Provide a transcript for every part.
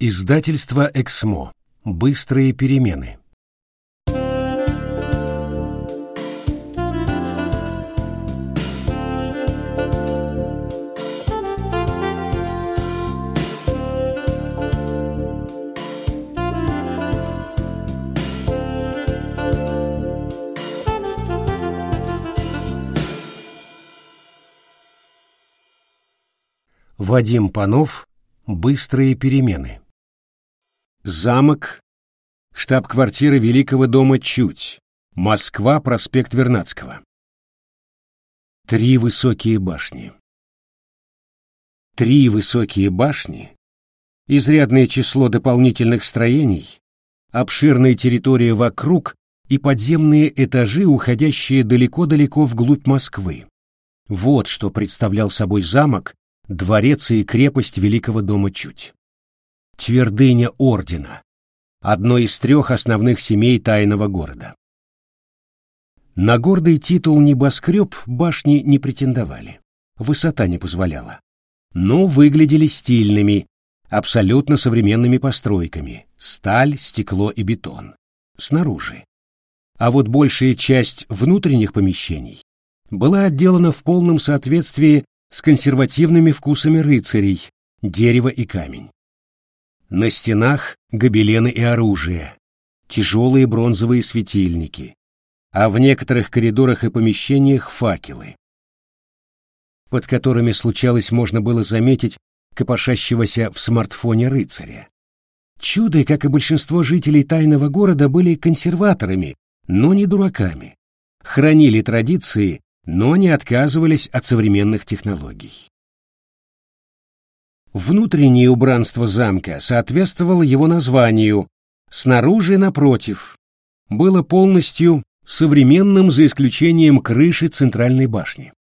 Издательство «Эксмо». Быстрые перемены. Вадим Панов. Быстрые перемены. Замок. Штаб-квартира Великого дома Чуть. Москва, проспект Вернадского. Три высокие башни. Три высокие башни, изрядное число дополнительных строений, обширная территория вокруг и подземные этажи, уходящие далеко-далеко вглубь Москвы. Вот что представлял собой замок, дворец и крепость Великого дома Чуть. Твердыня ордена, одной из трех основных семей тайного города. На гордый титул небоскреб башни не претендовали, высота не позволяла, но выглядели стильными, абсолютно современными постройками, сталь, стекло и бетон, снаружи. А вот большая часть внутренних помещений была отделана в полном соответствии с консервативными вкусами рыцарей, дерево и камень. На стенах гобелены и оружие, тяжелые бронзовые светильники, а в некоторых коридорах и помещениях факелы, под которыми случалось можно было заметить копошащегося в смартфоне рыцаря. Чуды, как и большинство жителей тайного города, были консерваторами, но не дураками, хранили традиции но не отказывались от современных технологий. Внутреннее убранство замка соответствовало его названию, снаружи, напротив, было полностью современным за исключением крыши центральной башни.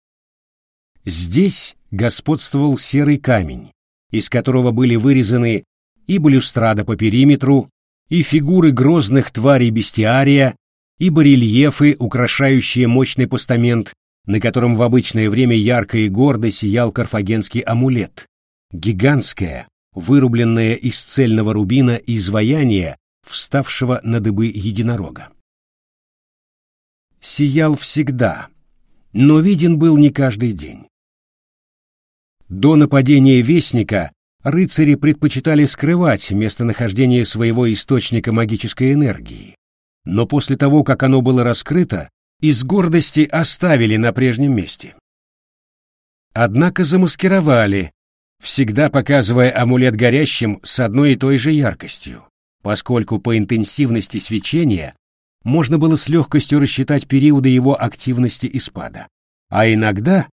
Здесь господствовал серый камень, из которого были вырезаны и балюстрада по периметру, и фигуры грозных тварей бестиария, и барельефы, украшающие мощный постамент, на котором в обычное время ярко и гордо сиял карфагенский амулет. Гигантское, вырубленное из цельного рубина изваяние, вставшего на дыбы единорога. Сиял всегда, но виден был не каждый день. До нападения Вестника рыцари предпочитали скрывать местонахождение своего источника магической энергии, но после того, как оно было раскрыто, из гордости оставили на прежнем месте. Однако замаскировали, всегда показывая амулет горящим с одной и той же яркостью, поскольку по интенсивности свечения можно было с легкостью рассчитать периоды его активности и спада. А иногда,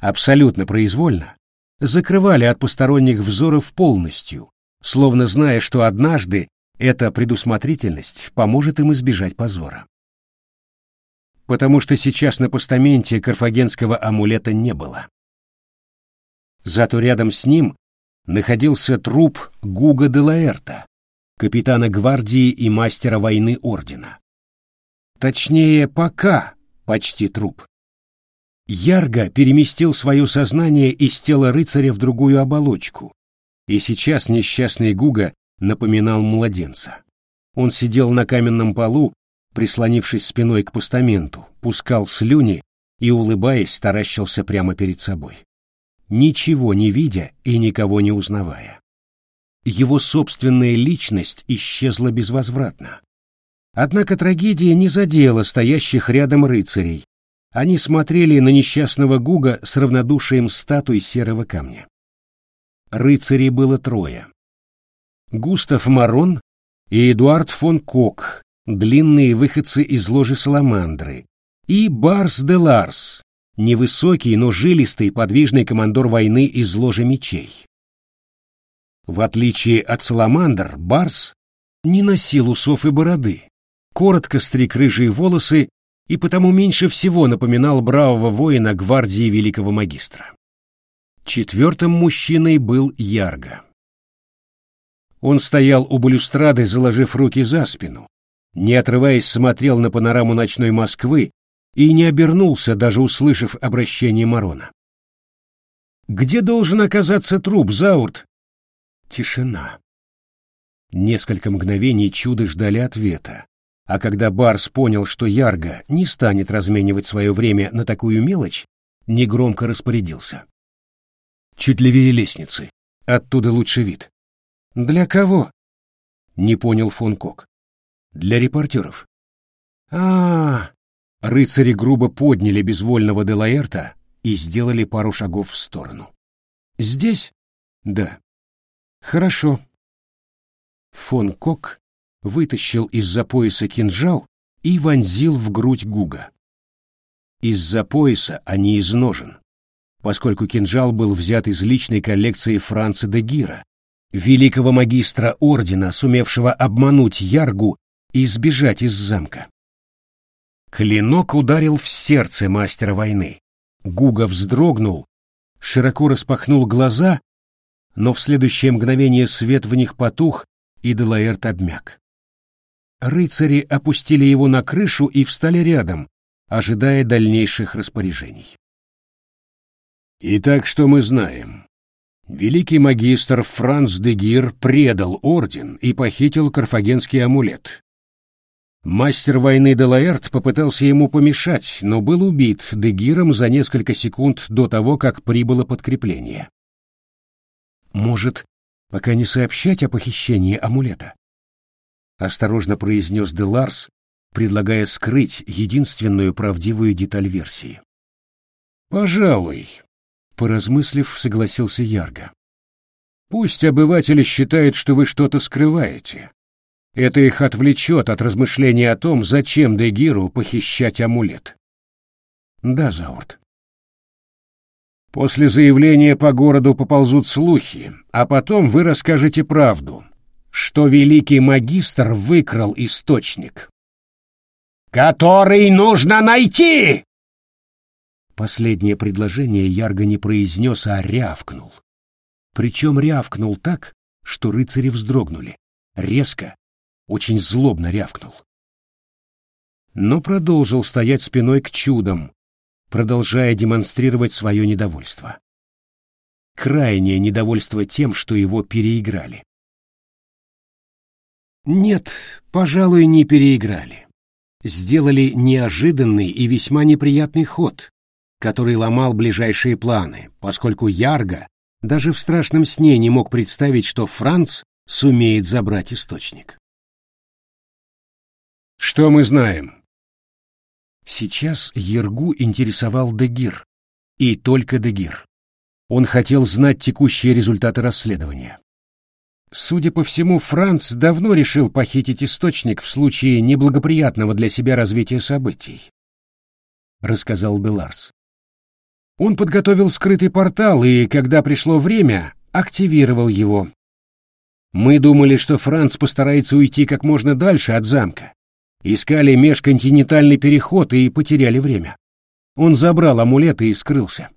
абсолютно произвольно, закрывали от посторонних взоров полностью, словно зная, что однажды эта предусмотрительность поможет им избежать позора потому что сейчас на постаменте карфагенского амулета не было. Зато рядом с ним находился труп Гуга де Лаэрта, капитана гвардии и мастера войны ордена. Точнее, пока почти труп. Ярго переместил свое сознание из тела рыцаря в другую оболочку, и сейчас несчастный Гуга напоминал младенца. Он сидел на каменном полу прислонившись спиной к постаменту, пускал слюни и, улыбаясь, таращился прямо перед собой. Ничего не видя и никого не узнавая. Его собственная личность исчезла безвозвратно. Однако трагедия не задела стоящих рядом рыцарей. Они смотрели на несчастного Гуга с равнодушием статуи серого камня. Рыцарей было трое. Густав Марон и Эдуард фон Кок, длинные выходцы из ложи Саламандры, и Барс де Ларс, невысокий, но жилистый подвижный командор войны из ложи мечей. В отличие от Саламандр, Барс не носил усов и бороды, коротко стриг рыжие волосы и потому меньше всего напоминал бравого воина гвардии великого магистра. Четвертым мужчиной был Ярго. Он стоял у балюстрады, заложив руки за спину, не отрываясь смотрел на панораму ночной Москвы и не обернулся, даже услышав обращение Марона. «Где должен оказаться труп, Заурт?» Тишина. Несколько мгновений чудо ждали ответа, а когда Барс понял, что Ярго не станет разменивать свое время на такую мелочь, негромко распорядился. «Чуть левее лестницы. Оттуда лучше вид». «Для кого?» — не понял фон Кок. «Для репортеров». -а, а Рыцари грубо подняли безвольного Делаэрта и сделали пару шагов в сторону. «Здесь?» «Да». «Хорошо». Фон Кок вытащил из-за пояса кинжал и вонзил в грудь Гуга. Из-за пояса, а не из ножен, поскольку кинжал был взят из личной коллекции Франца де Гира, великого магистра ордена, сумевшего обмануть Яргу и сбежать из замка. Клинок ударил в сердце мастера войны. Гуга вздрогнул, широко распахнул глаза, но в следующее мгновение свет в них потух, и Делаэрт обмяк. Рыцари опустили его на крышу и встали рядом, ожидая дальнейших распоряжений. «Итак, что мы знаем?» Великий магистр Франц де Гир предал орден и похитил карфагенский амулет. Мастер войны Делаэрт попытался ему помешать, но был убит Дегиром за несколько секунд до того, как прибыло подкрепление. «Может, пока не сообщать о похищении амулета?» — осторожно произнес Деларс, предлагая скрыть единственную правдивую деталь версии. «Пожалуй», — поразмыслив, согласился Ярго. «Пусть обыватели считают, что вы что-то скрываете, это их отвлечет от размышления о том, зачем Дегиру похищать амулет. Да, Заурт. После заявления по городу поползут слухи, а потом вы расскажете правду, что великий магистр выкрал источник. «Который нужно найти!» Последнее предложение Ярго не произнес, а рявкнул. Причем рявкнул так, что рыцари вздрогнули. Резко, очень злобно рявкнул. Но продолжил стоять спиной к чудам, продолжая демонстрировать свое недовольство. Крайнее недовольство тем, что его переиграли. Нет, пожалуй, не переиграли. Сделали неожиданный и весьма неприятный ход, который ломал ближайшие планы, поскольку Ярго даже в страшном сне не мог представить, что Франц сумеет забрать источник. Что мы знаем? Сейчас Ергу интересовал Дегир. И только Дегир. Он хотел знать текущие результаты расследования. Судя по всему, Франц давно решил похитить источник в случае неблагоприятного для себя развития событий, рассказал Беларс. Он подготовил скрытый портал и, когда пришло время, активировал его. Мы думали, что Франц постарается уйти как можно дальше от замка, Искали межконтинентальный переход и потеряли время. Он забрал амулет и скрылся.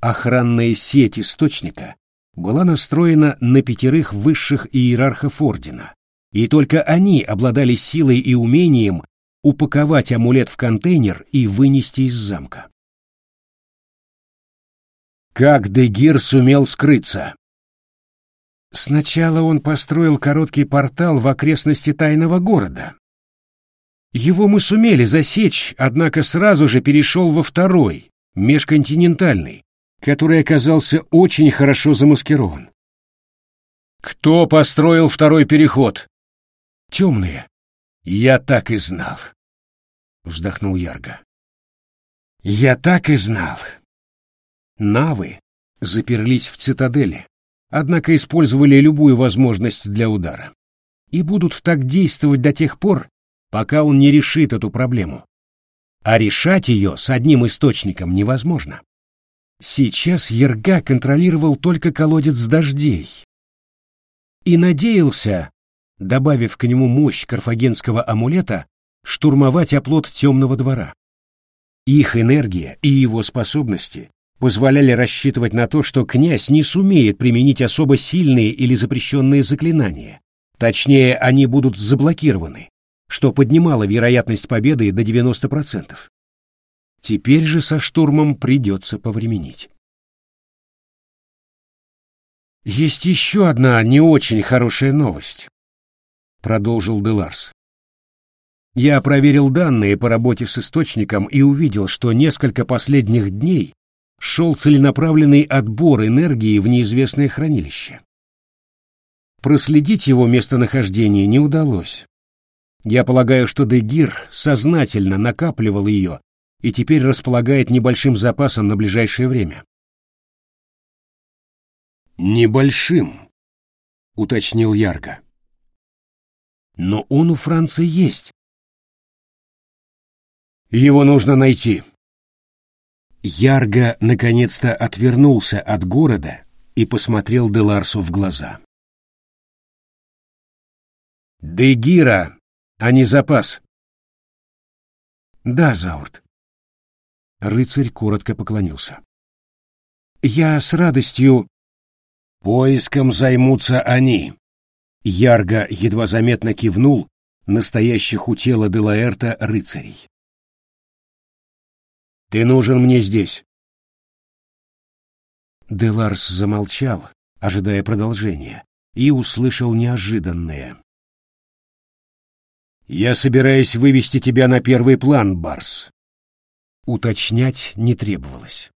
Охранная сеть источника была настроена на пятерых высших иерархов ордена, и только они обладали силой и умением упаковать амулет в контейнер и вынести из замка. Как Дегир сумел скрыться? Сначала он построил короткий портал в окрестности тайного города. Его мы сумели засечь, однако сразу же перешел во второй, межконтинентальный, который оказался очень хорошо замаскирован. Кто построил второй переход? Темные. Я так и знал. Вздохнул Ярго. Я так и знал. Навы заперлись в цитадели, однако использовали любую возможность для удара. И будут так действовать до тех пор, пока он не решит эту проблему. А решать ее с одним источником невозможно. Сейчас Ерга контролировал только колодец дождей. И надеялся, добавив к нему мощь карфагенского амулета, штурмовать оплот темного двора. Их энергия и его способности позволяли рассчитывать на то, что князь не сумеет применить особо сильные или запрещенные заклинания. Точнее, они будут заблокированы, что поднимало вероятность победы до 90%. Теперь же со штурмом придется повременить. Есть еще одна не очень хорошая новость, продолжил Деларс. Я проверил данные по работе с источником и увидел, что несколько последних дней шел целенаправленный отбор энергии в неизвестное хранилище. Проследить его местонахождение не удалось. Я полагаю, что Дегир сознательно накапливал ее и теперь располагает небольшим запасом на ближайшее время. «Небольшим», — уточнил Ярко. «Но он у Франции есть». «Его нужно найти». Ярго наконец-то отвернулся от города и посмотрел Деларсу в глаза. «Дегира, а не запас». «Да, Заурт». Рыцарь коротко поклонился. «Я с радостью...» Поиском займутся они. Ярго едва заметно кивнул настоящих у тела Делаэрта рыцарей. «Ты нужен мне здесь». Деларс замолчал, ожидая продолжения, и услышал неожиданное. «Я собираюсь вывести тебя на первый план, Барс». Уточнять не требовалось.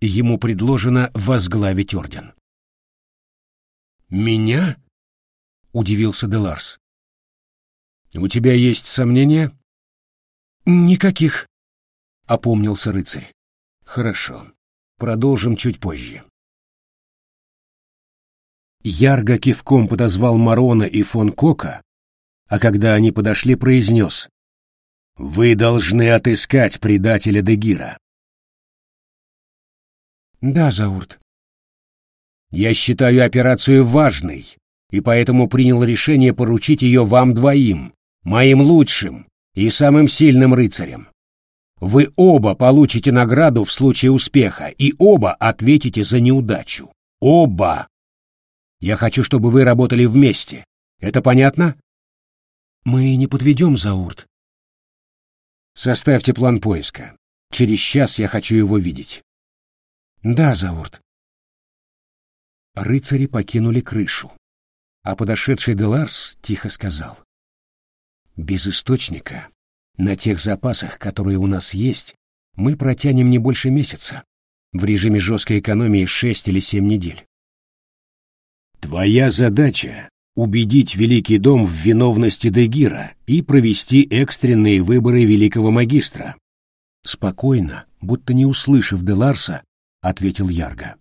Ему предложено возглавить орден. «Меня?» — удивился Деларс. «У тебя есть сомнения?» «Никаких», — опомнился рыцарь. «Хорошо. Продолжим чуть позже». Ярго кивком подозвал Марона и фон Кока, а когда они подошли, произнес «Вы должны отыскать предателя Дегира». «Да, Заурт», я считаю операцию важной, и поэтому принял решение поручить ее вам двоим, моим лучшим и самым сильным рыцарям. Вы оба получите награду в случае успеха, и оба ответите за неудачу. Оба! Я хочу, чтобы вы работали вместе. Это понятно? Мы не подведем Заурт. Составьте план поиска. Через час я хочу его видеть. Да, Заурт рыцари покинули крышу, а подошедший Деларс тихо сказал. «Без источника, на тех запасах, которые у нас есть, мы протянем не больше месяца, в режиме жесткой экономии шесть или семь недель». «Твоя задача — убедить Великий дом в виновности Дегира и провести экстренные выборы Великого Магистра». Спокойно, будто не услышав Деларса, ответил Ярго.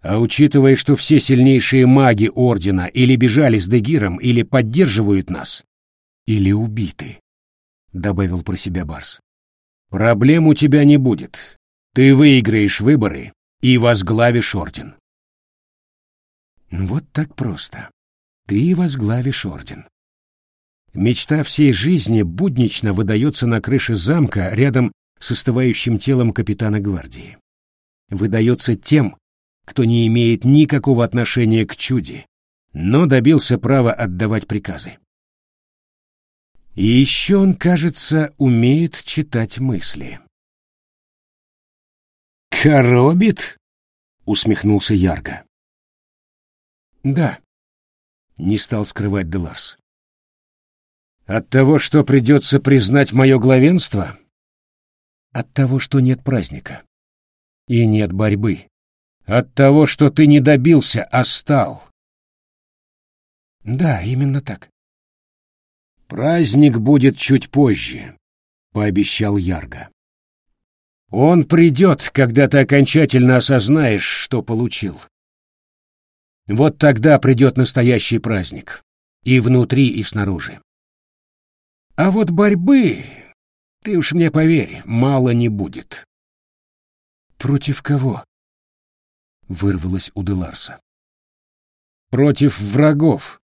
А учитывая, что все сильнейшие маги Ордена или бежали с Дегиром, или поддерживают нас, или убиты, — добавил про себя Барс. Проблем у тебя не будет. Ты выиграешь выборы и возглавишь Орден. Вот так просто. Ты возглавишь Орден. Мечта всей жизни буднично выдается на крыше замка рядом с остывающим телом капитана гвардии. Выдается тем, кто не имеет никакого отношения к чуде, но добился права отдавать приказы. И еще он, кажется, умеет читать мысли. «Коробит?» — усмехнулся Ярго. «Да», — не стал скрывать Деларс. «От того, что придется признать мое главенство?» «От того, что нет праздника и нет борьбы, от того, что ты не добился, а стал. Да, именно так. Праздник будет чуть позже, пообещал Ярго. Он придет, когда ты окончательно осознаешь, что получил. Вот тогда придет настоящий праздник. И внутри, и снаружи. А вот борьбы, ты уж мне поверь, мало не будет. Против кого? вырвалось у Деларса. Против врагов.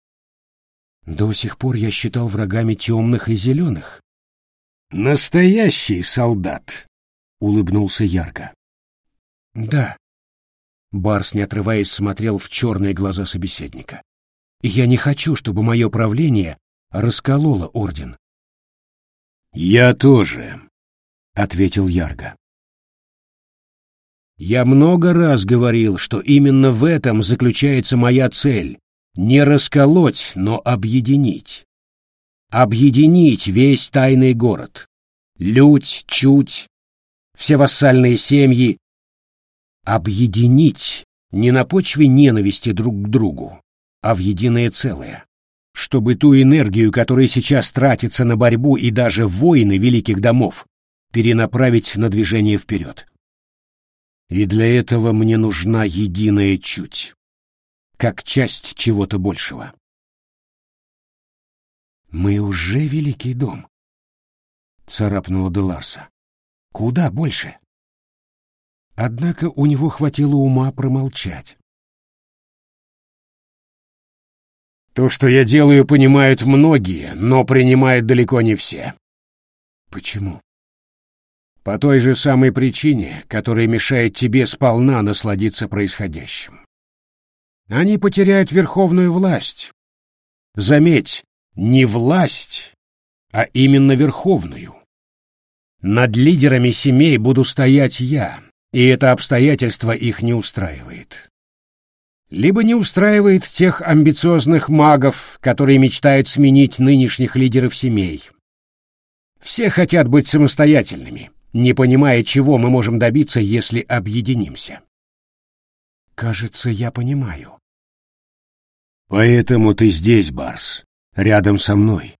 До сих пор я считал врагами темных и зеленых. Настоящий солдат, улыбнулся ярко. Да. Барс, не отрываясь, смотрел в черные глаза собеседника. Я не хочу, чтобы мое правление раскололо орден. Я тоже, ответил Ярго. Я много раз говорил, что именно в этом заключается моя цель — не расколоть, но объединить. Объединить весь тайный город. Людь, чуть, все вассальные семьи. Объединить не на почве ненависти друг к другу, а в единое целое. Чтобы ту энергию, которая сейчас тратится на борьбу и даже войны великих домов, перенаправить на движение вперед. И для этого мне нужна единая чуть, как часть чего-то большего. «Мы уже великий дом», — царапнула Деларса. «Куда больше?» Однако у него хватило ума промолчать. То, что я делаю, понимают многие, но принимают далеко не все. Почему? По той же самой причине, которая мешает тебе сполна насладиться происходящим. Они потеряют верховную власть. Заметь, не власть, а именно верховную. Над лидерами семей буду стоять я, и это обстоятельство их не устраивает. Либо не устраивает тех амбициозных магов, которые мечтают сменить нынешних лидеров семей. Все хотят быть самостоятельными, не понимая, чего мы можем добиться, если объединимся. Кажется, я понимаю. Поэтому ты здесь, Барс, рядом со мной,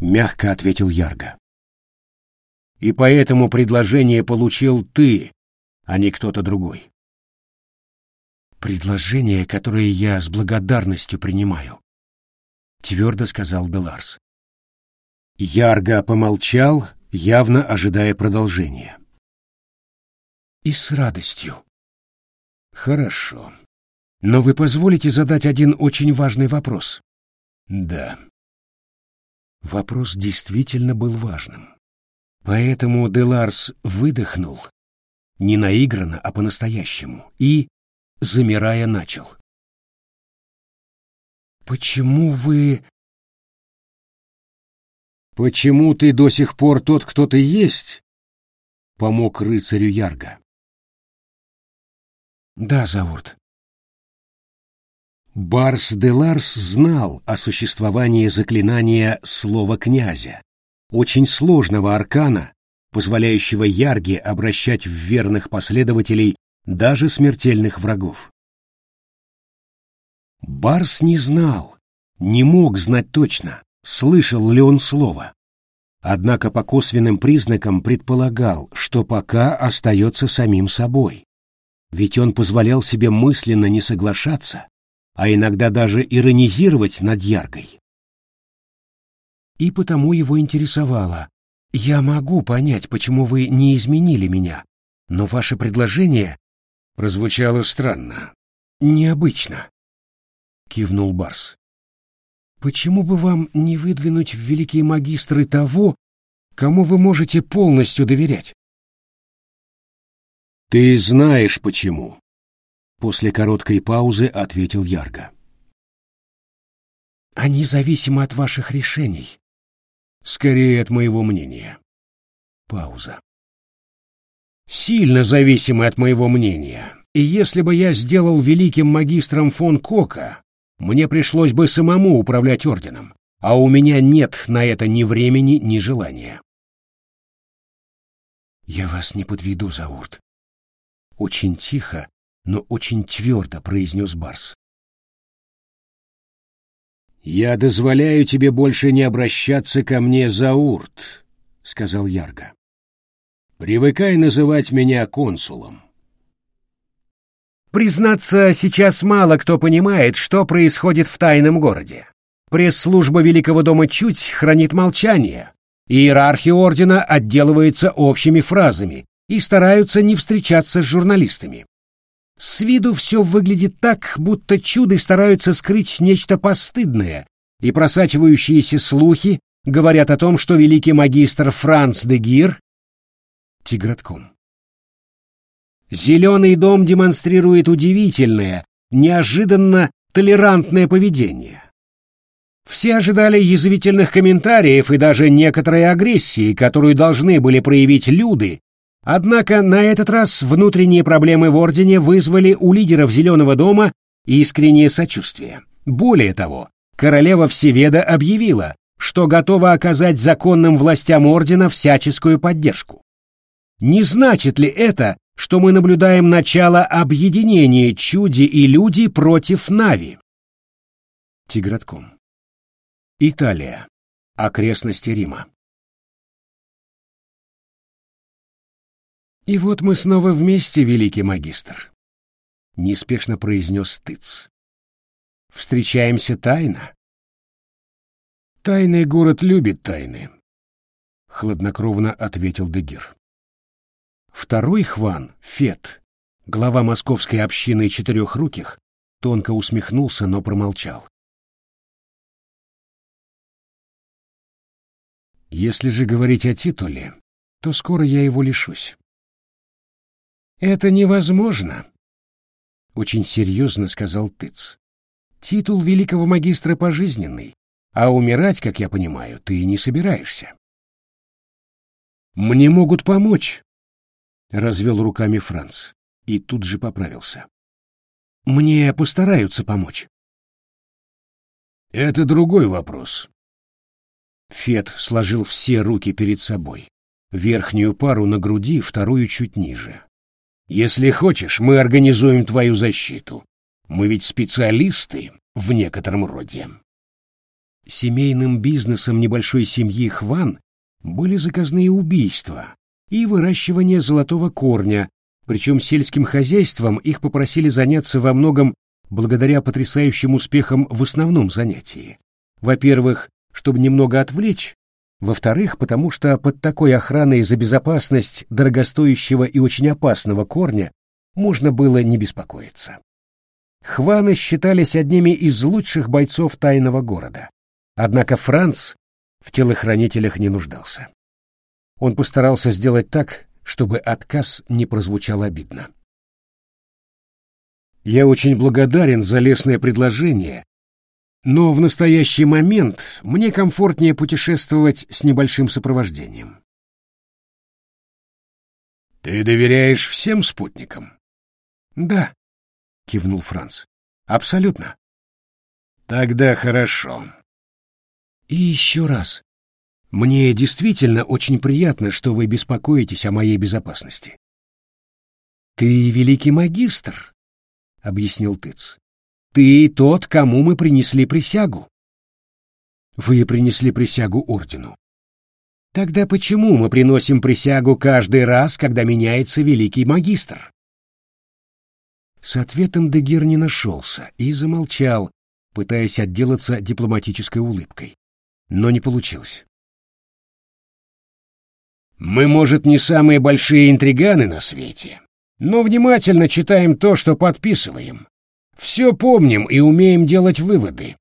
мягко ответил Ярго. И поэтому предложение получил ты, а не кто-то другой. Предложение, которое я с благодарностью принимаю, твердо сказал Деларс. Ярго помолчал, явно ожидая продолжения. И с радостью. Хорошо. Но вы позволите задать один очень важный вопрос? Да. Вопрос действительно был важным. Поэтому Деларс выдохнул, не наигранно, а по-настоящему, и, замирая, начал. «Почему вы...» «Почему ты до сих пор тот, кто ты есть?» — помог рыцарю Ярго. «Да, Заурт». Барс де Ларс знал о существовании заклинания «Слова князя», очень сложного аркана, позволяющего Ярге обращать в верных последователей даже смертельных врагов. Барс не знал, не мог знать точно, слышал ли он слово. Однако по косвенным признакам предполагал, что пока остается самим собой. Ведь он позволял себе мысленно не соглашаться, а иногда даже иронизировать над Яргой. И потому его интересовало. «Я могу понять, почему вы не изменили меня, но ваше предложение...» Прозвучало странно. «Необычно», — кивнул Барс. Почему бы вам не выдвинуть в великие магистры того, кому вы можете полностью доверять? Ты знаешь почему. После короткой паузы ответил Ярго. Они зависимы от ваших решений. Скорее от моего мнения. Пауза. Сильно зависимы от моего мнения. И если бы я сделал великим магистром фон Кока, мне пришлось бы самому управлять орденом, а у меня нет на это ни времени, ни желания. «Я вас не подведу, Заурт», — очень тихо, но очень твердо произнес Барс. «Я дозволяю тебе больше не обращаться ко мне, Заурт», — сказал Ярго. «Привыкай называть меня консулом. Признаться, сейчас мало кто понимает, что происходит в тайном городе. Пресс-служба Великого дома чуть хранит молчание. Иерархи ордена отделываются общими фразами и стараются не встречаться с журналистами. С виду все выглядит так, будто чуды стараются скрыть нечто постыдное, и просачивающиеся слухи говорят о том, что великий магистр Франц де Гир — Тигратком Зеленый дом демонстрирует удивительное, неожиданно толерантное поведение. Все ожидали язвительных комментариев и даже некоторой агрессии, которую должны были проявить люди, Однако на этот раз внутренние проблемы в Ордене вызвали у лидеров Зеленого дома искреннее сочувствие. Более того, королева Всеведа объявила, что готова оказать законным властям Ордена всяческую поддержку. Не значит ли это, что мы наблюдаем начало объединения чуди и люди против Нави? Тигратком. Италия. Окрестности Рима. «И вот мы снова вместе, великий магистр», — неспешно произнес Тыц. «Встречаемся тайно». «Тайный город любит тайны», — хладнокровно ответил Дегир. Второй хван, Фет, глава московской общины четырехруких, тонко усмехнулся, но промолчал. Если же говорить о титуле, то скоро я его лишусь. Это невозможно, очень серьезно сказал Тыц. Титул великого магистра пожизненный, а умирать, как я понимаю, ты не собираешься. Мне могут помочь, развел руками Франц и тут же поправился. Мне постараются помочь. Это другой вопрос. Фет сложил все руки перед собой, верхнюю пару на груди, вторую чуть ниже. Если хочешь, мы организуем твою защиту. Мы ведь специалисты в некотором роде. Семейным бизнесом небольшой семьи Хван были заказные убийства, и выращивание золотого корня, причем сельским хозяйством их попросили заняться во многом благодаря потрясающим успехам в основном занятии. Во-первых, чтобы немного отвлечь, во-вторых, потому что под такой охраной за безопасность дорогостоящего и очень опасного корня можно было не беспокоиться. Хваны считались одними из лучших бойцов тайного города. Однако Франц в телохранителях не нуждался. Он постарался сделать так, чтобы отказ не прозвучал обидно. «Я очень благодарен за лестное предложение, но в настоящий момент мне комфортнее путешествовать с небольшим сопровождением». «Ты доверяешь всем спутникам?» «Да», — кивнул Франц. «Абсолютно». «Тогда хорошо». «И еще раз, мне действительно очень приятно, что вы беспокоитесь о моей безопасности. Ты великий магистр, объяснил Тыц. Ты тот, кому мы принесли присягу. Вы принесли присягу ордену. Тогда почему мы приносим присягу каждый раз, когда меняется великий магистр? С ответом Дегир не нашелся и замолчал, пытаясь отделаться дипломатической улыбкой. Но не получилось. Мы, может, не самые большие интриганы на свете, но внимательно читаем то, что подписываем. Все помним и умеем делать выводы.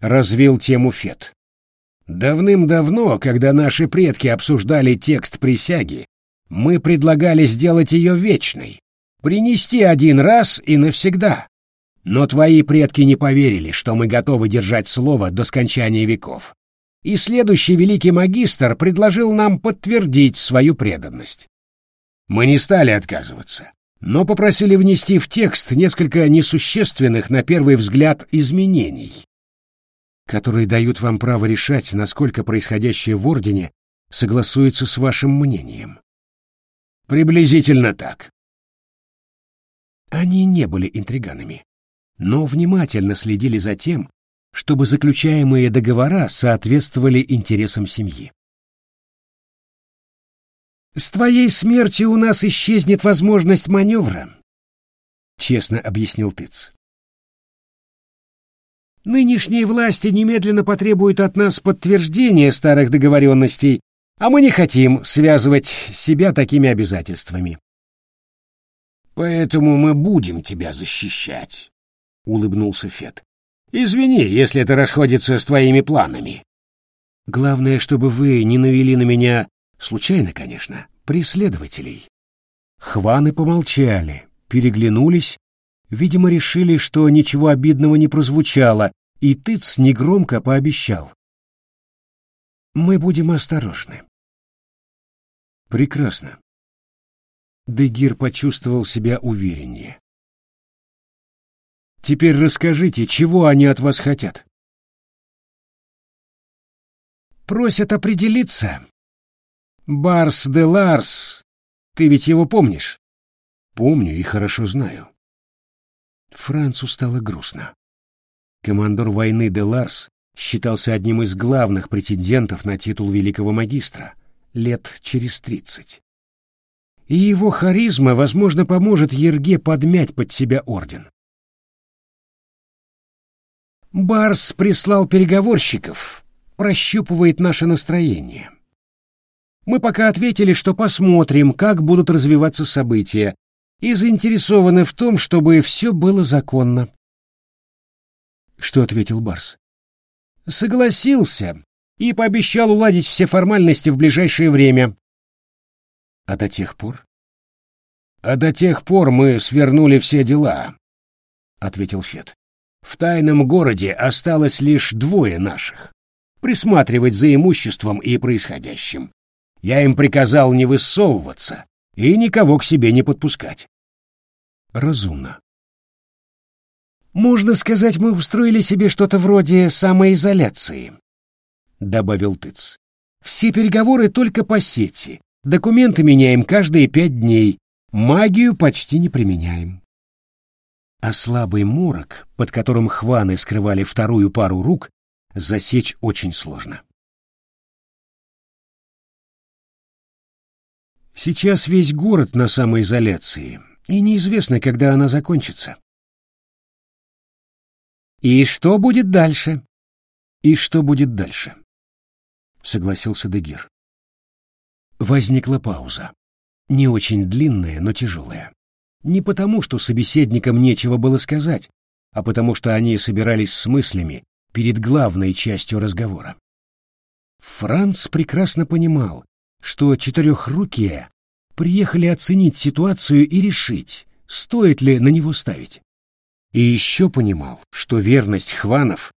Развил тему Фет. Давным-давно, когда наши предки обсуждали текст присяги, мы предлагали сделать ее вечной, принести один раз и навсегда. Но твои предки не поверили, что мы готовы держать слово до скончания веков и следующий великий магистр предложил нам подтвердить свою преданность. Мы не стали отказываться, но попросили внести в текст несколько несущественных на первый взгляд изменений, которые дают вам право решать, насколько происходящее в Ордене согласуется с вашим мнением. Приблизительно так. Они не были интриганами, но внимательно следили за тем, чтобы заключаемые договора соответствовали интересам семьи. «С твоей смертью у нас исчезнет возможность маневра», — честно объяснил Тыц. «Нынешние власти немедленно потребуют от нас подтверждения старых договоренностей, а мы не хотим связывать себя такими обязательствами». «Поэтому мы будем тебя защищать», — улыбнулся Фет. Извини, если это расходится с твоими планами. Главное, чтобы вы не навели на меня, случайно, конечно, преследователей. Хваны помолчали, переглянулись, видимо, решили, что ничего обидного не прозвучало, и Тыц негромко пообещал. Мы будем осторожны. Прекрасно. Дегир почувствовал себя увереннее. Теперь расскажите, чего они от вас хотят? Просят определиться. Барс де Ларс, ты ведь его помнишь? Помню и хорошо знаю. Францу стало грустно. Командор войны де Ларс считался одним из главных претендентов на титул великого магистра лет через тридцать. И его харизма, возможно, поможет Ерге подмять под себя орден. Барс прислал переговорщиков, прощупывает наше настроение. Мы пока ответили, что посмотрим, как будут развиваться события, и заинтересованы в том, чтобы все было законно. Что ответил Барс? Согласился и пообещал уладить все формальности в ближайшее время. А до тех пор? А до тех пор мы свернули все дела, ответил Фет. В тайном городе осталось лишь двое наших. Присматривать за имуществом и происходящим. Я им приказал не высовываться и никого к себе не подпускать. Разумно. Можно сказать, мы устроили себе что-то вроде самоизоляции, добавил Тыц. Все переговоры только по сети. Документы меняем каждые пять дней. Магию почти не применяем а слабый морок, под которым хваны скрывали вторую пару рук, засечь очень сложно. Сейчас весь город на самоизоляции, и неизвестно, когда она закончится. «И что будет дальше?» «И что будет дальше?» — согласился Дегир. Возникла пауза. Не очень длинная, но тяжелая. Не потому, что собеседникам нечего было сказать, а потому что они собирались с мыслями перед главной частью разговора. Франц прекрасно понимал, что четырехрукие приехали оценить ситуацию и решить, стоит ли на него ставить. И еще понимал, что верность Хванов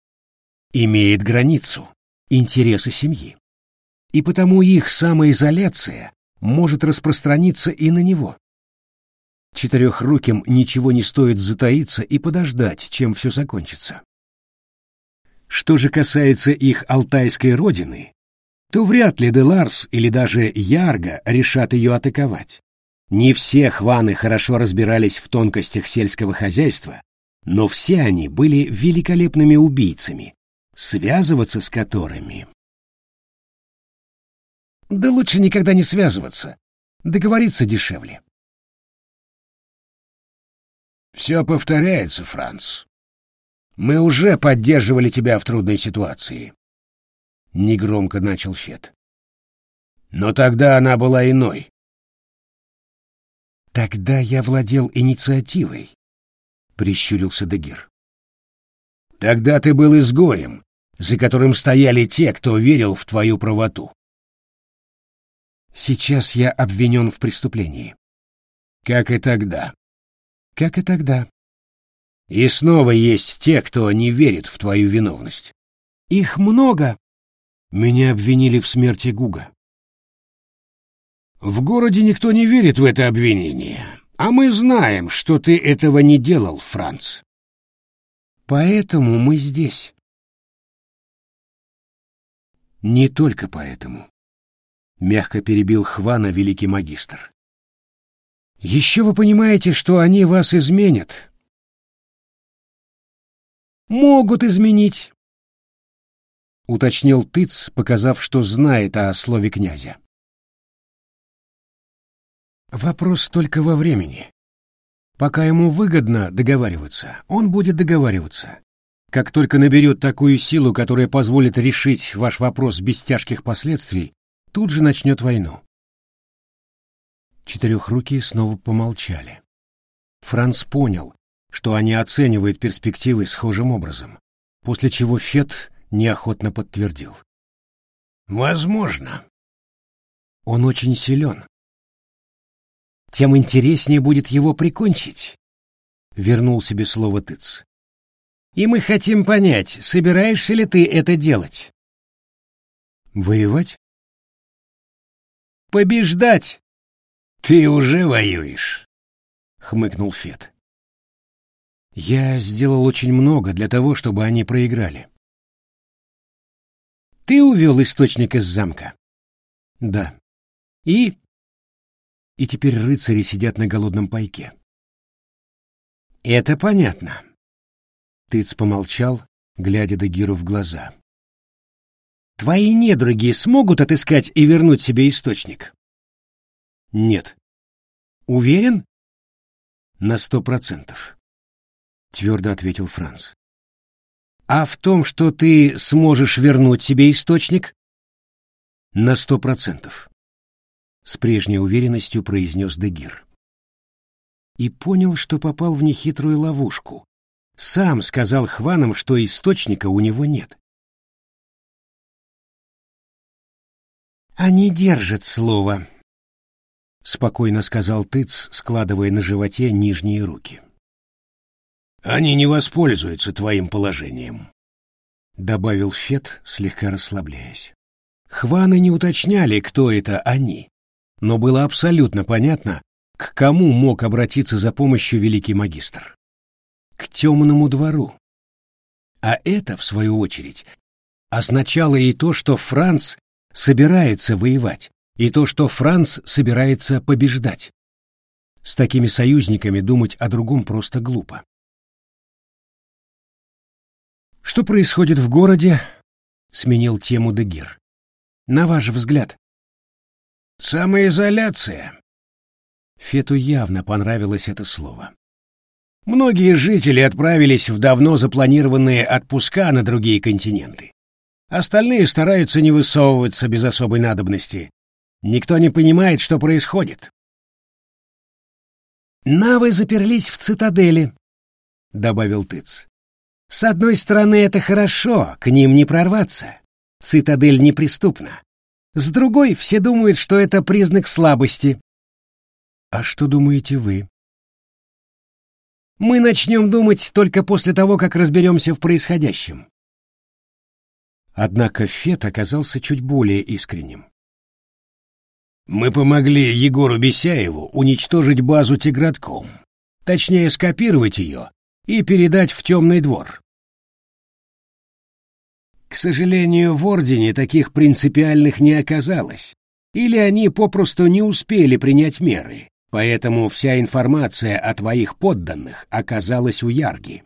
имеет границу, интересы семьи. И потому их самоизоляция может распространиться и на него. Четырехруким ничего не стоит затаиться и подождать, чем все закончится. Что же касается их алтайской родины, то вряд ли Деларс или даже Ярго решат ее атаковать. Не все хваны хорошо разбирались в тонкостях сельского хозяйства, но все они были великолепными убийцами, связываться с которыми... Да лучше никогда не связываться, договориться дешевле. Все повторяется, Франц. Мы уже поддерживали тебя в трудной ситуации. Негромко начал Фет. Но тогда она была иной. Тогда я владел инициативой, прищурился Дегир. Тогда ты был изгоем, за которым стояли те, кто верил в твою правоту. Сейчас я обвинен в преступлении. Как и тогда как и тогда. И снова есть те, кто не верит в твою виновность. Их много. Меня обвинили в смерти Гуга. В городе никто не верит в это обвинение, а мы знаем, что ты этого не делал, Франц. Поэтому мы здесь. Не только поэтому. Мягко перебил Хвана великий магистр. Еще вы понимаете, что они вас изменят. Могут изменить, уточнил Тыц, показав, что знает о слове князя. Вопрос только во времени. Пока ему выгодно договариваться, он будет договариваться. Как только наберет такую силу, которая позволит решить ваш вопрос без тяжких последствий, тут же начнет войну. Четырехрукие снова помолчали. Франц понял, что они оценивают перспективы схожим образом, после чего Фет неохотно подтвердил. «Возможно. Он очень силен. Тем интереснее будет его прикончить», — вернул себе слово Тыц. «И мы хотим понять, собираешься ли ты это делать?» «Воевать?» «Побеждать!» Ты уже воюешь, хмыкнул Фет. Я сделал очень много для того, чтобы они проиграли. Ты увел источник из замка? Да. И? И теперь рыцари сидят на голодном пайке. Это понятно. Тыц помолчал, глядя Дагиру в глаза. Твои недруги смогут отыскать и вернуть себе источник? Нет. Уверен? На сто процентов. Твердо ответил Франц. А в том, что ты сможешь вернуть себе источник? На сто процентов. С прежней уверенностью произнес Дегир. И понял, что попал в нехитрую ловушку. Сам сказал Хванам, что источника у него нет. «Они держат слово», — спокойно сказал Тыц, складывая на животе нижние руки. «Они не воспользуются твоим положением», — добавил Фет, слегка расслабляясь. Хваны не уточняли, кто это они, но было абсолютно понятно, к кому мог обратиться за помощью великий магистр. К темному двору. А это, в свою очередь, означало и то, что Франц собирается воевать, и то, что Франц собирается побеждать. С такими союзниками думать о другом просто глупо. «Что происходит в городе?» — сменил тему Дегир. «На ваш взгляд». «Самоизоляция». Фету явно понравилось это слово. Многие жители отправились в давно запланированные отпуска на другие континенты. Остальные стараются не высовываться без особой надобности. Никто не понимает, что происходит. «Навы заперлись в цитадели», — добавил Тыц. «С одной стороны, это хорошо, к ним не прорваться. Цитадель неприступна. С другой, все думают, что это признак слабости». «А что думаете вы?» «Мы начнем думать только после того, как разберемся в происходящем. Однако Фет оказался чуть более искренним. «Мы помогли Егору Бесяеву уничтожить базу Тигратком, точнее скопировать ее и передать в темный двор. К сожалению, в Ордене таких принципиальных не оказалось, или они попросту не успели принять меры, поэтому вся информация о твоих подданных оказалась у Ярги.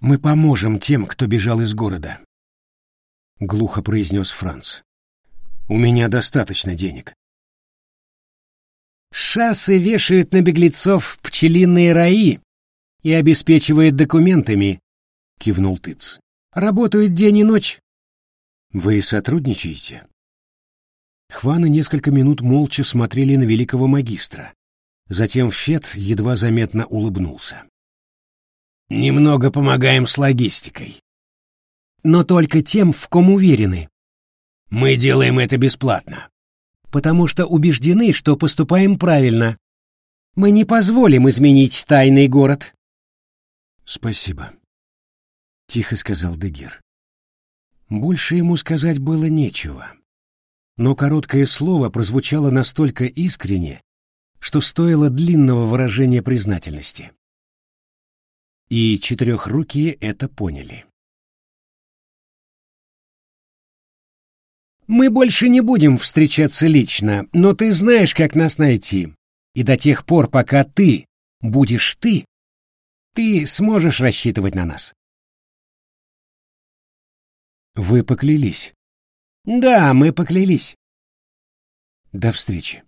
Мы поможем тем, кто бежал из города, глухо произнес Франц. У меня достаточно денег. Шассы вешают на беглецов пчелиные раи и обеспечивают документами, кивнул Тыц. Работают день и ночь. Вы сотрудничаете? Хваны несколько минут молча смотрели на великого магистра. Затем Фет едва заметно улыбнулся. Немного помогаем с логистикой. Но только тем, в ком уверены. Мы делаем это бесплатно. Потому что убеждены, что поступаем правильно. Мы не позволим изменить тайный город. Спасибо, тихо сказал Дегир. Больше ему сказать было нечего. Но короткое слово прозвучало настолько искренне, что стоило длинного выражения признательности и четырехрукие это поняли. «Мы больше не будем встречаться лично, но ты знаешь, как нас найти. И до тех пор, пока ты будешь ты, ты сможешь рассчитывать на нас». «Вы поклялись?» «Да, мы поклялись». «До встречи».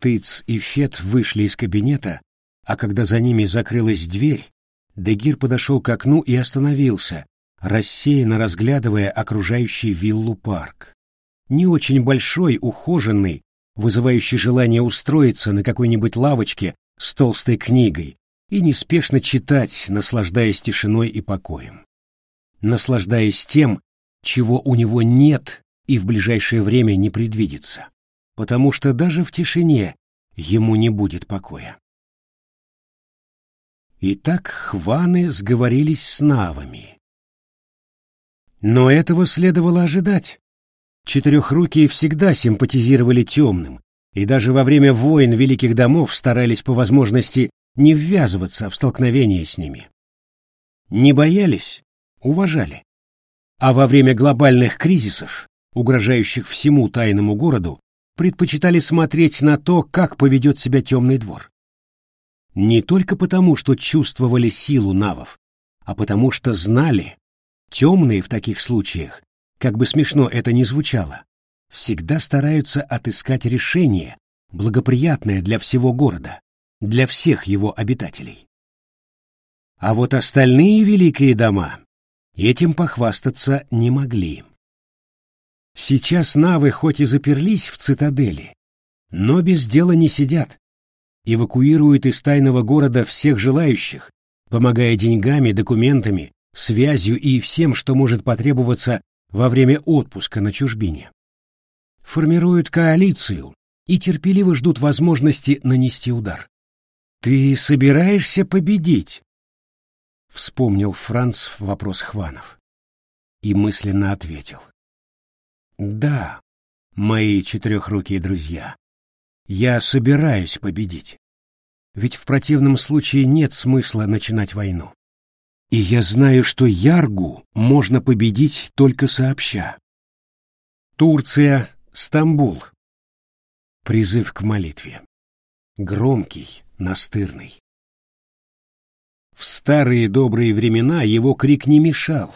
Тыц и Фет вышли из кабинета, а когда за ними закрылась дверь, Дегир подошел к окну и остановился, рассеянно разглядывая окружающий виллу парк. Не очень большой, ухоженный, вызывающий желание устроиться на какой-нибудь лавочке с толстой книгой и неспешно читать, наслаждаясь тишиной и покоем. Наслаждаясь тем, чего у него нет и в ближайшее время не предвидится, потому что даже в тишине ему не будет покоя. И так хваны сговорились с навами. Но этого следовало ожидать. Четырехрукие всегда симпатизировали темным, и даже во время войн великих домов старались по возможности не ввязываться в столкновение с ними. Не боялись, уважали. А во время глобальных кризисов, угрожающих всему тайному городу, предпочитали смотреть на то, как поведет себя темный двор. Не только потому, что чувствовали силу навов, а потому что знали, темные в таких случаях, как бы смешно это ни звучало, всегда стараются отыскать решение, благоприятное для всего города, для всех его обитателей. А вот остальные великие дома этим похвастаться не могли. Сейчас навы хоть и заперлись в цитадели, но без дела не сидят, эвакуируют из тайного города всех желающих, помогая деньгами, документами, связью и всем, что может потребоваться во время отпуска на чужбине формируют коалицию и терпеливо ждут возможности нанести удар. «Ты собираешься победить?» — вспомнил Франц вопрос Хванов. И мысленно ответил. «Да, мои четырехрукие друзья, я собираюсь победить. Ведь в противном случае нет смысла начинать войну. И я знаю, что Яргу можно победить только сообща. Турция Стамбул. Призыв к молитве. Громкий, настырный. В старые добрые времена его крик не мешал.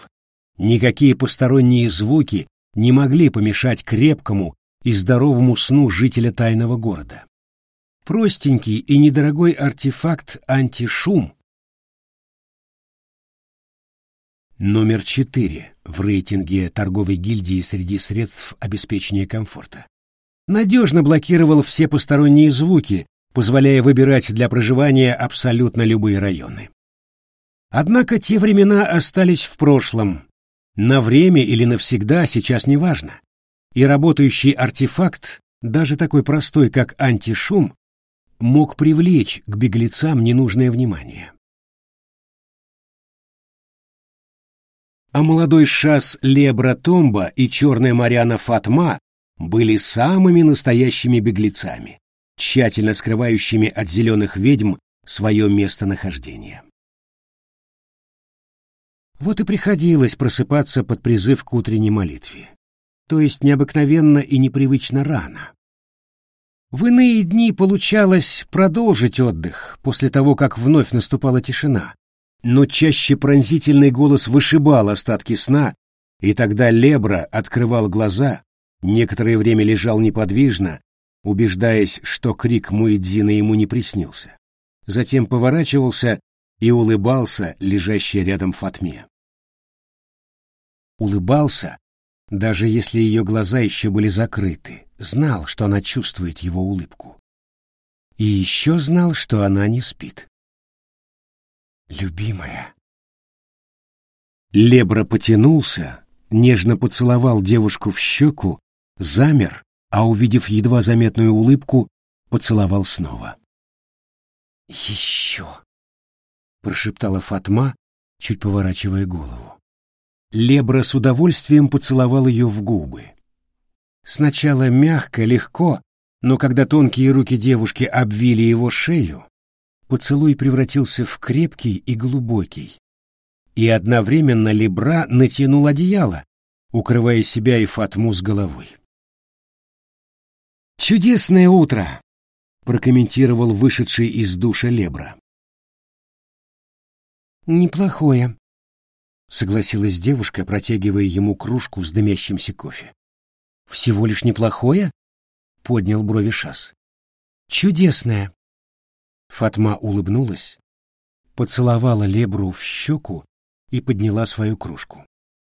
Никакие посторонние звуки не могли помешать крепкому и здоровому сну жителя тайного города. Простенький и недорогой артефакт антишум Номер 4 в рейтинге торговой гильдии среди средств обеспечения комфорта. Надежно блокировал все посторонние звуки, позволяя выбирать для проживания абсолютно любые районы. Однако те времена остались в прошлом. На время или навсегда сейчас не важно. И работающий артефакт, даже такой простой, как антишум, мог привлечь к беглецам ненужное внимание. А молодой шас Лебра Томба и черная Мариана Фатма были самыми настоящими беглецами, тщательно скрывающими от зеленых ведьм свое местонахождение. Вот и приходилось просыпаться под призыв к утренней молитве, то есть необыкновенно и непривычно рано. В иные дни получалось продолжить отдых после того, как вновь наступала тишина, но чаще пронзительный голос вышибал остатки сна, и тогда Лебра открывал глаза, некоторое время лежал неподвижно, убеждаясь, что крик Муэдзина ему не приснился. Затем поворачивался и улыбался лежащей рядом Фатме. Улыбался, даже если ее глаза еще были закрыты, знал, что она чувствует его улыбку. И еще знал, что она не спит любимая. Лебра потянулся, нежно поцеловал девушку в щеку, замер, а, увидев едва заметную улыбку, поцеловал снова. «Еще!» — прошептала Фатма, чуть поворачивая голову. Лебра с удовольствием поцеловал ее в губы. Сначала мягко, легко, но когда тонкие руки девушки обвили его шею, поцелуй превратился в крепкий и глубокий. И одновременно Лебра натянул одеяло, укрывая себя и Фатму с головой. «Чудесное утро!» — прокомментировал вышедший из душа Лебра. «Неплохое», — согласилась девушка, протягивая ему кружку с дымящимся кофе. «Всего лишь неплохое?» — поднял брови Шас. «Чудесное», Фатма улыбнулась, поцеловала Лебру в щеку и подняла свою кружку.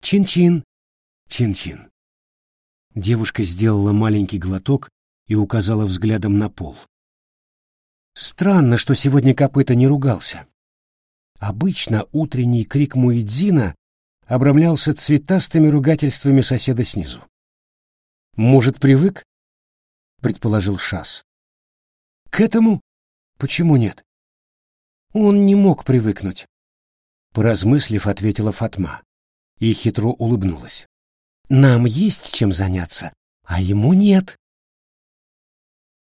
«Чин-чин! Чин-чин!» Девушка сделала маленький глоток и указала взглядом на пол. Странно, что сегодня копыта не ругался. Обычно утренний крик Муэдзина обрамлялся цветастыми ругательствами соседа снизу. «Может, привык?» — предположил Шас. «К этому Почему нет? Он не мог привыкнуть. Поразмыслив, ответила Фатма и хитро улыбнулась. Нам есть чем заняться, а ему нет.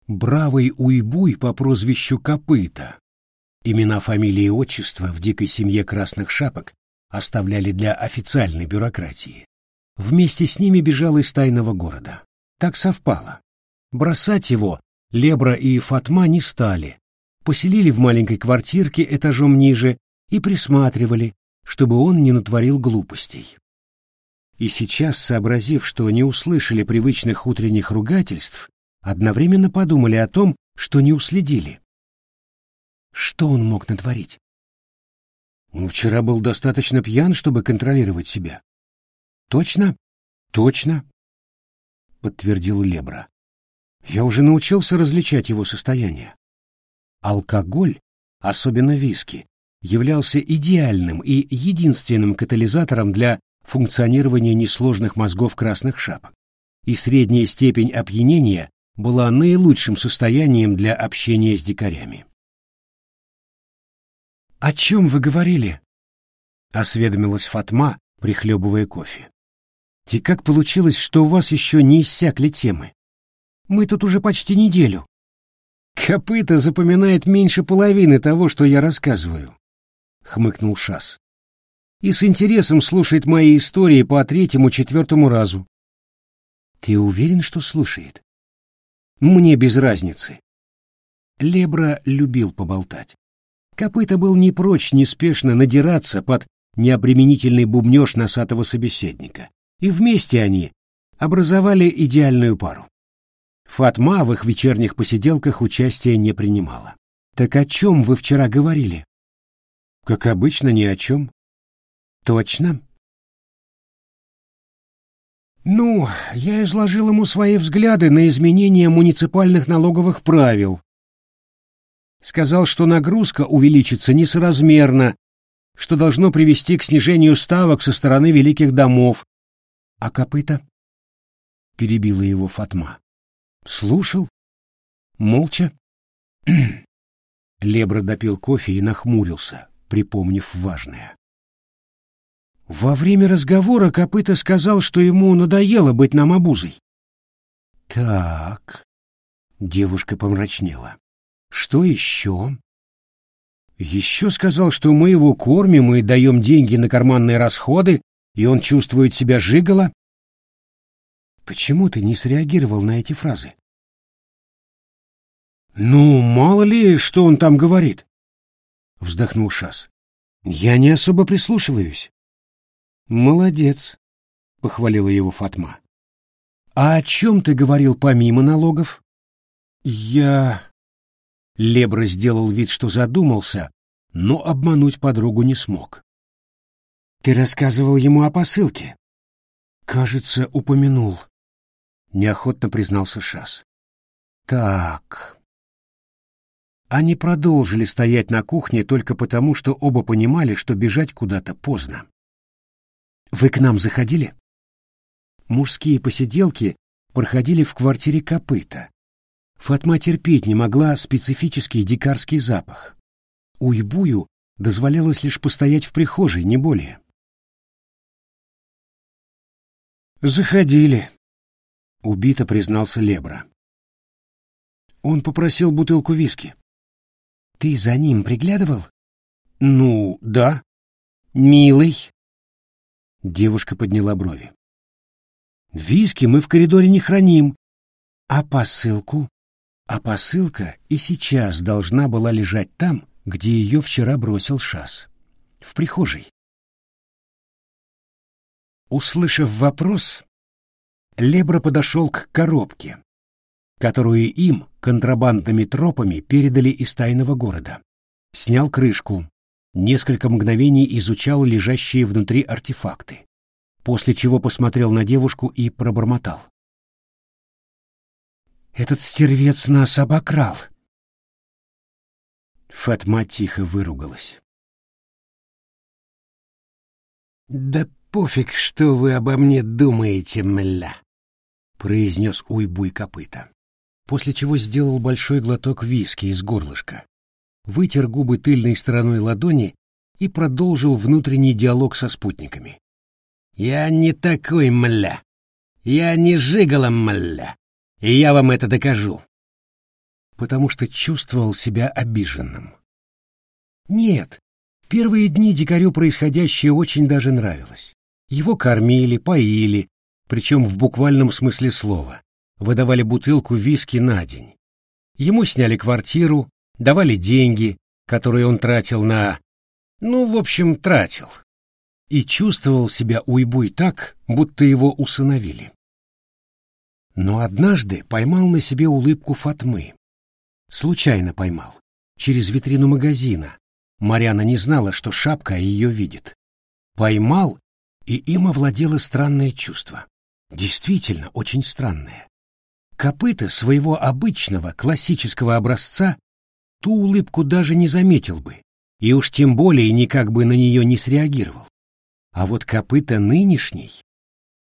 Бравый уйбуй по прозвищу Копыта. Имена, фамилии и отчества в дикой семье красных шапок оставляли для официальной бюрократии. Вместе с ними бежал из тайного города. Так совпало. Бросать его Лебра и Фатма не стали, поселили в маленькой квартирке этажом ниже и присматривали, чтобы он не натворил глупостей. И сейчас, сообразив, что не услышали привычных утренних ругательств, одновременно подумали о том, что не уследили. Что он мог натворить? Ну, вчера был достаточно пьян, чтобы контролировать себя. Точно? Точно, подтвердил Лебра. Я уже научился различать его состояние. Алкоголь, особенно виски, являлся идеальным и единственным катализатором для функционирования несложных мозгов красных шапок, и средняя степень опьянения была наилучшим состоянием для общения с дикарями. «О чем вы говорили?» — осведомилась Фатма, прихлебывая кофе. «И как получилось, что у вас еще не иссякли темы?» Мы тут уже почти неделю. Копыта запоминает меньше половины того, что я рассказываю, хмыкнул Шас. И с интересом слушает мои истории по третьему-четвертому разу. Ты уверен, что слушает? Мне без разницы. Лебра любил поболтать. Копыта был не прочь неспешно надираться под необременительный бубнёж носатого собеседника, и вместе они образовали идеальную пару. Фатма в их вечерних посиделках участия не принимала. «Так о чем вы вчера говорили?» «Как обычно, ни о чем». «Точно?» «Ну, я изложил ему свои взгляды на изменение муниципальных налоговых правил. Сказал, что нагрузка увеличится несоразмерно, что должно привести к снижению ставок со стороны великих домов. А копыта?» — перебила его Фатма. Слушал. Молча. Лебра допил кофе и нахмурился, припомнив важное. Во время разговора Копыта сказал, что ему надоело быть нам обузой. Так. Девушка помрачнела. Что еще? Еще сказал, что мы его кормим и даем деньги на карманные расходы, и он чувствует себя жиголо. Почему ты не среагировал на эти фразы? Ну, мало ли, что он там говорит, вздохнул Шас. Я не особо прислушиваюсь. Молодец, похвалила его Фатма. А о чем ты говорил помимо налогов? Я Лебра сделал вид, что задумался, но обмануть подругу не смог. Ты рассказывал ему о посылке? Кажется, упомянул неохотно признался Шас. Так. Они продолжили стоять на кухне только потому, что оба понимали, что бежать куда-то поздно. Вы к нам заходили? Мужские посиделки проходили в квартире копыта. Фатма терпеть не могла специфический дикарский запах. Уйбую дозволялось лишь постоять в прихожей, не более. «Заходили», Убито признался Лебра. Он попросил бутылку виски. Ты за ним приглядывал? Ну, да. Милый. Девушка подняла брови. Виски мы в коридоре не храним. А посылку? А посылка и сейчас должна была лежать там, где ее вчера бросил Шас. В прихожей. Услышав вопрос, Лебра подошел к коробке, которую им контрабандными тропами передали из тайного города. Снял крышку, несколько мгновений изучал лежащие внутри артефакты, после чего посмотрел на девушку и пробормотал. «Этот стервец нас обокрал!» Фатма тихо выругалась. «Да пофиг, что вы обо мне думаете, мля!» произнес уйбуй копыта, после чего сделал большой глоток виски из горлышка, вытер губы тыльной стороной ладони и продолжил внутренний диалог со спутниками. «Я не такой, мля, Я не жигалом, мля, и я вам это докажу. Потому что чувствовал себя обиженным. Нет, первые дни дикарю происходящее очень даже нравилось. Его кормили, поили, причем в буквальном смысле слова. Выдавали бутылку виски на день. Ему сняли квартиру, давали деньги, которые он тратил на... Ну, в общем, тратил. И чувствовал себя уйбуй так, будто его усыновили. Но однажды поймал на себе улыбку Фатмы. Случайно поймал. Через витрину магазина. Марьяна не знала, что шапка ее видит. Поймал, и им овладело странное чувство. Действительно, очень странное. Копыта своего обычного классического образца ту улыбку даже не заметил бы, и уж тем более никак бы на нее не среагировал. А вот копыта нынешний,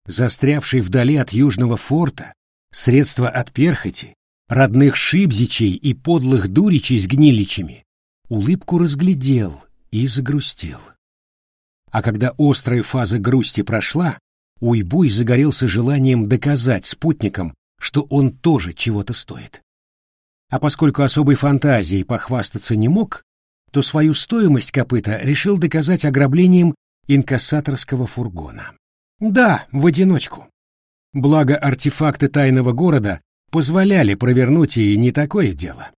застрявший вдали от южного форта, средства от перхоти, родных шибзичей и подлых дуричей с гниличами, улыбку разглядел и загрустил. А когда острая фаза грусти прошла, Уйбуй загорелся желанием доказать спутникам, что он тоже чего-то стоит. А поскольку особой фантазией похвастаться не мог, то свою стоимость копыта решил доказать ограблением инкассаторского фургона. Да, в одиночку. Благо артефакты тайного города позволяли провернуть и не такое дело.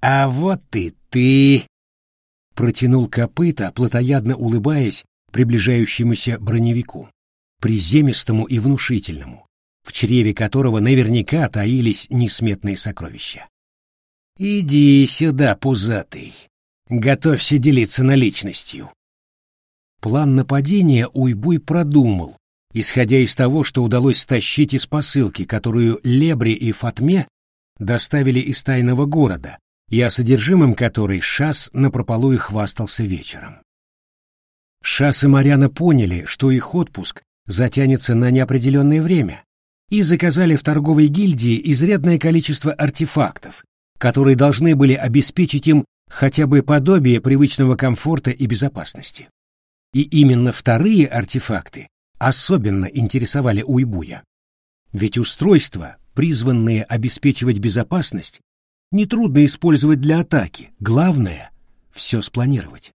«А вот и ты!» — протянул копыта, плотоядно улыбаясь приближающемуся броневику, приземистому и внушительному, в чреве которого наверняка таились несметные сокровища. «Иди сюда, пузатый, готовься делиться наличностью». План нападения Уйбуй продумал, исходя из того, что удалось стащить из посылки, которую Лебри и Фатме доставили из тайного города, и о содержимом которой Шас напропалую хвастался вечером. Шас и Марьяна поняли, что их отпуск затянется на неопределенное время, и заказали в торговой гильдии изрядное количество артефактов, которые должны были обеспечить им хотя бы подобие привычного комфорта и безопасности. И именно вторые артефакты особенно интересовали Уйбуя. Ведь устройства, призванные обеспечивать безопасность, нетрудно использовать для атаки, главное — все спланировать.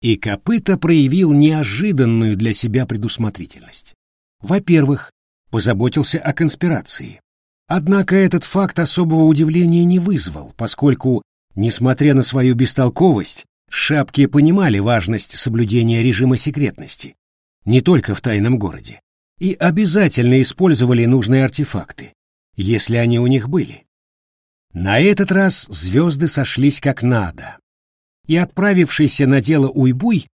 И Копыта проявил неожиданную для себя предусмотрительность. Во-первых, позаботился о конспирации. Однако этот факт особого удивления не вызвал, поскольку, несмотря на свою бестолковость, шапки понимали важность соблюдения режима секретности, не только в тайном городе, и обязательно использовали нужные артефакты, если они у них были. На этот раз звезды сошлись как надо, и отправившийся на дело Уйбуй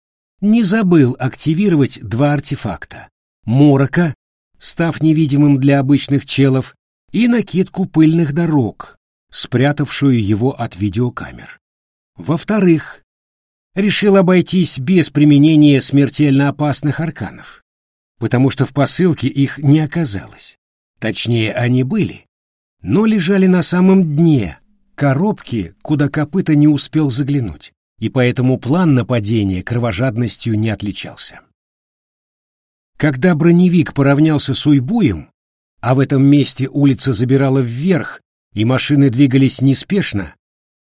не забыл активировать два артефакта — Морока, став невидимым для обычных челов, и накидку пыльных дорог, спрятавшую его от видеокамер. Во-вторых, решил обойтись без применения смертельно опасных арканов, потому что в посылке их не оказалось. Точнее, они были, но лежали на самом дне коробки, куда копыта не успел заглянуть и поэтому план нападения кровожадностью не отличался. Когда броневик поравнялся с Уйбуем, а в этом месте улица забирала вверх, и машины двигались неспешно,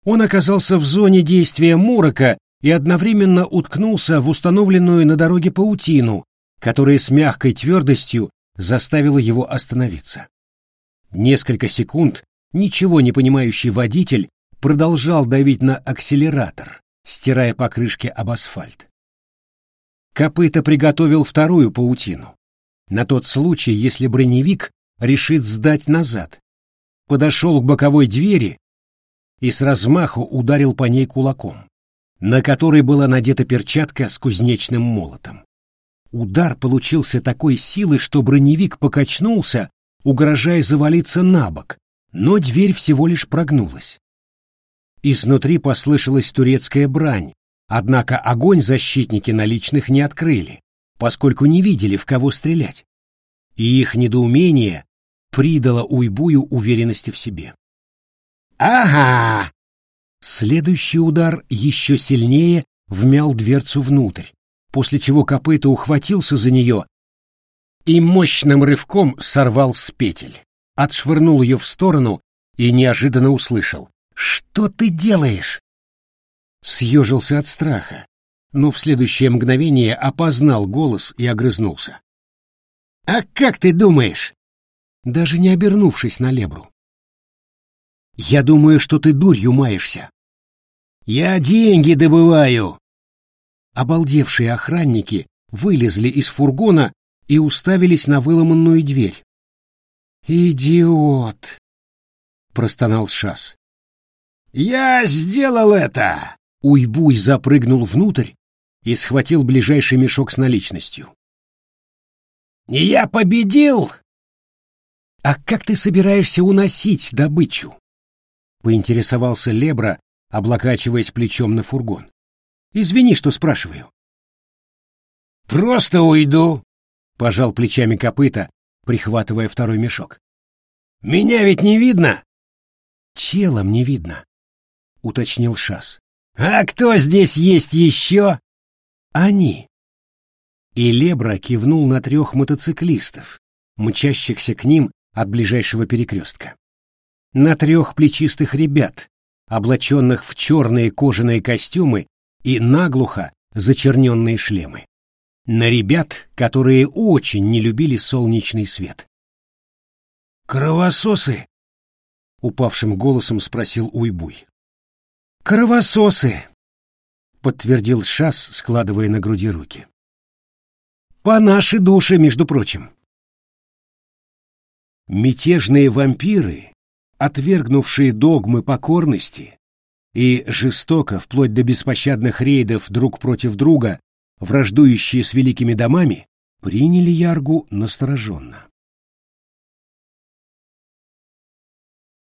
он оказался в зоне действия Мурока и одновременно уткнулся в установленную на дороге паутину, которая с мягкой твердостью заставила его остановиться. Несколько секунд ничего не понимающий водитель продолжал давить на акселератор, стирая покрышки об асфальт. Копыта приготовил вторую паутину. На тот случай, если броневик решит сдать назад. Подошел к боковой двери и с размаху ударил по ней кулаком, на которой была надета перчатка с кузнечным молотом. Удар получился такой силы, что броневик покачнулся, угрожая завалиться на бок, но дверь всего лишь прогнулась. Изнутри послышалась турецкая брань, однако огонь защитники наличных не открыли, поскольку не видели, в кого стрелять. И их недоумение придало Уйбую уверенности в себе. «Ага!» Следующий удар еще сильнее вмял дверцу внутрь, после чего копыта ухватился за нее и мощным рывком сорвал с петель, отшвырнул ее в сторону и неожиданно услышал. «Что ты делаешь?» Съежился от страха, но в следующее мгновение опознал голос и огрызнулся. «А как ты думаешь?» Даже не обернувшись на лебру. «Я думаю, что ты дурью маешься». «Я деньги добываю!» Обалдевшие охранники вылезли из фургона и уставились на выломанную дверь. «Идиот!» — простонал Шас. «Я сделал это!» Уйбуй запрыгнул внутрь и схватил ближайший мешок с наличностью. «Я победил!» «А как ты собираешься уносить добычу?» — поинтересовался Лебра, облокачиваясь плечом на фургон. «Извини, что спрашиваю». «Просто уйду», — пожал плечами копыта, прихватывая второй мешок. «Меня ведь не видно?» «Челом не видно», — уточнил Шас. «А кто здесь есть еще?» «Они». И Лебра кивнул на трех мотоциклистов, мчащихся к ним от ближайшего перекрестка. На трех плечистых ребят, облаченных в черные кожаные костюмы и наглухо зачерненные шлемы на ребят, которые очень не любили солнечный свет. «Кровососы?» — упавшим голосом спросил Уйбуй. «Кровососы!» — подтвердил Шас, складывая на груди руки. «По нашей душе, между прочим». Мятежные вампиры, отвергнувшие догмы покорности и жестоко, вплоть до беспощадных рейдов друг против друга, враждующие с великими домами, приняли Яргу настороженно.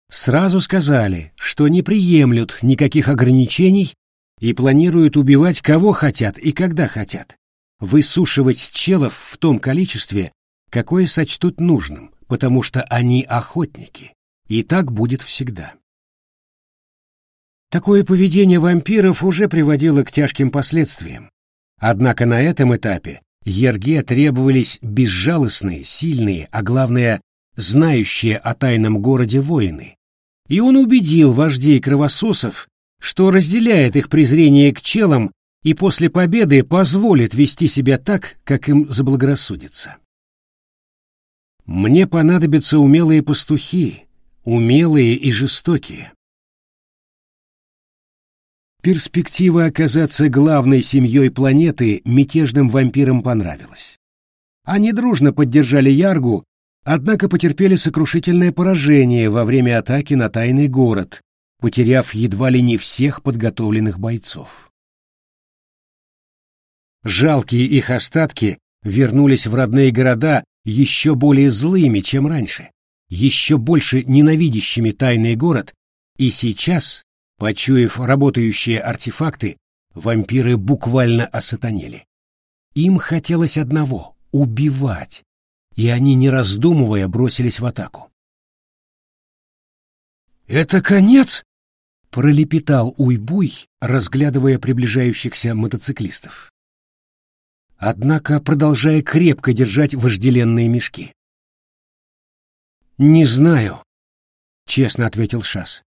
Сразу сказали, что не приемлют никаких ограничений и планируют убивать кого хотят и когда хотят, высушивать челов в том количестве, какое сочтут нужным, потому что они охотники, и так будет всегда. Такое поведение вампиров уже приводило к тяжким последствиям, Однако на этом этапе Ерге требовались безжалостные, сильные, а главное, знающие о тайном городе воины. И он убедил вождей кровососов, что разделяет их презрение к челам и после победы позволит вести себя так, как им заблагорассудится. Мне понадобятся умелые пастухи, умелые и жестокие. Перспектива оказаться главной семьей планеты мятежным вампирам понравилась. Они дружно поддержали Яргу, однако потерпели сокрушительное поражение во время атаки на тайный город, потеряв едва ли не всех подготовленных бойцов. Жалкие их остатки вернулись в родные города еще более злыми, чем раньше, еще больше ненавидящими тайный город, и сейчас Почуяв работающие артефакты, вампиры буквально осатанели. Им хотелось одного — убивать, и они, не раздумывая, бросились в атаку. «Это конец?» — пролепетал Уйбуй, разглядывая приближающихся мотоциклистов. Однако продолжая крепко держать вожделенные мешки. «Не знаю», — честно ответил Шас.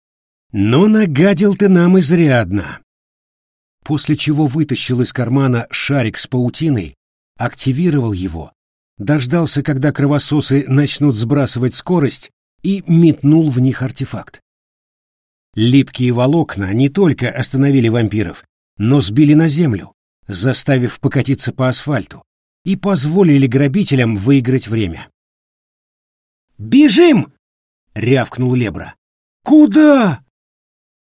Но нагадил ты нам изрядно. После чего вытащил из кармана шарик с паутиной, активировал его, дождался, когда кровососы начнут сбрасывать скорость, и метнул в них артефакт. Липкие волокна не только остановили вампиров, но сбили на землю, заставив покатиться по асфальту, и позволили грабителям выиграть время. «Бежим!» — рявкнул Лебра. «Куда?»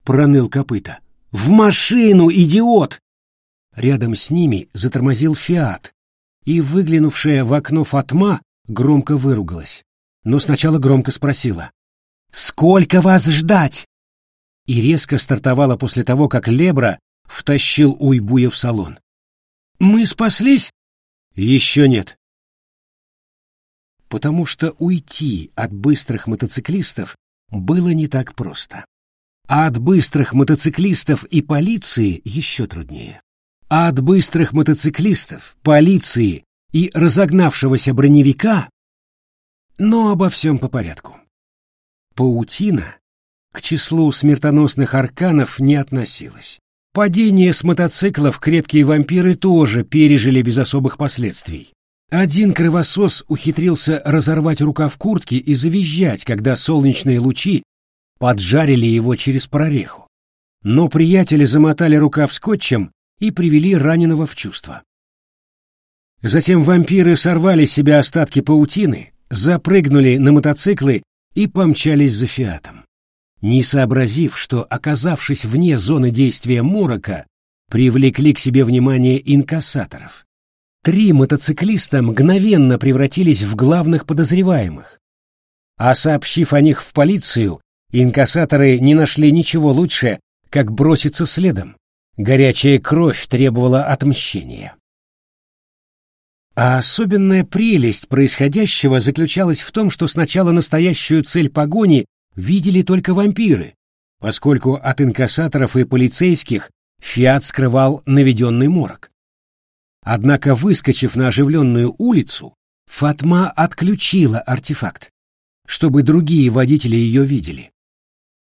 Проныл копыта. «В машину, идиот!» Рядом с ними затормозил «Фиат», и выглянувшая в окно Фатма громко выругалась, но сначала громко спросила «Сколько вас ждать?» и резко стартовала после того, как Лебра втащил Уйбуя в салон. «Мы спаслись?» «Еще нет». Потому что уйти от быстрых мотоциклистов было не так просто. А от быстрых мотоциклистов и полиции еще труднее. А от быстрых мотоциклистов, полиции и разогнавшегося броневика, но обо всем по порядку. Паутина к числу смертоносных арканов не относилась. Падение с мотоциклов крепкие вампиры тоже пережили без особых последствий. Один кровосос ухитрился разорвать рукав куртки и завизжать, когда солнечные лучи поджарили его через прореху. Но приятели замотали рукав скотчем и привели раненого в чувство. Затем вампиры сорвали с себя остатки паутины, запрыгнули на мотоциклы и помчались за фиатом. Не сообразив, что, оказавшись вне зоны действия морока, привлекли к себе внимание инкассаторов. Три мотоциклиста мгновенно превратились в главных подозреваемых. А сообщив о них в полицию, инкассаторы не нашли ничего лучше, как броситься следом. Горячая кровь требовала отмщения. А особенная прелесть происходящего заключалась в том, что сначала настоящую цель погони видели только вампиры, поскольку от инкассаторов и полицейских Фиат скрывал наведенный морок. Однако, выскочив на оживленную улицу, Фатма отключила артефакт, чтобы другие водители ее видели,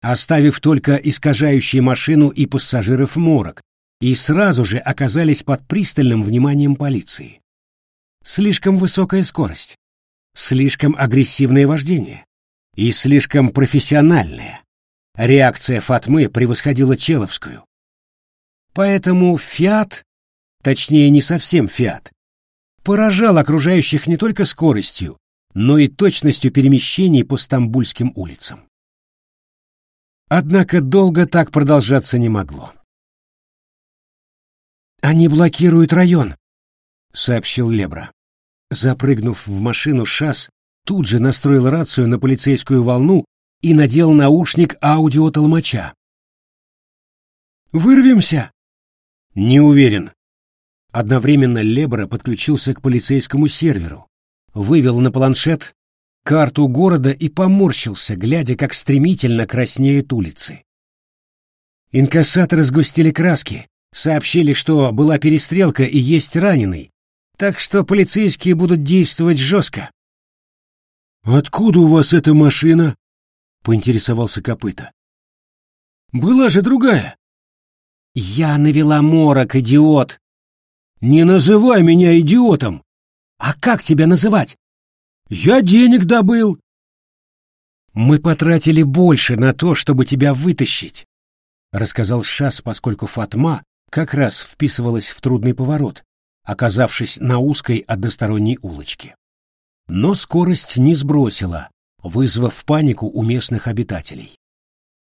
оставив только искажающие машину и пассажиров морок, и сразу же оказались под пристальным вниманием полиции. Слишком высокая скорость, слишком агрессивное вождение и слишком профессиональное. Реакция Фатмы превосходила Человскую. Поэтому «Фиат» точнее не совсем «Фиат», поражал окружающих не только скоростью, но и точностью перемещений по стамбульским улицам. Однако долго так продолжаться не могло. «Они блокируют район», — сообщил Лебра. Запрыгнув в машину, Шас тут же настроил рацию на полицейскую волну и надел наушник аудиотолмача. «Вырвемся?» «Не уверен», Одновременно Лебра подключился к полицейскому серверу, вывел на планшет карту города и поморщился, глядя, как стремительно краснеют улицы. Инкассаторы сгустили краски, сообщили, что была перестрелка и есть раненый, так что полицейские будут действовать жестко. «Откуда у вас эта машина?» — поинтересовался Копыта. «Была же другая». «Я навела морок, идиот!» Не называй меня идиотом. А как тебя называть? Я денег добыл. Мы потратили больше на то, чтобы тебя вытащить, рассказал Шас, поскольку Фатма как раз вписывалась в трудный поворот, оказавшись на узкой односторонней улочке. Но скорость не сбросила, вызвав панику у местных обитателей.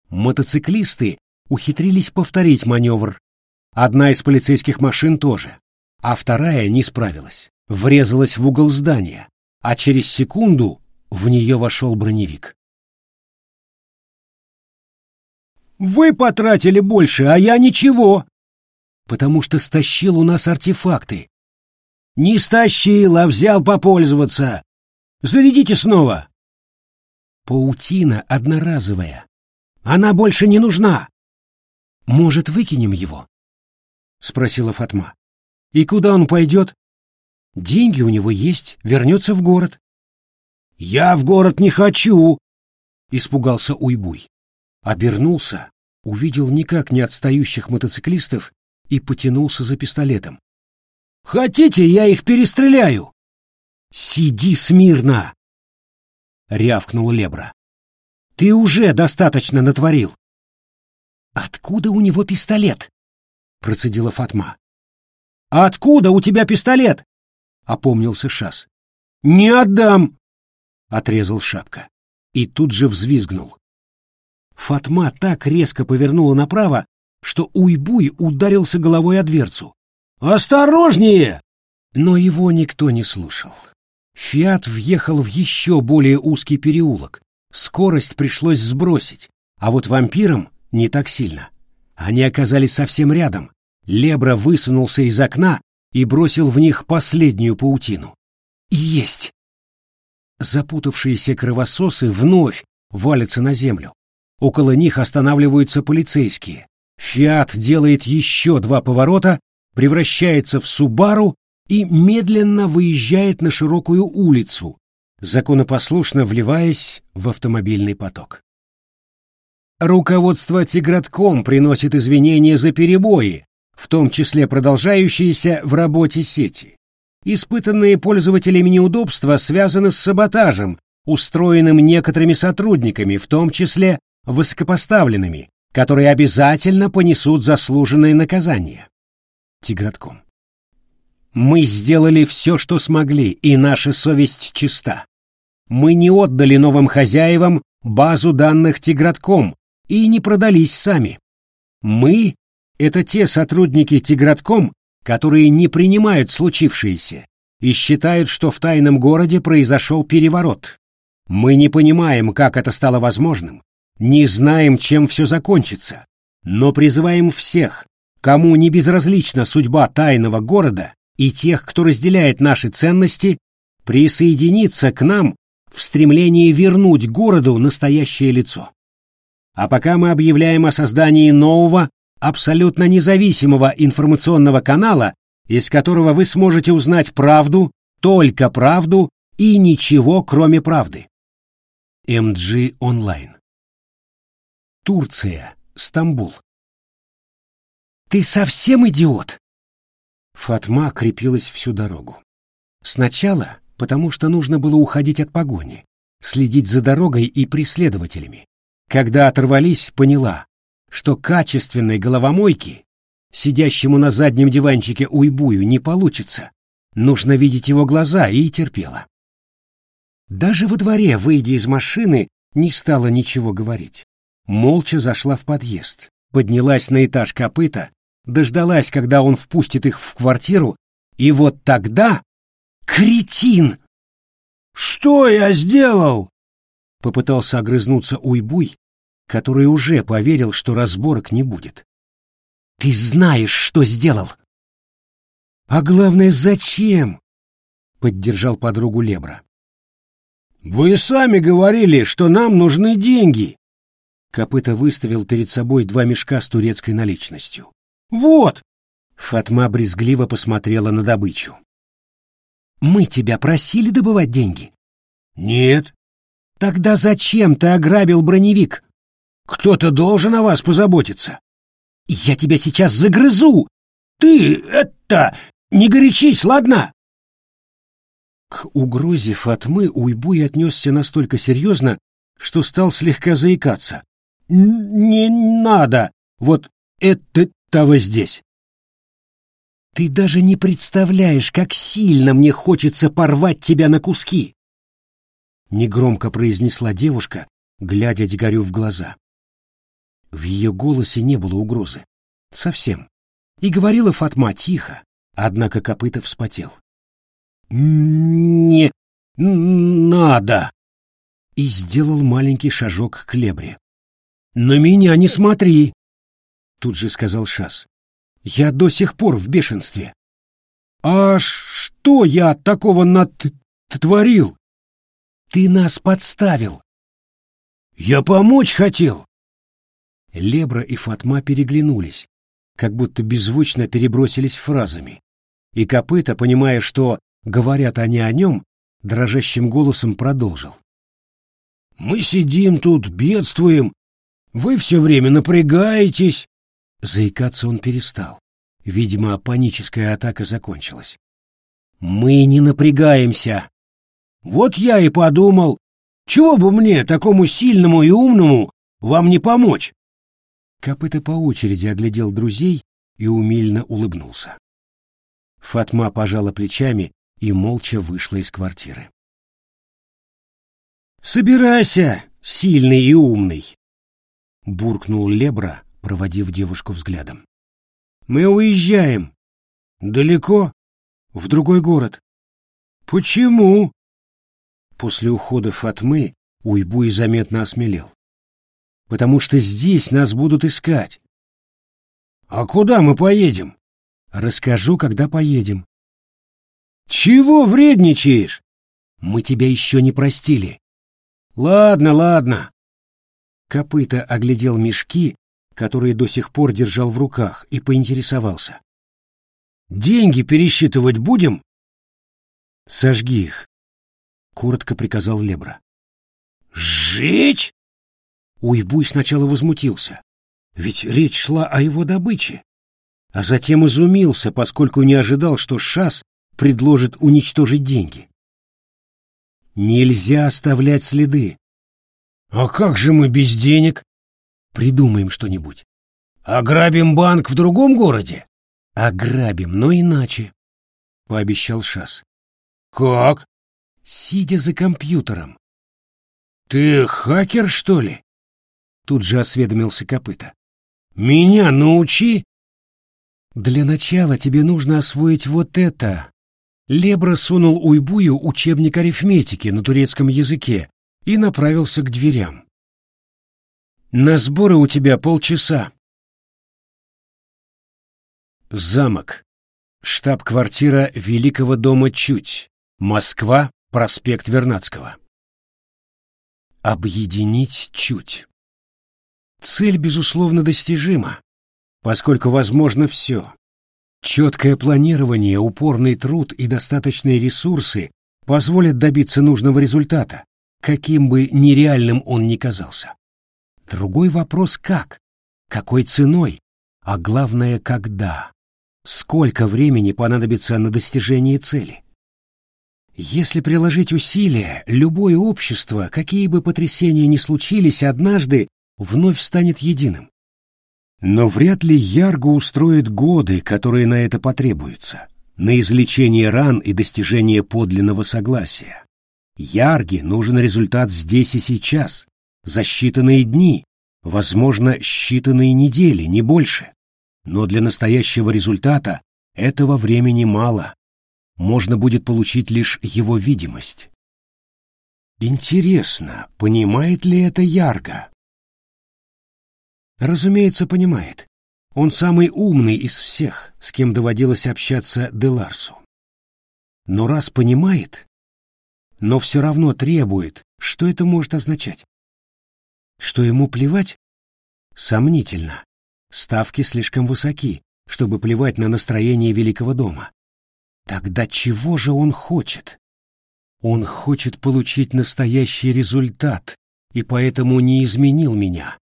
Мотоциклисты ухитрились повторить маневр. Одна из полицейских машин тоже а вторая не справилась, врезалась в угол здания, а через секунду в нее вошел броневик. «Вы потратили больше, а я ничего!» «Потому что стащил у нас артефакты». «Не стащил, а взял попользоваться. Зарядите снова!» «Паутина одноразовая. Она больше не нужна. Может, выкинем его?» — спросила Фатма. И куда он пойдет? Деньги у него есть, вернется в город. Я в город не хочу, испугался Уйбуй. Обернулся, увидел никак не отстающих мотоциклистов и потянулся за пистолетом. Хотите, я их перестреляю? Сиди смирно, рявкнул Лебра. Ты уже достаточно натворил. Откуда у него пистолет? процедила Фатма. «А откуда у тебя пистолет?» — опомнился Шас. «Не отдам!» — отрезал Шапка. И тут же взвизгнул. Фатма так резко повернула направо, что Уйбуй ударился головой о дверцу. «Осторожнее!» Но его никто не слушал. Фиат въехал в еще более узкий переулок. Скорость пришлось сбросить, а вот вампирам не так сильно. Они оказались совсем рядом, Лебра высунулся из окна и бросил в них последнюю паутину. Есть! Запутавшиеся кровососы вновь валятся на землю. Около них останавливаются полицейские. Фиат делает еще два поворота, превращается в Субару и медленно выезжает на широкую улицу, законопослушно вливаясь в автомобильный поток. Руководство Тигратком приносит извинения за перебои, в том числе продолжающиеся в работе сети. Испытанные пользователями неудобства связаны с саботажем, устроенным некоторыми сотрудниками, в том числе высокопоставленными, которые обязательно понесут заслуженное наказание. Тигратком. Мы сделали все, что смогли, и наша совесть чиста. Мы не отдали новым хозяевам базу данных Тигратком и не продались сами. Мы — это те сотрудники Тигратком, которые не принимают случившееся и считают, что в тайном городе произошел переворот. Мы не понимаем, как это стало возможным, не знаем, чем все закончится, но призываем всех, кому не безразлична судьба тайного города и тех, кто разделяет наши ценности, присоединиться к нам в стремлении вернуть городу настоящее лицо. А пока мы объявляем о создании нового, абсолютно независимого информационного канала, из которого вы сможете узнать правду, только правду и ничего, кроме правды. MG Online Турция, Стамбул. «Ты совсем идиот?» Фатма крепилась всю дорогу. Сначала, потому что нужно было уходить от погони, следить за дорогой и преследователями. Когда оторвались, поняла, что качественной головомойки, сидящему на заднем диванчике уйбую, не получится. Нужно видеть его глаза, и терпела. Даже во дворе, выйдя из машины, не стала ничего говорить. Молча зашла в подъезд, поднялась на этаж копыта, дождалась, когда он впустит их в квартиру, и вот тогда... Кретин! Что я сделал? Попытался огрызнуться Уйбуй, который уже поверил, что разборок не будет. Ты знаешь, что сделал. А главное, зачем? Поддержал подругу Лебра. Вы сами говорили, что нам нужны деньги. Копыта выставил перед собой два мешка с турецкой наличностью. Вот. Фатма брезгливо посмотрела на добычу. Мы тебя просили добывать деньги? Нет. Тогда зачем ты ограбил броневик? Кто-то должен о вас позаботиться. Я тебя сейчас загрызу. Ты это не горячись, ладно? К угрозе Фатмы Уйбуй отнесся настолько серьезно, что стал слегка заикаться. «Не надо вот этого здесь». «Ты даже не представляешь, как сильно мне хочется порвать тебя на куски!» Негромко произнесла девушка, глядя Дегорю в глаза. В ее голосе не было угрозы. Совсем. И говорила Фатма тихо, однако копыта вспотел. «Не надо!» И сделал маленький шажок к лебре. «На меня не смотри!» Тут же сказал Шас. «Я до сих пор в бешенстве». «А что я такого натворил?» «Ты нас подставил». «Я помочь хотел». Лебра и Фатма переглянулись, как будто беззвучно перебросились фразами. И Копыта, понимая, что говорят они о нем, дрожащим голосом продолжил. «Мы сидим тут, бедствуем, вы все время напрягаетесь. Заикаться он перестал. Видимо, паническая атака закончилась. Мы не напрягаемся. Вот я и подумал, чего бы мне, такому сильному и умному, вам не помочь? Копыта по очереди оглядел друзей и умильно улыбнулся. Фатма пожала плечами и молча вышла из квартиры. «Собирайся, сильный и умный!» — буркнул Лебра, проводив девушку взглядом. «Мы уезжаем. Далеко? В другой город. Почему?» После ухода Фатмы Уйбуй заметно осмелел. «Потому что здесь нас будут искать». «А куда мы поедем?» «Расскажу, когда поедем». «Чего вредничаешь?» «Мы тебя еще не простили». «Ладно, ладно. Копыта оглядел мешки, которые до сих пор держал в руках, и поинтересовался. Деньги пересчитывать будем? Сожги их, коротко приказал Лебра. Сжечь? Уйбуй сначала возмутился, ведь речь шла о его добыче, а затем изумился, поскольку не ожидал, что Шас предложит уничтожить деньги. Нельзя оставлять следы. А как же мы без денег? Придумаем что-нибудь. Ограбим банк в другом городе? Ограбим, но иначе, пообещал Шас. Как? Сидя за компьютером. Ты хакер, что ли? Тут же осведомился копыта. Меня научи. Для начала тебе нужно освоить вот это. Лебра сунул Уйбую учебник арифметики на турецком языке и направился к дверям. На сборы у тебя полчаса. Замок. Штаб-квартира Великого дома Чуть. Москва, проспект Вернадского. Объединить Чуть. Цель, безусловно, достижима, поскольку возможно все. Четкое планирование, упорный труд и достаточные ресурсы позволят добиться нужного результата, каким бы нереальным он ни казался. Другой вопрос — как? Какой ценой? А главное — когда? Сколько времени понадобится на достижение цели? Если приложить усилия, любое общество, какие бы потрясения ни случились, однажды вновь станет единым. Но вряд ли Ярго устроит годы, которые на это потребуются, на излечение ран и достижение подлинного согласия. Ярге нужен результат здесь и сейчас, за считанные дни, возможно, считанные недели, не больше. Но для настоящего результата этого времени мало. Можно будет получить лишь его видимость. Интересно, понимает ли это Ярго? Разумеется, понимает. Он самый умный из всех, с кем доводилось общаться Деларсу. Но раз понимает, но все равно требует, что это может означать? Что ему плевать? Сомнительно. Ставки слишком высоки, чтобы плевать на настроение Великого дома. Тогда чего же он хочет? Он хочет получить настоящий результат, и поэтому не изменил меня, —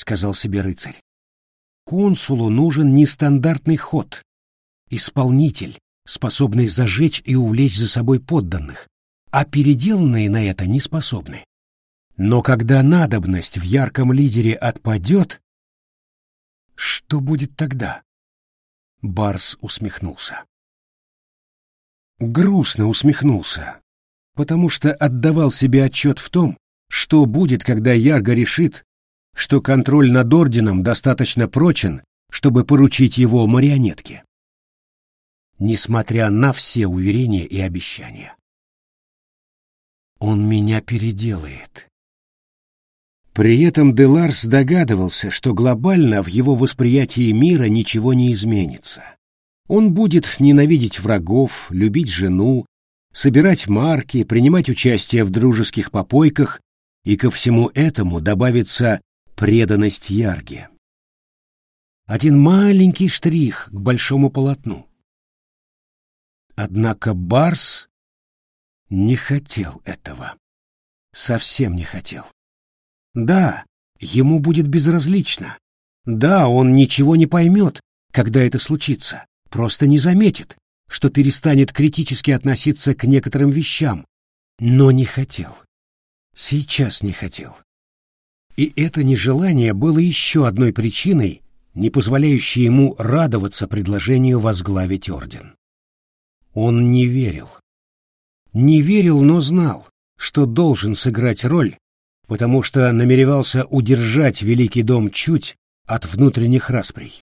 сказал себе рыцарь. Консулу нужен нестандартный ход, исполнитель, способный зажечь и увлечь за собой подданных, а переделанные на это не способны. Но когда надобность в ярком лидере отпадет, что будет тогда? Барс усмехнулся. Грустно усмехнулся, потому что отдавал себе отчет в том, что будет, когда Ярго решит, что контроль над орденом достаточно прочен, чтобы поручить его марионетке. Несмотря на все уверения и обещания. Он меня переделает. При этом Деларс догадывался, что глобально в его восприятии мира ничего не изменится. Он будет ненавидеть врагов, любить жену, собирать марки, принимать участие в дружеских попойках, и ко всему этому добавится преданность Ярге. Один маленький штрих к большому полотну. Однако Барс не хотел этого. Совсем не хотел. Да, ему будет безразлично. Да, он ничего не поймет, когда это случится, просто не заметит, что перестанет критически относиться к некоторым вещам, но не хотел. Сейчас не хотел. И это нежелание было еще одной причиной, не позволяющей ему радоваться предложению возглавить орден. Он не верил. Не верил, но знал, что должен сыграть роль, потому что намеревался удержать Великий дом чуть от внутренних расприй,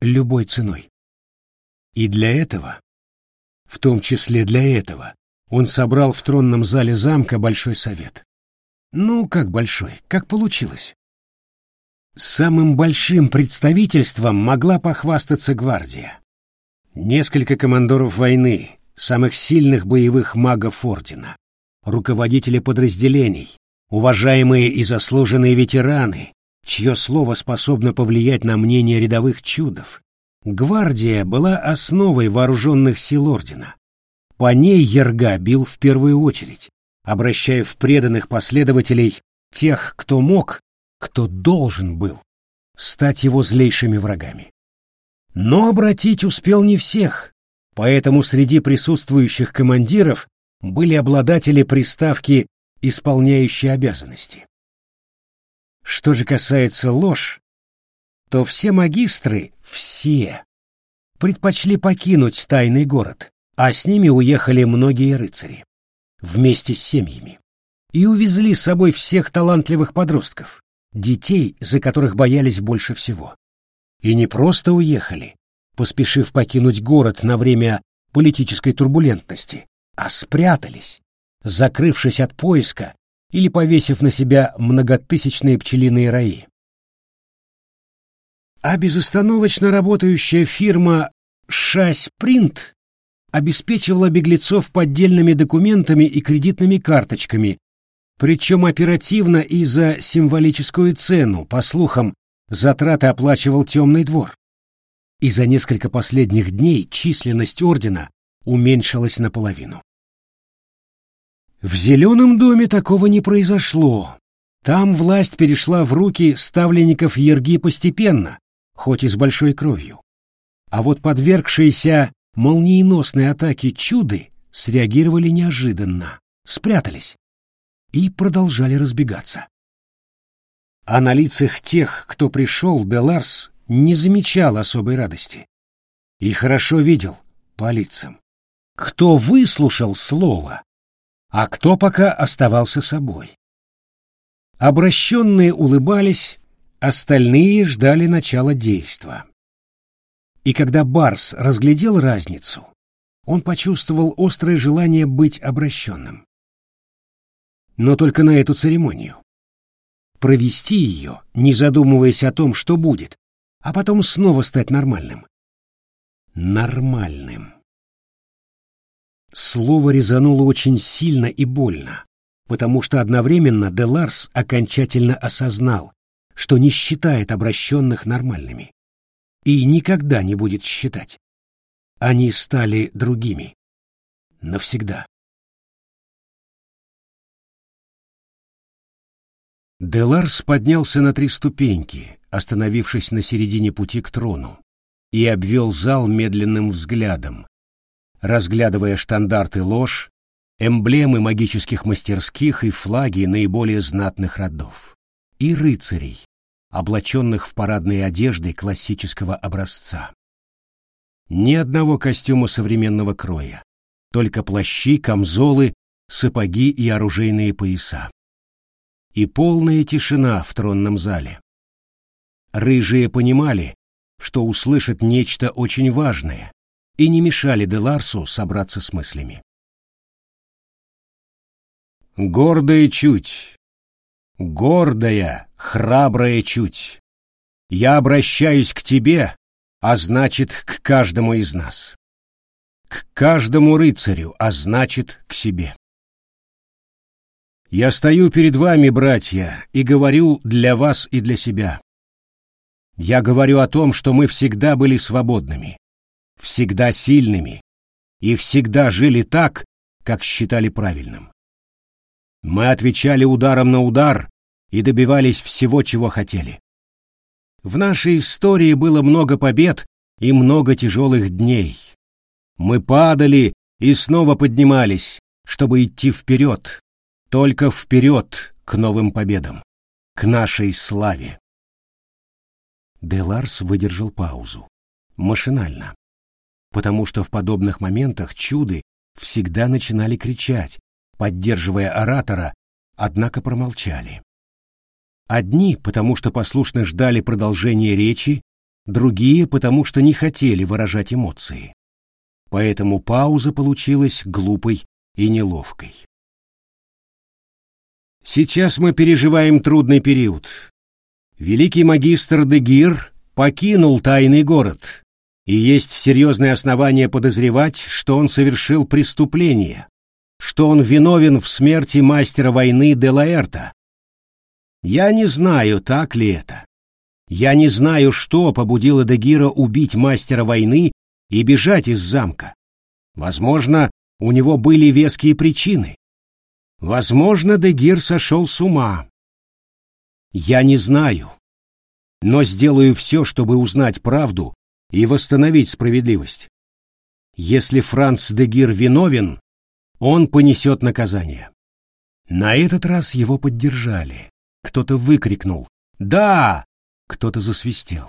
любой ценой. И для этого, в том числе для этого, он собрал в тронном зале замка Большой Совет. Ну, как большой, как получилось. Самым большим представительством могла похвастаться гвардия. Несколько командоров войны, самых сильных боевых магов Ордена, руководители подразделений, уважаемые и заслуженные ветераны, чье слово способно повлиять на мнение рядовых чудов, Гвардия была основой вооруженных сил ордена. По ней Ерга бил в первую очередь, обращая в преданных последователей тех, кто мог, кто должен был стать его злейшими врагами. Но обратить успел не всех, поэтому среди присутствующих командиров были обладатели приставки «исполняющие обязанности». Что же касается ложь, то все магистры, все, предпочли покинуть тайный город, а с ними уехали многие рыцари, вместе с семьями, и увезли с собой всех талантливых подростков, детей, за которых боялись больше всего. И не просто уехали, поспешив покинуть город на время политической турбулентности, а спрятались, закрывшись от поиска или повесив на себя многотысячные пчелиные раи. А безостановочно работающая фирма «Шась Принт» обеспечивала беглецов поддельными документами и кредитными карточками, причем оперативно и за символическую цену, по слухам, затраты оплачивал темный двор. И за несколько последних дней численность ордена уменьшилась наполовину. В зеленом доме такого не произошло. Там власть перешла в руки ставленников Ерги постепенно, хоть и с большой кровью. А вот подвергшиеся молниеносной атаке чуды среагировали неожиданно, спрятались и продолжали разбегаться. А на лицах тех, кто пришел, Беларс не замечал особой радости. И хорошо видел по лицам, кто выслушал слово, а кто пока оставался собой. Обращенные улыбались, остальные ждали начала действа. И когда Барс разглядел разницу, он почувствовал острое желание быть обращенным. Но только на эту церемонию. Провести ее, не задумываясь о том, что будет, а потом снова стать нормальным. Нормальным. Слово резануло очень сильно и больно, потому что одновременно Деларс окончательно осознал, что не считает обращенных нормальными и никогда не будет считать. Они стали другими. Навсегда. Деларс поднялся на три ступеньки, остановившись на середине пути к трону, и обвел зал медленным взглядом, разглядывая штандарты ложь, эмблемы магических мастерских и флаги наиболее знатных родов, и рыцарей, облаченных в парадные одежды классического образца. Ни одного костюма современного кроя, только плащи, камзолы, сапоги и оружейные пояса. И полная тишина в тронном зале. Рыжие понимали, что услышат нечто очень важное, и не мешали Деларсу собраться с мыслями. Гордая чуть, гордая, храбрая чуть. Я обращаюсь к тебе, а значит, к каждому из нас. К каждому рыцарю, а значит, к себе. Я стою перед вами, братья, и говорю для вас и для себя. Я говорю о том, что мы всегда были свободными, всегда сильными и всегда жили так, как считали правильным. Мы отвечали ударом на удар и добивались всего, чего хотели. В нашей истории было много побед и много тяжелых дней. Мы падали и снова поднимались, чтобы идти вперед, только вперед к новым победам, к нашей славе. Деларс выдержал паузу, машинально, потому что в подобных моментах чуды всегда начинали кричать, поддерживая оратора, однако промолчали. Одни, потому что послушно ждали продолжения речи, другие, потому что не хотели выражать эмоции. Поэтому пауза получилась глупой и неловкой. Сейчас мы переживаем трудный период. Великий магистр Дегир покинул тайный город, и есть серьезные основания подозревать, что он совершил преступление, что он виновен в смерти мастера войны Делаэрта, я не знаю, так ли это. Я не знаю, что побудило Дегира убить мастера войны и бежать из замка. Возможно, у него были веские причины. Возможно, Дегир сошел с ума. Я не знаю, но сделаю все, чтобы узнать правду и восстановить справедливость. Если Франц Дегир виновен, он понесет наказание. На этот раз его поддержали. Кто-то выкрикнул «Да!», кто-то засвистел.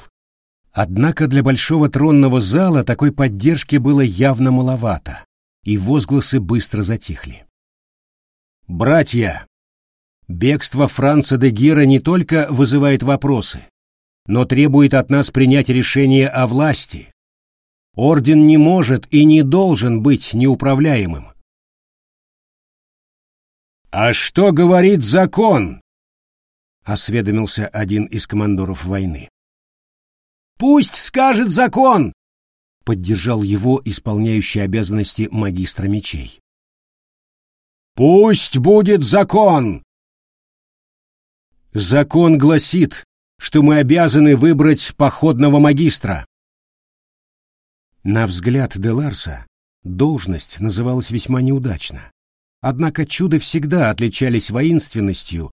Однако для большого тронного зала такой поддержки было явно маловато, и возгласы быстро затихли. «Братья, бегство Франца де Гира не только вызывает вопросы, но требует от нас принять решение о власти. Орден не может и не должен быть неуправляемым. «А что говорит закон?» — осведомился один из командоров войны. «Пусть скажет закон!» — поддержал его исполняющий обязанности магистра мечей. «Пусть будет закон!» «Закон гласит, что мы обязаны выбрать походного магистра». На взгляд Деларса должность называлась весьма неудачно. Однако чуды всегда отличались воинственностью,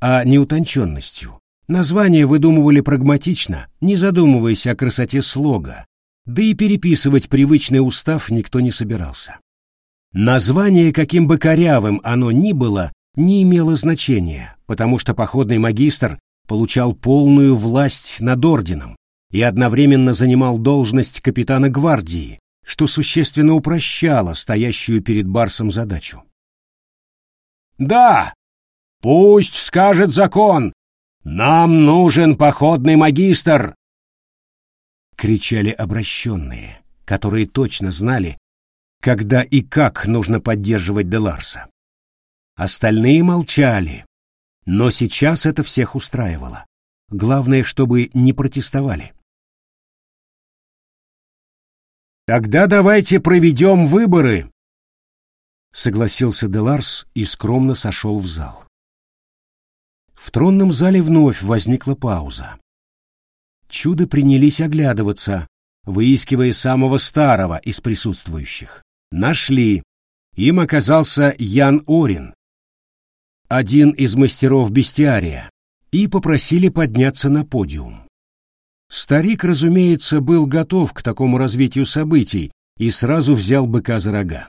а не утонченностью. Названия выдумывали прагматично, не задумываясь о красоте слога, да и переписывать привычный устав никто не собирался. Название, каким бы корявым оно ни было, не имело значения, потому что походный магистр получал полную власть над орденом и одновременно занимал должность капитана гвардии, что существенно упрощало стоящую перед Барсом задачу. «Да, пусть скажет закон, нам нужен походный магистр!» Кричали обращенные, которые точно знали, когда и как нужно поддерживать Деларса. Остальные молчали, но сейчас это всех устраивало. Главное, чтобы не протестовали. «Тогда давайте проведем выборы», согласился Деларс и скромно сошел в зал. В тронном зале вновь возникла пауза. Чуды принялись оглядываться, выискивая самого старого из присутствующих. Нашли. Им оказался Ян Орин, один из мастеров бестиария, и попросили подняться на подиум. Старик, разумеется, был готов к такому развитию событий и сразу взял быка за рога.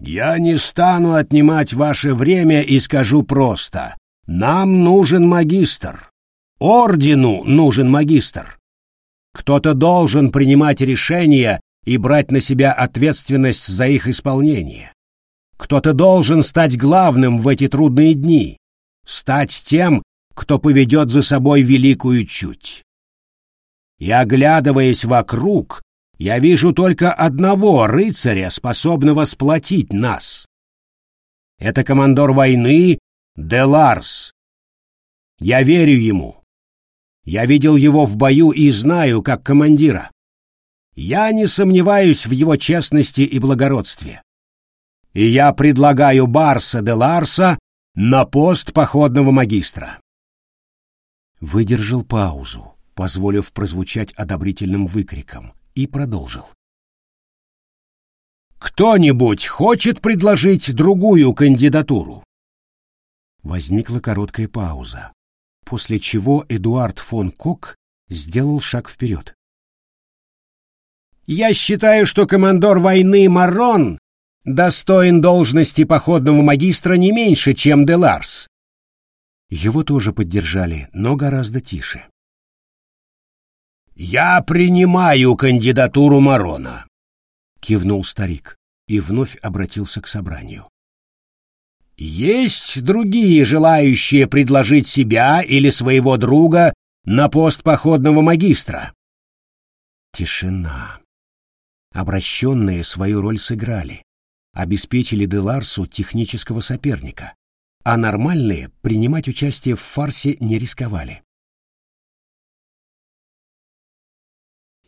Я не стану отнимать ваше время и скажу просто. Нам нужен магистр. Ордену нужен магистр. Кто-то должен принимать решения и брать на себя ответственность за их исполнение. Кто-то должен стать главным в эти трудные дни, стать тем, кто поведет за собой великую чуть. И оглядываясь вокруг, я вижу только одного рыцаря, способного сплотить нас. Это командор войны Деларс. Я верю ему. Я видел его в бою и знаю как командира. Я не сомневаюсь в его честности и благородстве. И я предлагаю Барса де Ларса на пост походного магистра. Выдержал паузу, позволив прозвучать одобрительным выкриком и продолжил. «Кто-нибудь хочет предложить другую кандидатуру?» Возникла короткая пауза, после чего Эдуард фон Кок сделал шаг вперед. «Я считаю, что командор войны Марон достоин должности походного магистра не меньше, чем Деларс». Его тоже поддержали, но гораздо тише. «Я принимаю кандидатуру Марона», — кивнул старик и вновь обратился к собранию. «Есть другие желающие предложить себя или своего друга на пост походного магистра?» Тишина. Обращенные свою роль сыграли, обеспечили Деларсу технического соперника, а нормальные принимать участие в фарсе не рисковали.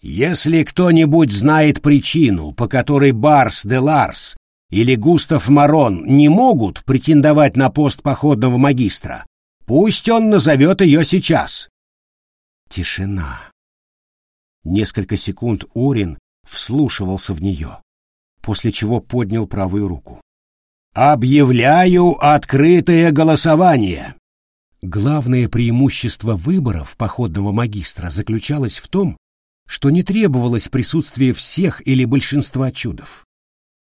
Если кто-нибудь знает причину, по которой Барс де Ларс или Густав Марон не могут претендовать на пост походного магистра, Пусть он назовет ее сейчас. Тишина. Несколько секунд Орин вслушивался в нее, после чего поднял правую руку. «Объявляю открытое голосование!» Главное преимущество выборов походного магистра заключалось в том, что не требовалось присутствие всех или большинства чудов.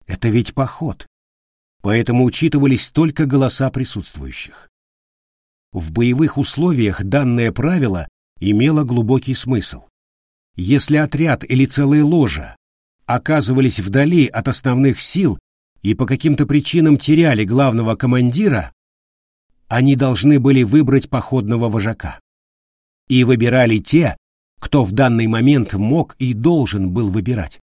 Это ведь поход, поэтому учитывались только голоса присутствующих. В боевых условиях данное правило имело глубокий смысл. Если отряд или целая ложа оказывались вдали от основных сил и по каким-то причинам теряли главного командира, они должны были выбрать походного вожака. И выбирали те, кто в данный момент мог и должен был выбирать.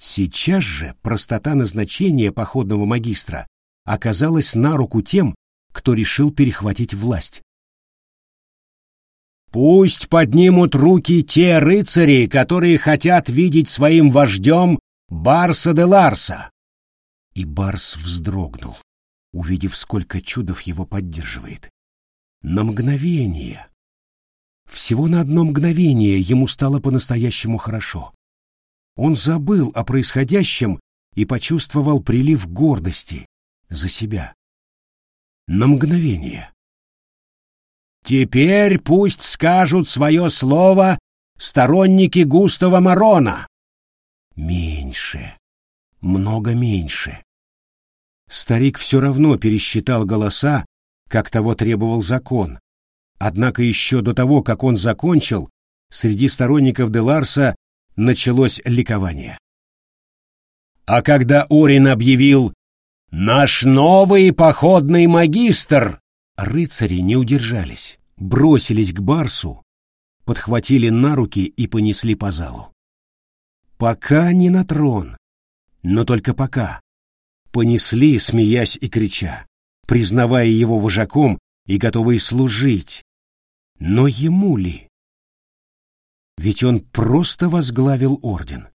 Сейчас же простота назначения походного магистра оказалась на руку тем, кто решил перехватить власть. Пусть поднимут руки те рыцари, которые хотят видеть своим вождем Барса де Ларса. И Барс вздрогнул, увидев, сколько чудов его поддерживает. На мгновение, всего на одно мгновение ему стало по-настоящему хорошо. Он забыл о происходящем и почувствовал прилив гордости за себя. На мгновение. Теперь пусть скажут свое слово сторонники Густава Марона. Меньше, много меньше. Старик все равно пересчитал голоса, как того требовал закон. Однако еще до того, как он закончил, среди сторонников Деларса началось ликование. А когда Орин объявил «Наш новый походный магистр!» Рыцари не удержались, бросились к Барсу, подхватили на руки и понесли по залу. Пока не на трон, но только пока. Понесли, смеясь и крича, признавая его вожаком и готовые служить. Но ему ли? ведь он просто возглавил орден.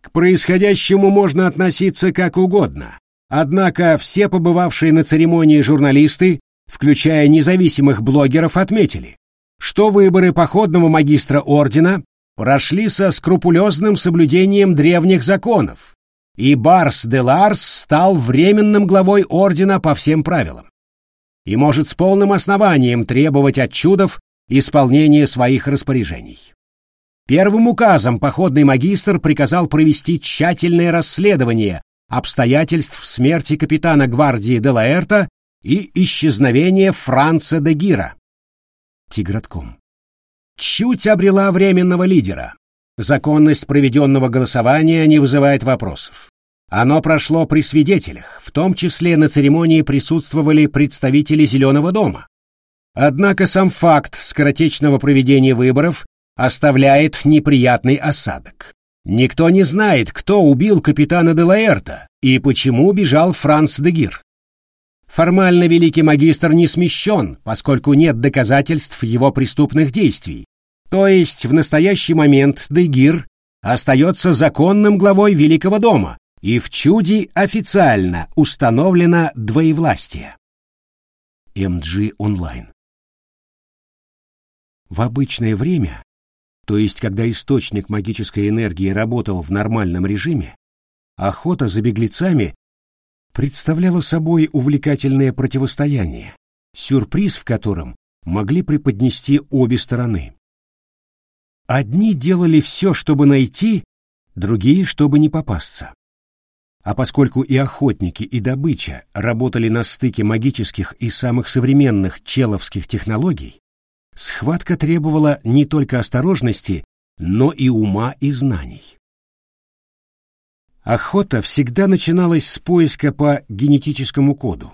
К происходящему можно относиться как угодно, однако все побывавшие на церемонии журналисты, включая независимых блогеров, отметили, что выборы походного магистра ордена прошли со скрупулезным соблюдением древних законов, и Барс де Ларс стал временным главой ордена по всем правилам и может с полным основанием требовать от чудов исполнение своих распоряжений. Первым указом походный магистр приказал провести тщательное расследование обстоятельств смерти капитана гвардии Делаэрта и исчезновения Франца де Гира. Тигратком. Чуть обрела временного лидера. Законность проведенного голосования не вызывает вопросов. Оно прошло при свидетелях, в том числе на церемонии присутствовали представители Зеленого дома. Однако сам факт скоротечного проведения выборов оставляет неприятный осадок. Никто не знает, кто убил капитана Делаэрта и почему бежал Франц де Гир. Формально великий магистр не смещен, поскольку нет доказательств его преступных действий. То есть в настоящий момент Дегир остается законным главой Великого дома, и в чуде официально установлено двоевластие. МГ онлайн в обычное время, то есть когда источник магической энергии работал в нормальном режиме, охота за беглецами представляла собой увлекательное противостояние, сюрприз в котором могли преподнести обе стороны. Одни делали все, чтобы найти, другие, чтобы не попасться. А поскольку и охотники, и добыча работали на стыке магических и самых современных человских технологий, Схватка требовала не только осторожности, но и ума и знаний. Охота всегда начиналась с поиска по генетическому коду,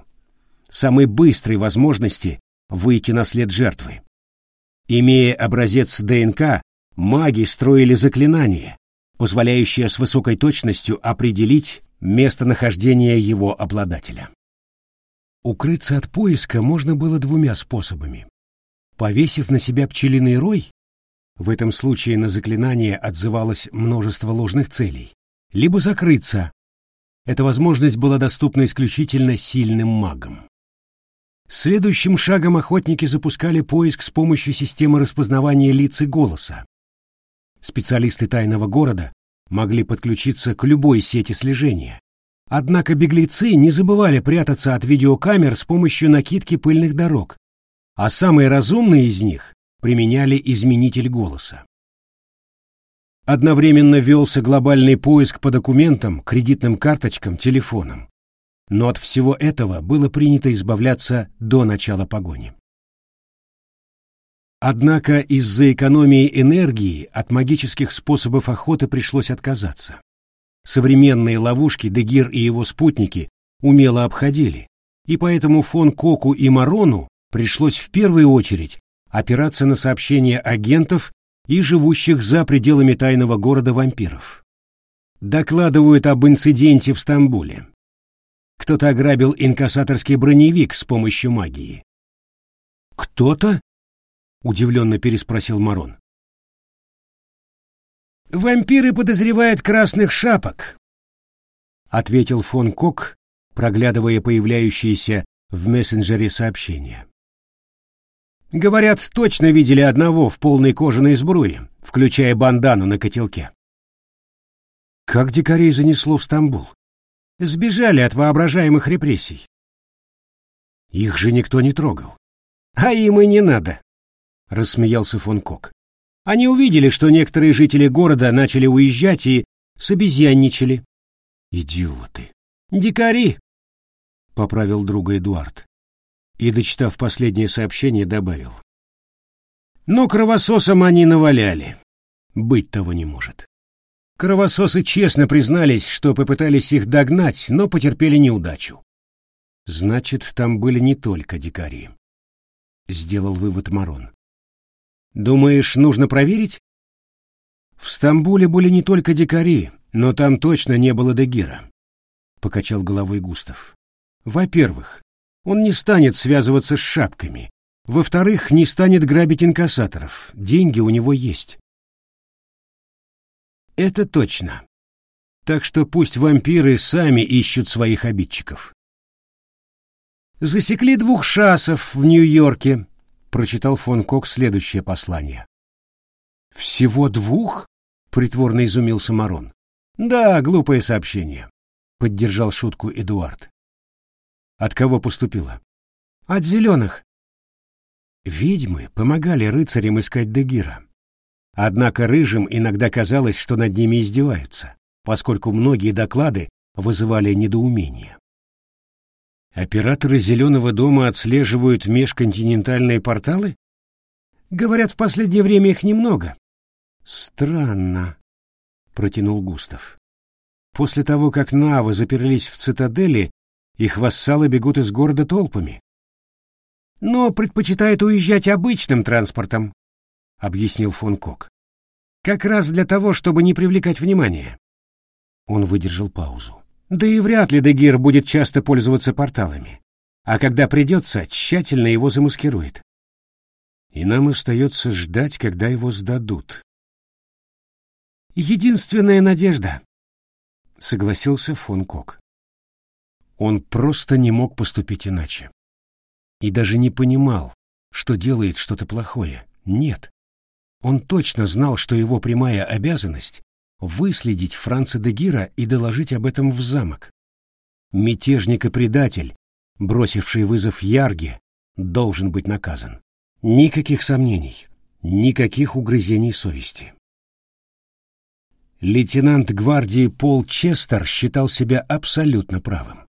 самой быстрой возможности выйти на след жертвы. Имея образец ДНК, маги строили заклинание, позволяющее с высокой точностью определить местонахождение его обладателя. Укрыться от поиска можно было двумя способами Повесив на себя пчелиный рой, в этом случае на заклинание отзывалось множество ложных целей, либо закрыться. Эта возможность была доступна исключительно сильным магам. Следующим шагом охотники запускали поиск с помощью системы распознавания лиц и голоса. Специалисты тайного города могли подключиться к любой сети слежения. Однако беглецы не забывали прятаться от видеокамер с помощью накидки пыльных дорог, а самые разумные из них применяли изменитель голоса. Одновременно велся глобальный поиск по документам, кредитным карточкам, телефонам. Но от всего этого было принято избавляться до начала погони. Однако из-за экономии энергии от магических способов охоты пришлось отказаться. Современные ловушки Дегир и его спутники умело обходили, и поэтому фон Коку и Марону пришлось в первую очередь опираться на сообщения агентов и живущих за пределами тайного города вампиров. Докладывают об инциденте в Стамбуле. Кто-то ограбил инкассаторский броневик с помощью магии. «Кто-то?» — удивленно переспросил Марон. «Вампиры подозревают красных шапок», — ответил фон Кок, проглядывая появляющиеся в мессенджере сообщения. Говорят, точно видели одного в полной кожаной сбруе, включая бандану на котелке. Как дикарей занесло в Стамбул? Сбежали от воображаемых репрессий. Их же никто не трогал. А им и не надо, — рассмеялся фон Кок. Они увидели, что некоторые жители города начали уезжать и собезьянничали. Идиоты. Дикари, — поправил друга Эдуард и, дочитав последнее сообщение, добавил. Но кровососам они наваляли. Быть того не может. Кровососы честно признались, что попытались их догнать, но потерпели неудачу. Значит, там были не только дикари. Сделал вывод Марон. Думаешь, нужно проверить? В Стамбуле были не только дикари, но там точно не было Дегира. Покачал головой Густав. Во-первых, он не станет связываться с шапками. Во-вторых, не станет грабить инкассаторов. Деньги у него есть. Это точно. Так что пусть вампиры сами ищут своих обидчиков. «Засекли двух шасов в Нью-Йорке», — прочитал фон Кок следующее послание. «Всего двух?» — притворно изумился Марон. «Да, глупое сообщение», — поддержал шутку Эдуард. От кого поступила? От зеленых. Ведьмы помогали рыцарям искать Дегира. Однако рыжим иногда казалось, что над ними издеваются, поскольку многие доклады вызывали недоумение. Операторы Зеленого дома отслеживают межконтинентальные порталы? Говорят, в последнее время их немного. Странно, протянул Густав. После того, как навы заперлись в цитадели, их вассалы бегут из города толпами. Но предпочитают уезжать обычным транспортом, объяснил фон Кок. Как раз для того, чтобы не привлекать внимания. Он выдержал паузу. Да и вряд ли Дегир будет часто пользоваться порталами. А когда придется, тщательно его замаскирует. И нам остается ждать, когда его сдадут. Единственная надежда, согласился фон Кок. Он просто не мог поступить иначе. И даже не понимал, что делает что-то плохое. Нет. Он точно знал, что его прямая обязанность — выследить Франца де Гира и доложить об этом в замок. Мятежник и предатель, бросивший вызов Ярге, должен быть наказан. Никаких сомнений, никаких угрызений совести. Лейтенант гвардии Пол Честер считал себя абсолютно правым.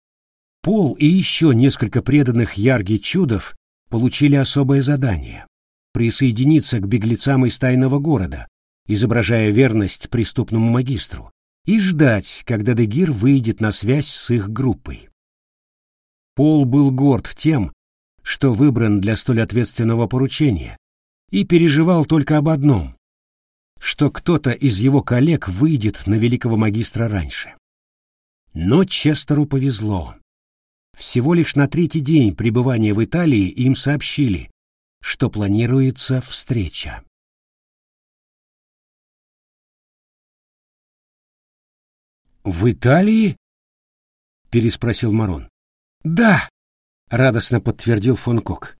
Пол и еще несколько преданных Ярги чудов получили особое задание — присоединиться к беглецам из тайного города, изображая верность преступному магистру, и ждать, когда Дегир выйдет на связь с их группой. Пол был горд тем, что выбран для столь ответственного поручения, и переживал только об одном — что кто-то из его коллег выйдет на великого магистра раньше. Но Честеру повезло. Всего лишь на третий день пребывания в Италии им сообщили, что планируется встреча. «В Италии?» — переспросил Марон. «Да», — радостно подтвердил фон Кок.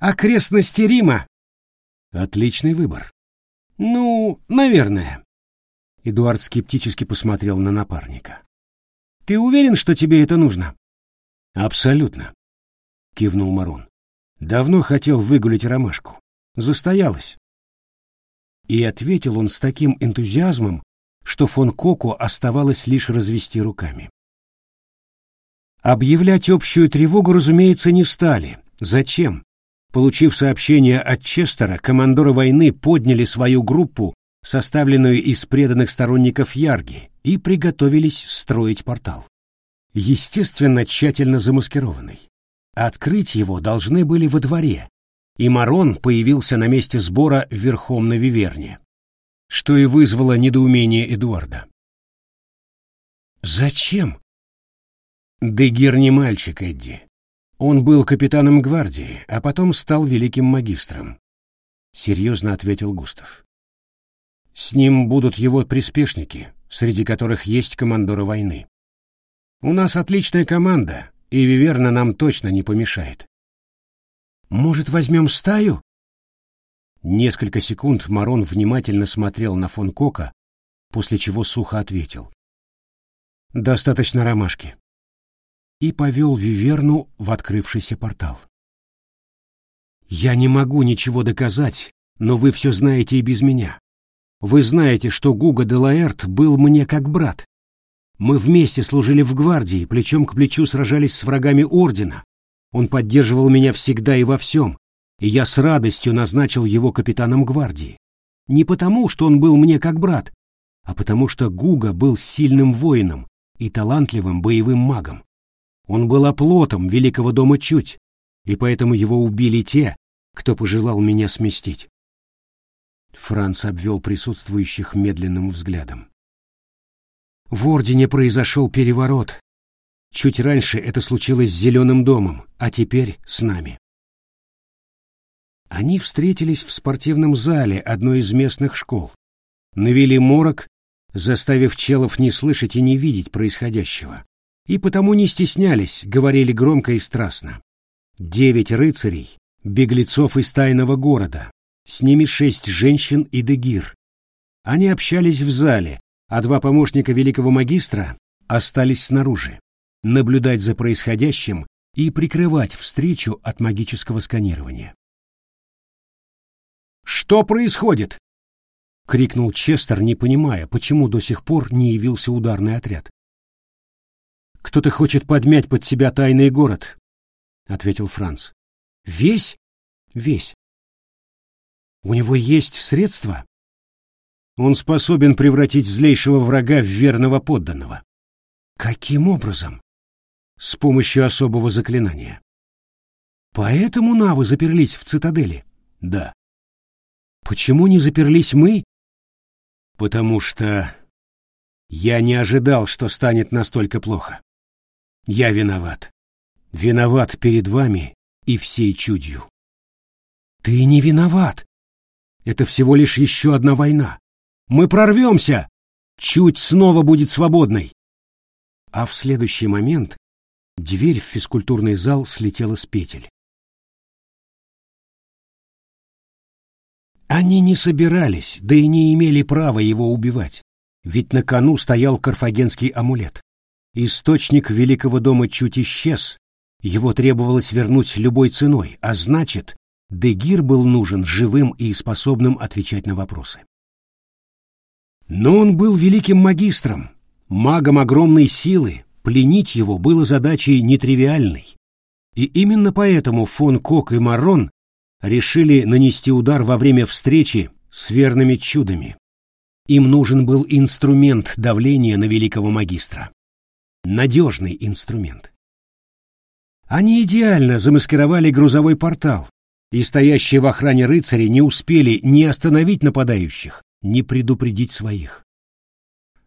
«Окрестности Рима». «Отличный выбор». «Ну, наверное». Эдуард скептически посмотрел на напарника. «Ты уверен, что тебе это нужно?» «Абсолютно», — кивнул Марон. «Давно хотел выгулить ромашку. Застоялась». И ответил он с таким энтузиазмом, что фон Коку оставалось лишь развести руками. Объявлять общую тревогу, разумеется, не стали. Зачем? Получив сообщение от Честера, командоры войны подняли свою группу, составленную из преданных сторонников Ярги, и приготовились строить портал. Естественно, тщательно замаскированный. Открыть его должны были во дворе, и Марон появился на месте сбора верхом на Виверне, что и вызвало недоумение Эдуарда. «Зачем?» «Дегир не мальчик, Эдди. Он был капитаном гвардии, а потом стал великим магистром», — серьезно ответил Густав. «С ним будут его приспешники, среди которых есть командоры войны. У нас отличная команда, и Виверна нам точно не помешает. Может, возьмем стаю? Несколько секунд Марон внимательно смотрел на фон Кока, после чего сухо ответил. «Достаточно ромашки». И повел Виверну в открывшийся портал. «Я не могу ничего доказать, но вы все знаете и без меня. Вы знаете, что Гуга де Лаэрт был мне как брат. Мы вместе служили в гвардии, плечом к плечу сражались с врагами ордена, он поддерживал меня всегда и во всем, и я с радостью назначил его капитаном гвардии. Не потому, что он был мне как брат, а потому что Гуга был сильным воином и талантливым боевым магом. Он был оплотом великого дома Чуть, и поэтому его убили те, кто пожелал меня сместить. Франц обвел присутствующих медленным взглядом. В Ордене произошел переворот, Чуть раньше это случилось с Зеленым домом, а теперь с нами. Они встретились в спортивном зале одной из местных школ. Навели морок, заставив челов не слышать и не видеть происходящего. И потому не стеснялись, говорили громко и страстно. Девять рыцарей, беглецов из тайного города, с ними шесть женщин и дегир. Они общались в зале, а два помощника великого магистра остались снаружи наблюдать за происходящим и прикрывать встречу от магического сканирования. «Что происходит?» — крикнул Честер, не понимая, почему до сих пор не явился ударный отряд. «Кто-то хочет подмять под себя тайный город», — ответил Франц. «Весь? Весь. У него есть средства?» Он способен превратить злейшего врага в верного подданного. Каким образом? с помощью особого заклинания. Поэтому навы заперлись в цитадели? Да. Почему не заперлись мы? Потому что я не ожидал, что станет настолько плохо. Я виноват. Виноват перед вами и всей чудью. Ты не виноват. Это всего лишь еще одна война. Мы прорвемся. Чуть снова будет свободной. А в следующий момент Дверь в физкультурный зал слетела с петель. Они не собирались, да и не имели права его убивать, ведь на кону стоял карфагенский амулет. Источник великого дома чуть исчез, его требовалось вернуть любой ценой, а значит, Дегир был нужен живым и способным отвечать на вопросы. Но он был великим магистром, магом огромной силы, Пленить его было задачей нетривиальной. И именно поэтому фон Кок и Марон решили нанести удар во время встречи с верными чудами. Им нужен был инструмент давления на великого магистра. Надежный инструмент. Они идеально замаскировали грузовой портал, и стоящие в охране рыцари не успели ни остановить нападающих, ни предупредить своих.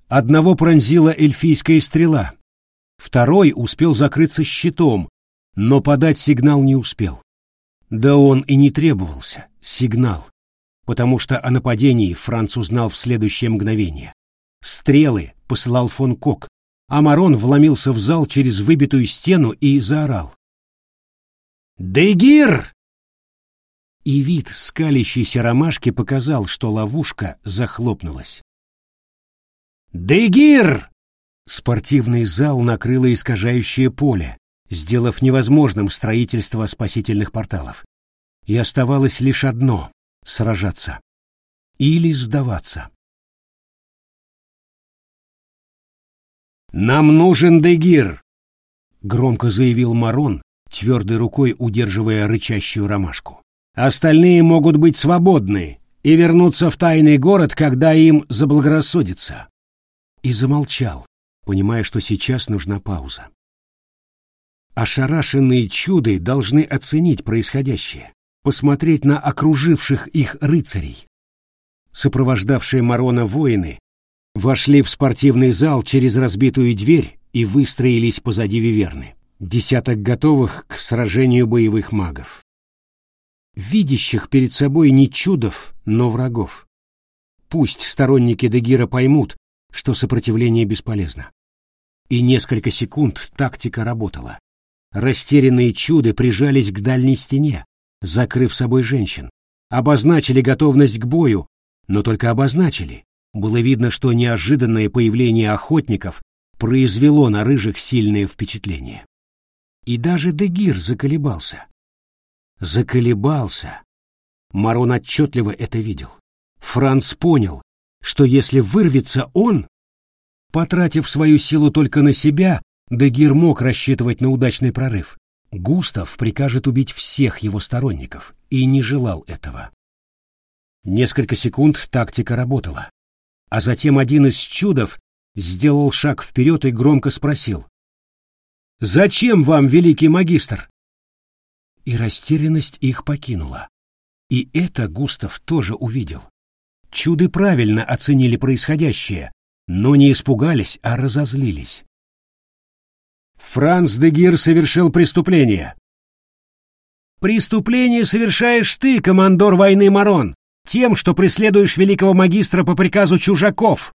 Одного пронзила эльфийская стрела, Второй успел закрыться щитом, но подать сигнал не успел. Да он и не требовался, сигнал, потому что о нападении Франц узнал в следующее мгновение. Стрелы посылал фон Кок, а Марон вломился в зал через выбитую стену и заорал. Дегир!» И вид скалящейся ромашки показал, что ловушка захлопнулась. «Дегир!» Спортивный зал накрыло искажающее поле, сделав невозможным строительство спасительных порталов. И оставалось лишь одно — сражаться. Или сдаваться. «Нам нужен Дегир!» — громко заявил Марон, твердой рукой удерживая рычащую ромашку. «Остальные могут быть свободны и вернуться в тайный город, когда им заблагорассудится». И замолчал, понимая, что сейчас нужна пауза. Ошарашенные чуды должны оценить происходящее, посмотреть на окруживших их рыцарей. Сопровождавшие Марона воины вошли в спортивный зал через разбитую дверь и выстроились позади Виверны. Десяток готовых к сражению боевых магов. Видящих перед собой не чудов, но врагов. Пусть сторонники Дегира поймут, что сопротивление бесполезно. И несколько секунд тактика работала. Растерянные чуды прижались к дальней стене, закрыв собой женщин, обозначили готовность к бою, но только обозначили. Было видно, что неожиданное появление охотников произвело на рыжих сильное впечатление. И даже Дегир заколебался. Заколебался. Марон отчетливо это видел. Франц понял, что если вырвется он, потратив свою силу только на себя, Дегир мог рассчитывать на удачный прорыв. Густав прикажет убить всех его сторонников, и не желал этого. Несколько секунд тактика работала, а затем один из чудов сделал шаг вперед и громко спросил. «Зачем вам, великий магистр?» И растерянность их покинула. И это Густав тоже увидел. Чуды правильно оценили происходящее, но не испугались, а разозлились. Франц де Гир совершил преступление. Преступление совершаешь ты, командор войны Марон, тем, что преследуешь великого магистра по приказу чужаков.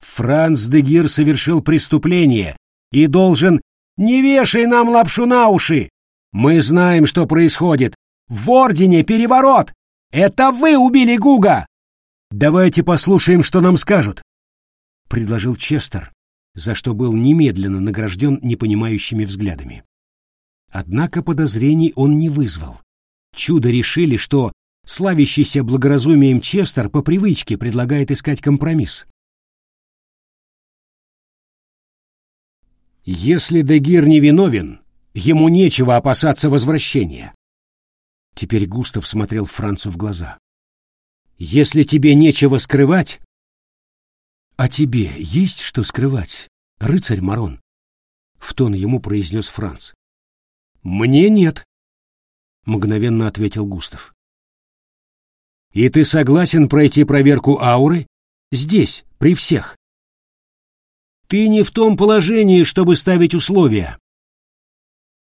Франц де Гир совершил преступление и должен... Не вешай нам лапшу на уши! Мы знаем, что происходит. В Ордене переворот! Это вы убили Гуга! Давайте послушаем, что нам скажут, — предложил Честер, за что был немедленно награжден непонимающими взглядами. Однако подозрений он не вызвал. Чудо решили, что славящийся благоразумием Честер по привычке предлагает искать компромисс. Если Дегир не виновен, ему нечего опасаться возвращения. Теперь Густав смотрел Францу в глаза. Если тебе нечего скрывать... А тебе есть что скрывать, рыцарь Марон? В тон ему произнес Франц. Мне нет, мгновенно ответил Густав. И ты согласен пройти проверку ауры? Здесь, при всех. Ты не в том положении, чтобы ставить условия.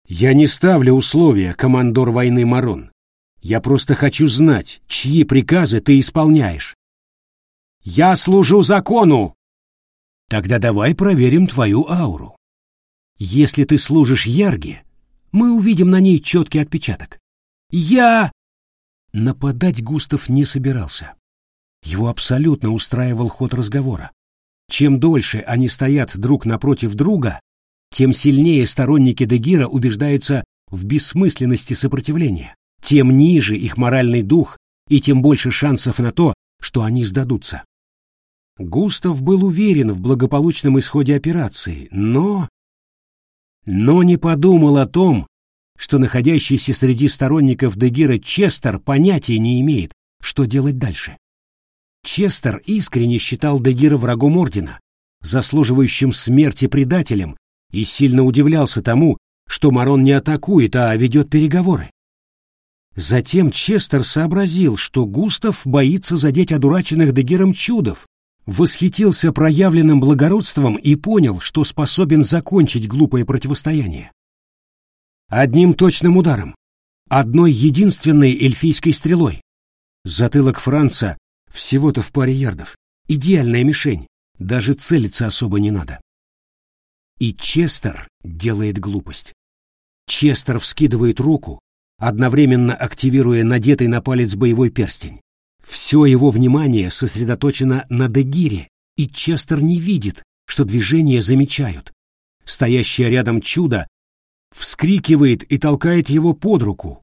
Я не ставлю условия, командор войны Марон. Я просто хочу знать, чьи приказы ты исполняешь. Я служу закону. Тогда давай проверим твою ауру. Если ты служишь Ярге, мы увидим на ней четкий отпечаток. Я... Нападать Густав не собирался. Его абсолютно устраивал ход разговора. Чем дольше они стоят друг напротив друга, тем сильнее сторонники Дегира убеждаются в бессмысленности сопротивления тем ниже их моральный дух и тем больше шансов на то, что они сдадутся. Густав был уверен в благополучном исходе операции, но... Но не подумал о том, что находящийся среди сторонников Дегира Честер понятия не имеет, что делать дальше. Честер искренне считал Дегира врагом Ордена, заслуживающим смерти предателем, и сильно удивлялся тому, что Марон не атакует, а ведет переговоры. Затем Честер сообразил, что Густав боится задеть одураченных Дегером чудов, восхитился проявленным благородством и понял, что способен закончить глупое противостояние. Одним точным ударом, одной единственной эльфийской стрелой. Затылок Франца всего-то в паре ярдов. Идеальная мишень, даже целиться особо не надо. И Честер делает глупость. Честер вскидывает руку, одновременно активируя надетый на палец боевой перстень. Все его внимание сосредоточено на Дегире, и Честер не видит, что движения замечают. Стоящее рядом чудо вскрикивает и толкает его под руку.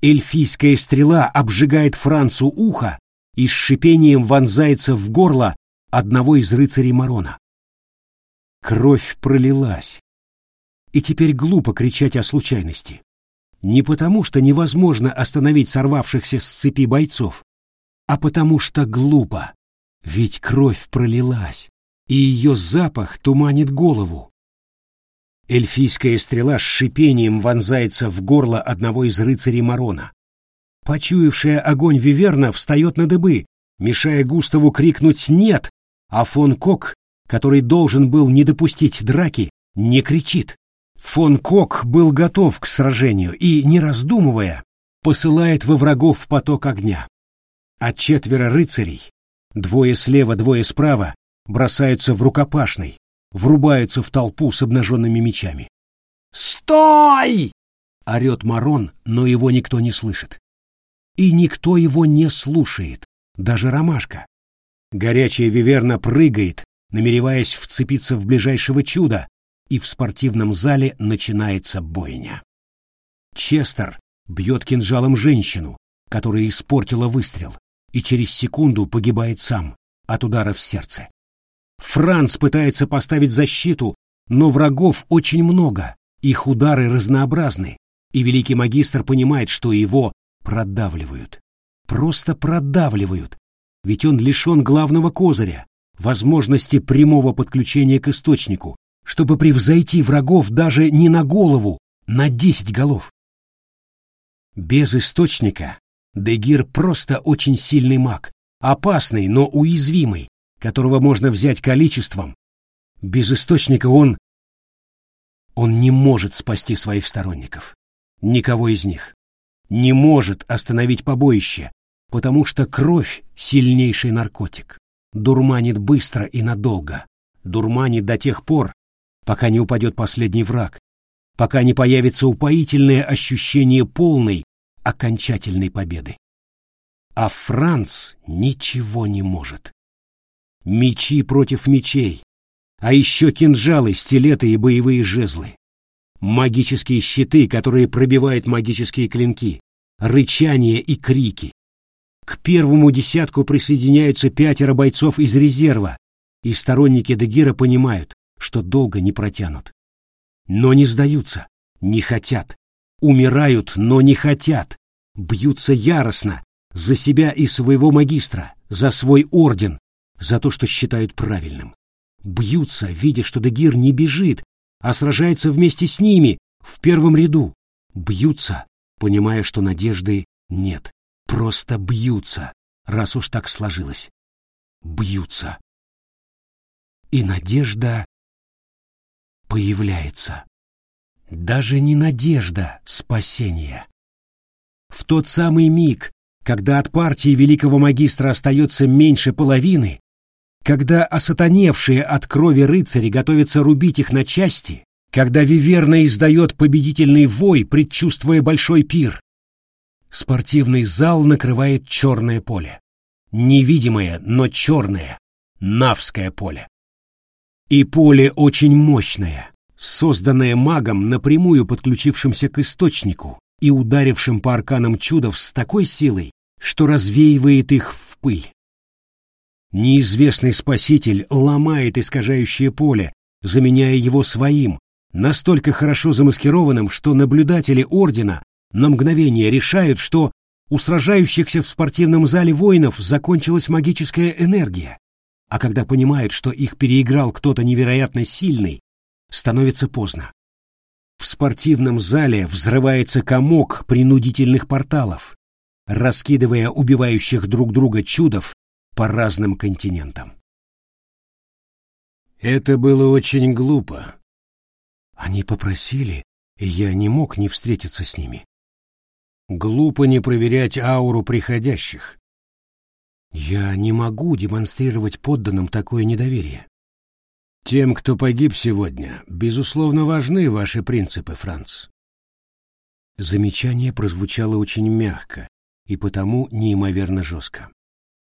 Эльфийская стрела обжигает Францу ухо и с шипением вонзается в горло одного из рыцарей Марона. Кровь пролилась. И теперь глупо кричать о случайности. Не потому, что невозможно остановить сорвавшихся с цепи бойцов, а потому что глупо. Ведь кровь пролилась, и ее запах туманит голову. Эльфийская стрела с шипением вонзается в горло одного из рыцарей Марона. Почуявшая огонь Виверна встает на дыбы, мешая Густаву крикнуть «нет», а фон Кок, который должен был не допустить драки, не кричит. Фон Кок был готов к сражению и, не раздумывая, посылает во врагов поток огня. А четверо рыцарей, двое слева, двое справа, бросаются в рукопашный, врубаются в толпу с обнаженными мечами. «Стой!» — орет Марон, но его никто не слышит. И никто его не слушает, даже ромашка. Горячая виверна прыгает, намереваясь вцепиться в ближайшего чуда, и в спортивном зале начинается бойня. Честер бьет кинжалом женщину, которая испортила выстрел, и через секунду погибает сам от удара в сердце. Франц пытается поставить защиту, но врагов очень много, их удары разнообразны, и великий магистр понимает, что его продавливают. Просто продавливают, ведь он лишен главного козыря, возможности прямого подключения к источнику, чтобы превзойти врагов даже не на голову, на десять голов. Без источника Дегир просто очень сильный маг, опасный, но уязвимый, которого можно взять количеством. Без источника он... Он не может спасти своих сторонников. Никого из них. Не может остановить побоище, потому что кровь — сильнейший наркотик. Дурманит быстро и надолго. Дурманит до тех пор, пока не упадет последний враг, пока не появится упоительное ощущение полной, окончательной победы. А Франц ничего не может. Мечи против мечей, а еще кинжалы, стилеты и боевые жезлы. Магические щиты, которые пробивают магические клинки, рычание и крики. К первому десятку присоединяются пятеро бойцов из резерва, и сторонники Дегира понимают, что долго не протянут. Но не сдаются, не хотят. Умирают, но не хотят. Бьются яростно за себя и своего магистра, за свой орден, за то, что считают правильным. Бьются, видя, что Дегир не бежит, а сражается вместе с ними в первом ряду. Бьются, понимая, что надежды нет. Просто бьются, раз уж так сложилось. Бьются. И надежда появляется. Даже не надежда спасения. В тот самый миг, когда от партии великого магистра остается меньше половины, когда осатаневшие от крови рыцари готовятся рубить их на части, когда Виверна издает победительный вой, предчувствуя большой пир, спортивный зал накрывает черное поле. Невидимое, но черное, навское поле. И поле очень мощное, созданное магом, напрямую подключившимся к источнику и ударившим по арканам чудов с такой силой, что развеивает их в пыль. Неизвестный спаситель ломает искажающее поле, заменяя его своим, настолько хорошо замаскированным, что наблюдатели Ордена на мгновение решают, что у сражающихся в спортивном зале воинов закончилась магическая энергия, а когда понимают, что их переиграл кто-то невероятно сильный, становится поздно. В спортивном зале взрывается комок принудительных порталов, раскидывая убивающих друг друга чудов по разным континентам. Это было очень глупо. Они попросили, и я не мог не встретиться с ними. Глупо не проверять ауру приходящих. Я не могу демонстрировать подданным такое недоверие. Тем, кто погиб сегодня, безусловно, важны ваши принципы, Франц. Замечание прозвучало очень мягко и потому неимоверно жестко.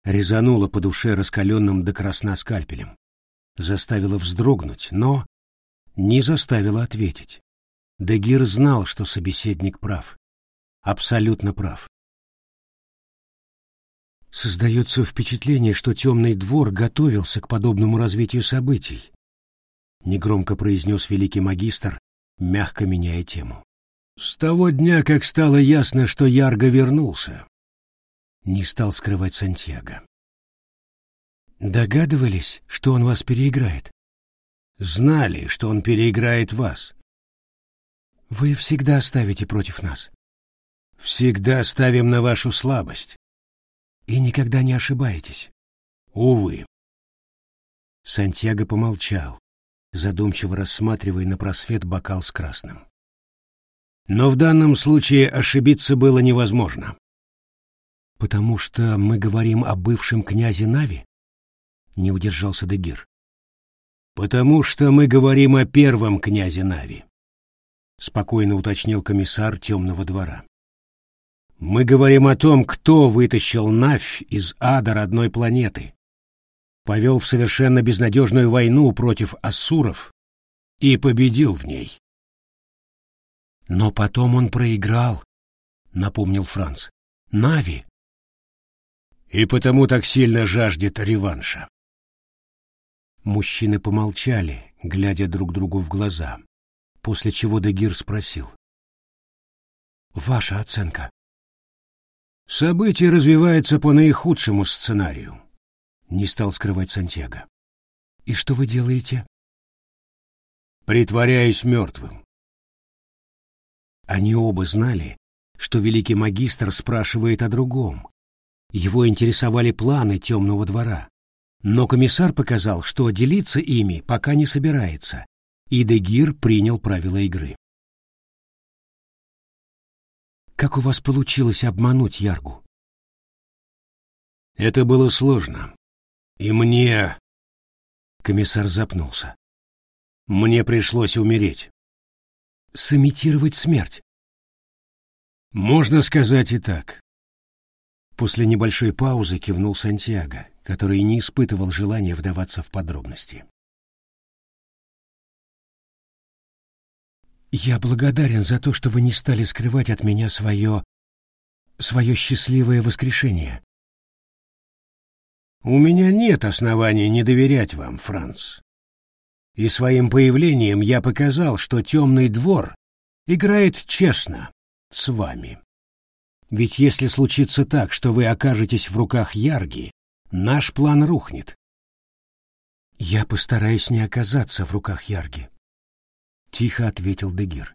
Резануло по душе раскаленным до красна скальпелем. Заставило вздрогнуть, но не заставило ответить. Дегир знал, что собеседник прав. Абсолютно прав. Создается впечатление, что темный двор готовился к подобному развитию событий, негромко произнес великий магистр, мягко меняя тему. С того дня, как стало ясно, что Ярго вернулся, не стал скрывать Сантьяго. Догадывались, что он вас переиграет? Знали, что он переиграет вас. Вы всегда ставите против нас. Всегда ставим на вашу слабость. И никогда не ошибаетесь. Увы. Сантьяго помолчал, задумчиво рассматривая на просвет бокал с красным. Но в данном случае ошибиться было невозможно. Потому что мы говорим о бывшем князе Нави? Не удержался Дегир. Потому что мы говорим о первом князе Нави. Спокойно уточнил комиссар темного двора. Мы говорим о том, кто вытащил Навь из ада родной планеты, повел в совершенно безнадежную войну против ассуров и победил в ней. Но потом он проиграл, напомнил Франц. Нави. И потому так сильно жаждет реванша. Мужчины помолчали, глядя друг другу в глаза, после чего Дагир спросил. «Ваша оценка?» «События развиваются по наихудшему сценарию», — не стал скрывать Сантьяго. «И что вы делаете?» «Притворяюсь мертвым. Они оба знали, что великий магистр спрашивает о другом. Его интересовали планы темного двора. Но комиссар показал, что делиться ими пока не собирается, и Дегир принял правила игры. «Как у вас получилось обмануть Яргу?» «Это было сложно. И мне...» Комиссар запнулся. «Мне пришлось умереть» сымитировать смерть. Можно сказать и так. После небольшой паузы кивнул Сантьяго, который не испытывал желания вдаваться в подробности. «Я благодарен за то, что вы не стали скрывать от меня свое... свое счастливое воскрешение». «У меня нет оснований не доверять вам, Франц и своим появлением я показал, что темный двор играет честно с вами. Ведь если случится так, что вы окажетесь в руках Ярги, наш план рухнет. Я постараюсь не оказаться в руках Ярги, тихо ответил Дегир.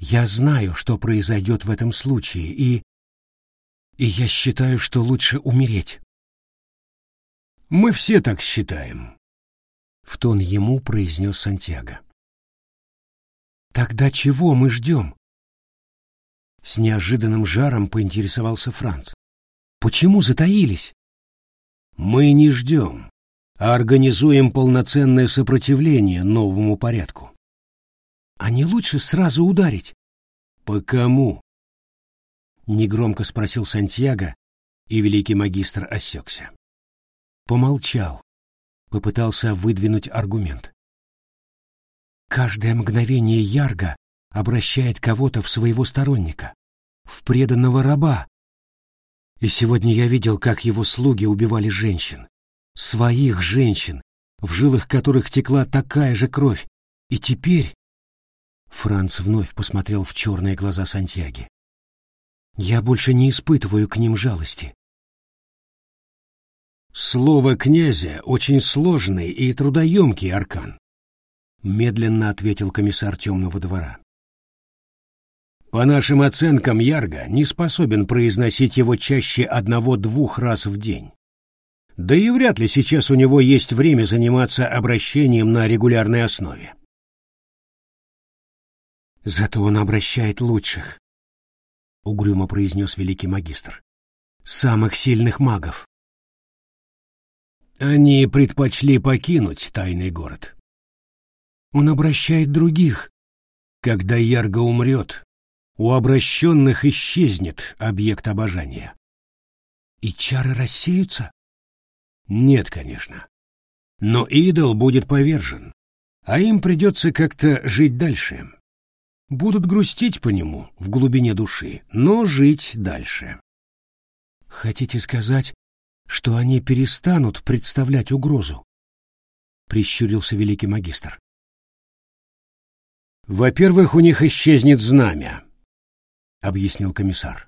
Я знаю, что произойдет в этом случае, и и я считаю, что лучше умереть. Мы все так считаем, в тон ему произнес Сантьяго. Тогда чего мы ждем? С неожиданным жаром поинтересовался Франц. Почему затаились? Мы не ждем, а организуем полноценное сопротивление новому порядку. А не лучше сразу ударить? По кому? Негромко спросил Сантьяго, и великий магистр осекся. Помолчал, попытался выдвинуть аргумент. Каждое мгновение Ярга обращает кого-то в своего сторонника, в преданного раба. И сегодня я видел, как его слуги убивали женщин, своих женщин, в жилах которых текла такая же кровь. И теперь... Франц вновь посмотрел в черные глаза Сантьяги. Я больше не испытываю к ним жалости. Слово князя очень сложный и трудоемкий аркан, медленно ответил комиссар темного двора. По нашим оценкам, Ярго не способен произносить его чаще одного-двух раз в день. Да и вряд ли сейчас у него есть время заниматься обращением на регулярной основе. Зато он обращает лучших, угрюмо произнес великий магистр. Самых сильных магов. Они предпочли покинуть тайный город. Он обращает других. Когда Ярго умрет, у обращенных исчезнет объект обожания. И чары рассеются? Нет, конечно. Но идол будет повержен, а им придется как-то жить дальше. Будут грустить по нему в глубине души, но жить дальше. Хотите сказать, что они перестанут представлять угрозу? Прищурился великий магистр. Во-первых, у них исчезнет знамя, объяснил комиссар.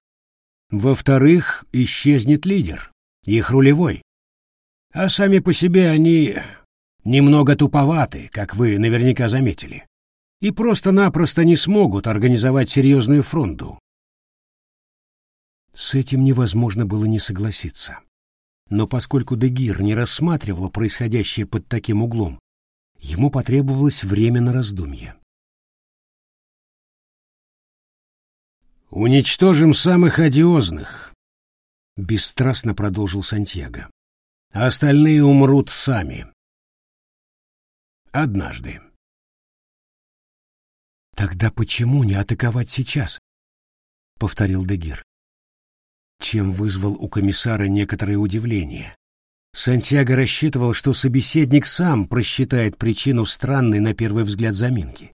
Во-вторых, исчезнет лидер, их рулевой. А сами по себе они немного туповаты, как вы наверняка заметили и просто-напросто не смогут организовать серьезную фронту. С этим невозможно было не согласиться. Но поскольку Дегир не рассматривал происходящее под таким углом, ему потребовалось время на раздумье. «Уничтожим самых одиозных», — бесстрастно продолжил Сантьяго. «А остальные умрут сами. Однажды». Тогда почему не атаковать сейчас? повторил Дегир. Чем вызвал у комиссара некоторое удивление. Сантьяго рассчитывал, что собеседник сам просчитает причину странной на первый взгляд заминки.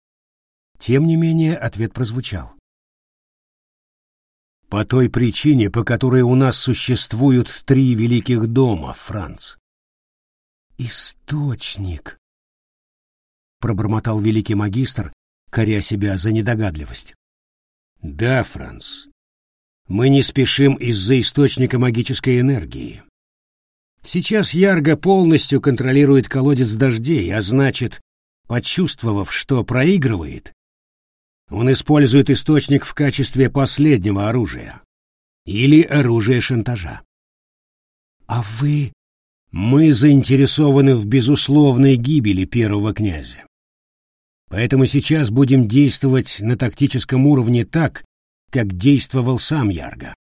Тем не менее, ответ прозвучал. По той причине, по которой у нас существуют три великих дома, Франц. Источник, пробормотал великий магистр, коря себя за недогадливость. Да, Франц. Мы не спешим из-за источника магической энергии. Сейчас Ярго полностью контролирует колодец дождей, а значит, почувствовав, что проигрывает, он использует источник в качестве последнего оружия или оружия шантажа. А вы... Мы заинтересованы в безусловной гибели первого князя. Поэтому сейчас будем действовать на тактическом уровне так, как действовал сам Ярго.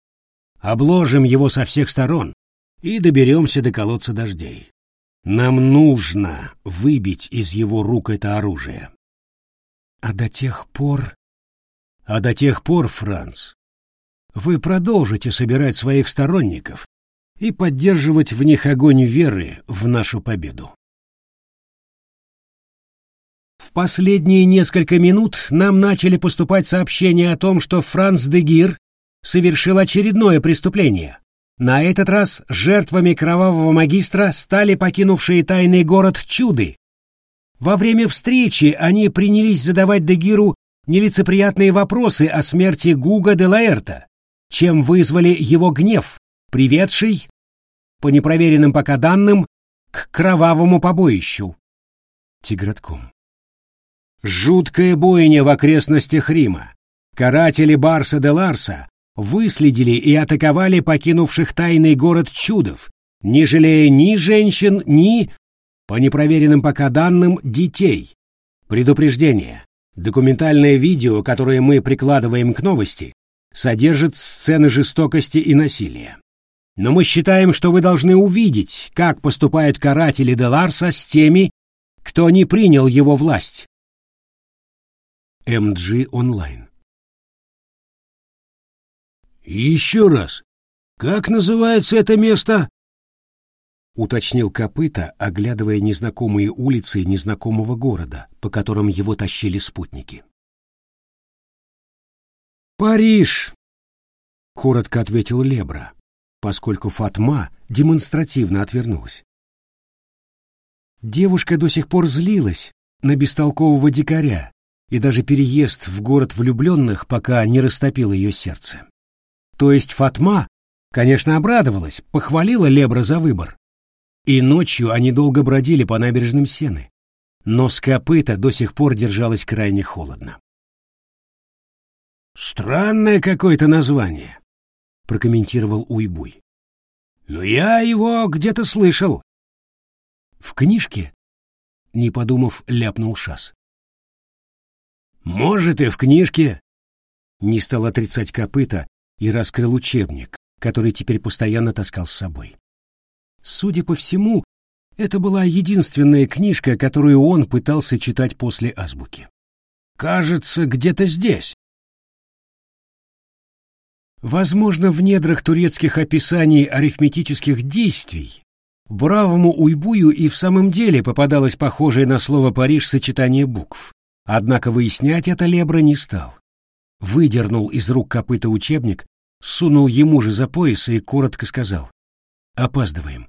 Обложим его со всех сторон и доберемся до колодца дождей. Нам нужно выбить из его рук это оружие. А до тех пор... А до тех пор, Франц, вы продолжите собирать своих сторонников и поддерживать в них огонь веры в нашу победу. Последние несколько минут нам начали поступать сообщения о том, что Франц де Гир совершил очередное преступление. На этот раз жертвами кровавого магистра стали покинувшие тайный город Чуды. Во время встречи они принялись задавать Дегиру нелицеприятные вопросы о смерти Гуга де Лаэрта, чем вызвали его гнев, приведший, по непроверенным пока данным, к кровавому побоищу. Тигратком. Жуткая бойня в окрестностях Рима. Каратели Барса де Ларса выследили и атаковали покинувших тайный город чудов, не жалея ни женщин, ни, по непроверенным пока данным, детей. Предупреждение. Документальное видео, которое мы прикладываем к новости, содержит сцены жестокости и насилия. Но мы считаем, что вы должны увидеть, как поступают каратели де Ларса с теми, кто не принял его власть. МГ онлайн. Еще раз. Как называется это место? уточнил копыта, оглядывая незнакомые улицы незнакомого города, по которым его тащили спутники. Париж, коротко ответил Лебра, поскольку Фатма демонстративно отвернулась. Девушка до сих пор злилась на бестолкового дикаря, и даже переезд в город влюбленных пока не растопил ее сердце. То есть Фатма, конечно, обрадовалась, похвалила Лебра за выбор. И ночью они долго бродили по набережным Сены. Но с копыта до сих пор держалось крайне холодно. «Странное какое-то название», — прокомментировал Уйбуй. «Но я его где-то слышал». «В книжке?» — не подумав, ляпнул Шас. Может, и в книжке. Не стал отрицать копыта и раскрыл учебник, который теперь постоянно таскал с собой. Судя по всему, это была единственная книжка, которую он пытался читать после азбуки. «Кажется, где-то здесь». Возможно, в недрах турецких описаний арифметических действий бравому уйбую и в самом деле попадалось похожее на слово «Париж» сочетание букв. Однако выяснять это Лебра не стал. Выдернул из рук копыта учебник, сунул ему же за пояс и коротко сказал. «Опаздываем».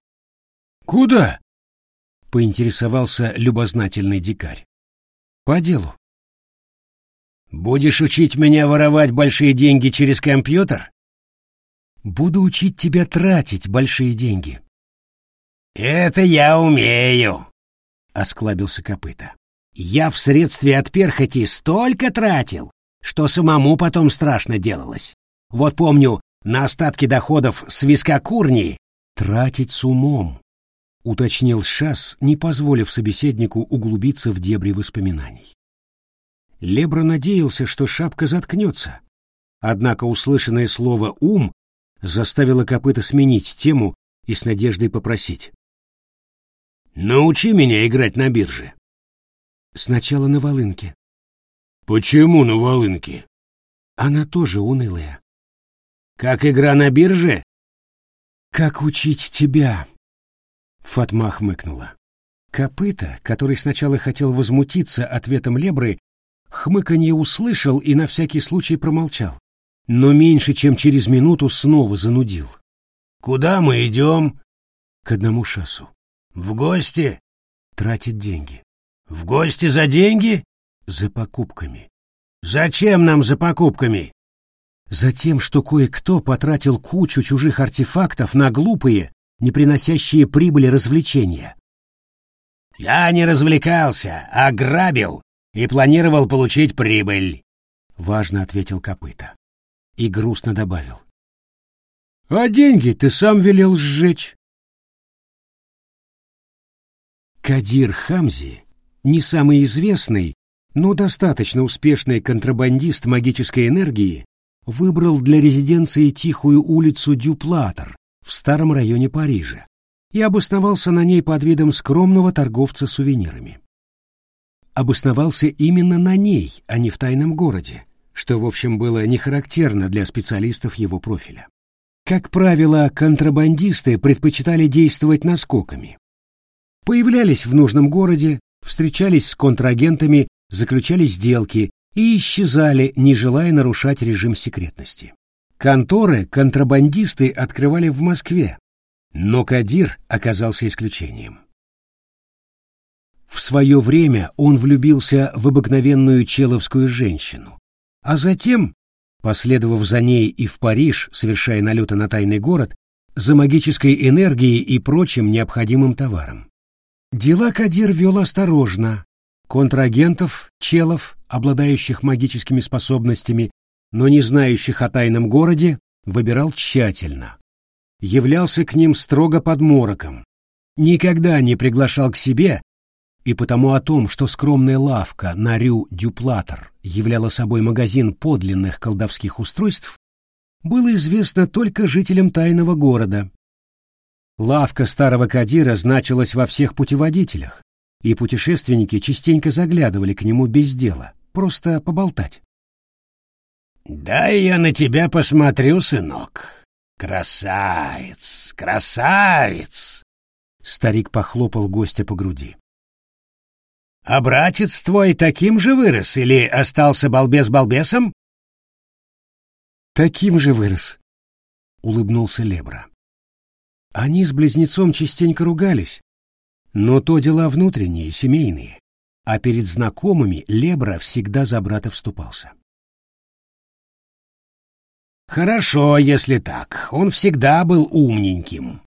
«Куда?» — поинтересовался любознательный дикарь. «По делу». «Будешь учить меня воровать большие деньги через компьютер?» «Буду учить тебя тратить большие деньги». «Это я умею», — осклабился копыта. «Я в средстве от перхоти столько тратил, что самому потом страшно делалось. Вот помню, на остатки доходов с вискокурни тратить с умом, уточнил Шас, не позволив собеседнику углубиться в дебри воспоминаний. Лебра надеялся, что шапка заткнется, однако услышанное слово «ум» заставило копыта сменить тему и с надеждой попросить. «Научи меня играть на бирже». «Сначала на волынке». «Почему на волынке?» «Она тоже унылая». «Как игра на бирже?» «Как учить тебя?» Фатма хмыкнула. Копыта, который сначала хотел возмутиться ответом Лебры, хмыканье услышал и на всякий случай промолчал. Но меньше чем через минуту снова занудил. «Куда мы идем?» «К одному шассу». «В гости?» «Тратить деньги». «В гости за деньги?» «За покупками». «Зачем нам за покупками?» Затем, что кое-кто потратил кучу чужих артефактов на глупые, не приносящие прибыли развлечения. «Я не развлекался, а грабил и планировал получить прибыль», — важно ответил Копыта. И грустно добавил. «А деньги ты сам велел сжечь». Кадир Хамзи, не самый известный, но достаточно успешный контрабандист магической энергии, выбрал для резиденции тихую улицу Дюплатер в старом районе Парижа и обосновался на ней под видом скромного торговца сувенирами. Обосновался именно на ней, а не в тайном городе, что, в общем, было не характерно для специалистов его профиля. Как правило, контрабандисты предпочитали действовать наскоками. Появлялись в нужном городе, встречались с контрагентами, заключали сделки и исчезали, не желая нарушать режим секретности. Конторы контрабандисты открывали в Москве, но Кадир оказался исключением. В свое время он влюбился в обыкновенную человскую женщину, а затем, последовав за ней и в Париж, совершая налеты на тайный город, за магической энергией и прочим необходимым товаром. Дела Кадир вел осторожно. Контрагентов, челов, обладающих магическими способностями, но не знающих о тайном городе, выбирал тщательно. Являлся к ним строго под мороком. Никогда не приглашал к себе, и потому о том, что скромная лавка на Рю Дюплатер являла собой магазин подлинных колдовских устройств, было известно только жителям тайного города. Лавка старого Кадира значилась во всех путеводителях, и путешественники частенько заглядывали к нему без дела, просто поболтать. «Дай я на тебя посмотрю, сынок. Красавец, красавец!» Старик похлопал гостя по груди. «А братец твой таким же вырос или остался балбес балбесом?» «Таким же вырос», — улыбнулся Лебра. Они с близнецом частенько ругались, но то дела внутренние, семейные, а перед знакомыми Лебра всегда за брата вступался. Хорошо, если так. Он всегда был умненьким.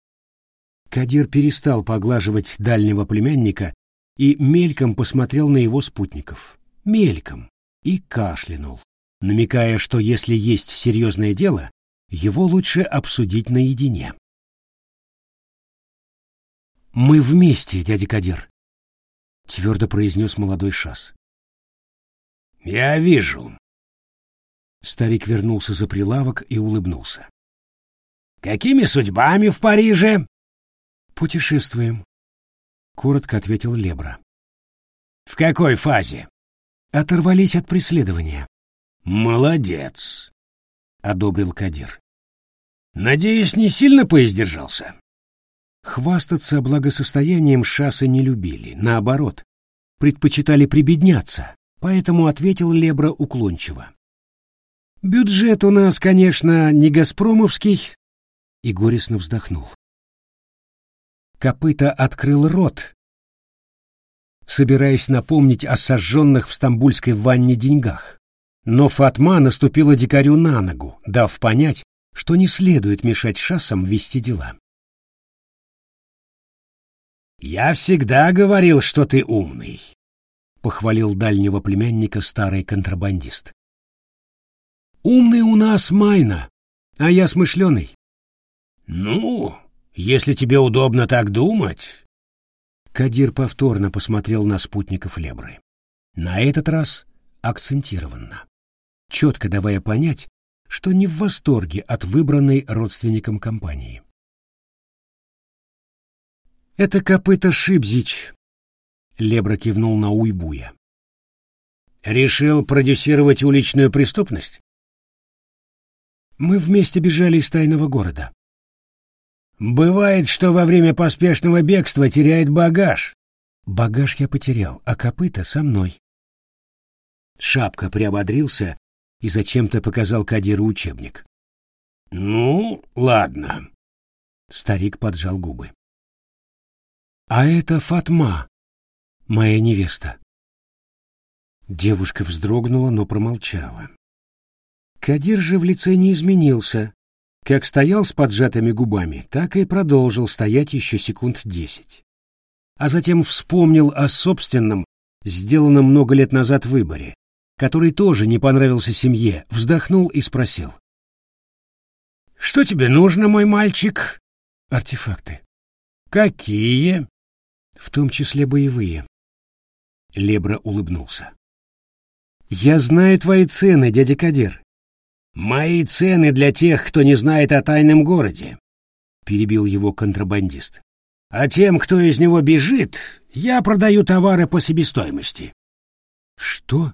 Кадир перестал поглаживать дальнего племянника и мельком посмотрел на его спутников. Мельком. И кашлянул, намекая, что если есть серьезное дело, его лучше обсудить наедине. «Мы вместе, дядя Кадир», — твердо произнес молодой шас. «Я вижу», Старик вернулся за прилавок и улыбнулся. «Какими судьбами в Париже?» «Путешествуем», — коротко ответил Лебра. «В какой фазе?» «Оторвались от преследования». «Молодец. одобрил Кадир. Надеюсь, не сильно поиздержался. Хвастаться благосостоянием шассы не любили, наоборот, предпочитали прибедняться, поэтому ответил Лебра уклончиво. Бюджет у нас, конечно, не газпромовский, и горестно вздохнул. Копыта открыл рот, собираясь напомнить о сожженных в стамбульской ванне деньгах. Но Фатма наступила дикарю на ногу, дав понять, что не следует мешать шассам вести дела. «Я всегда говорил, что ты умный», — похвалил дальнего племянника старый контрабандист. «Умный у нас Майна, а я смышленый». «Ну, если тебе удобно так думать...» Кадир повторно посмотрел на спутников Лебры. На этот раз акцентированно, четко давая понять, что не в восторге от выбранной родственником компании. «Это копыта Шибзич», — Лебра кивнул на Уйбуя. «Решил продюсировать уличную преступность?» «Мы вместе бежали из тайного города». «Бывает, что во время поспешного бегства теряет багаж». «Багаж я потерял, а копыта со мной». Шапка приободрился и зачем-то показал Кадиру учебник. «Ну, ладно». Старик поджал губы. А это Фатма, моя невеста. Девушка вздрогнула, но промолчала. Кадир же в лице не изменился. Как стоял с поджатыми губами, так и продолжил стоять еще секунд десять. А затем вспомнил о собственном, сделанном много лет назад выборе, который тоже не понравился семье, вздохнул и спросил. «Что тебе нужно, мой мальчик?» «Артефакты». «Какие?» В том числе боевые. Лебра улыбнулся. «Я знаю твои цены, дядя Кадир». «Мои цены для тех, кто не знает о тайном городе», — перебил его контрабандист. «А тем, кто из него бежит, я продаю товары по себестоимости». «Что?»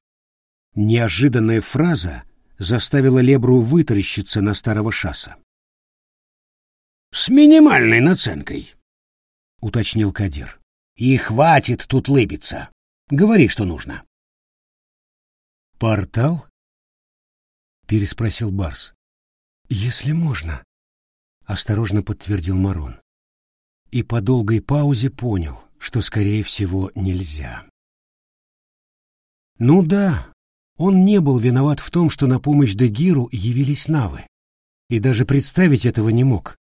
Неожиданная фраза заставила Лебру вытаращиться на старого шасса. «С минимальной наценкой», — уточнил Кадир. И хватит тут лыбиться. Говори, что нужно. Портал? Переспросил Барс. Если можно. Осторожно подтвердил Марон. И по долгой паузе понял, что, скорее всего, нельзя. Ну да, он не был виноват в том, что на помощь Дегиру явились навы. И даже представить этого не мог.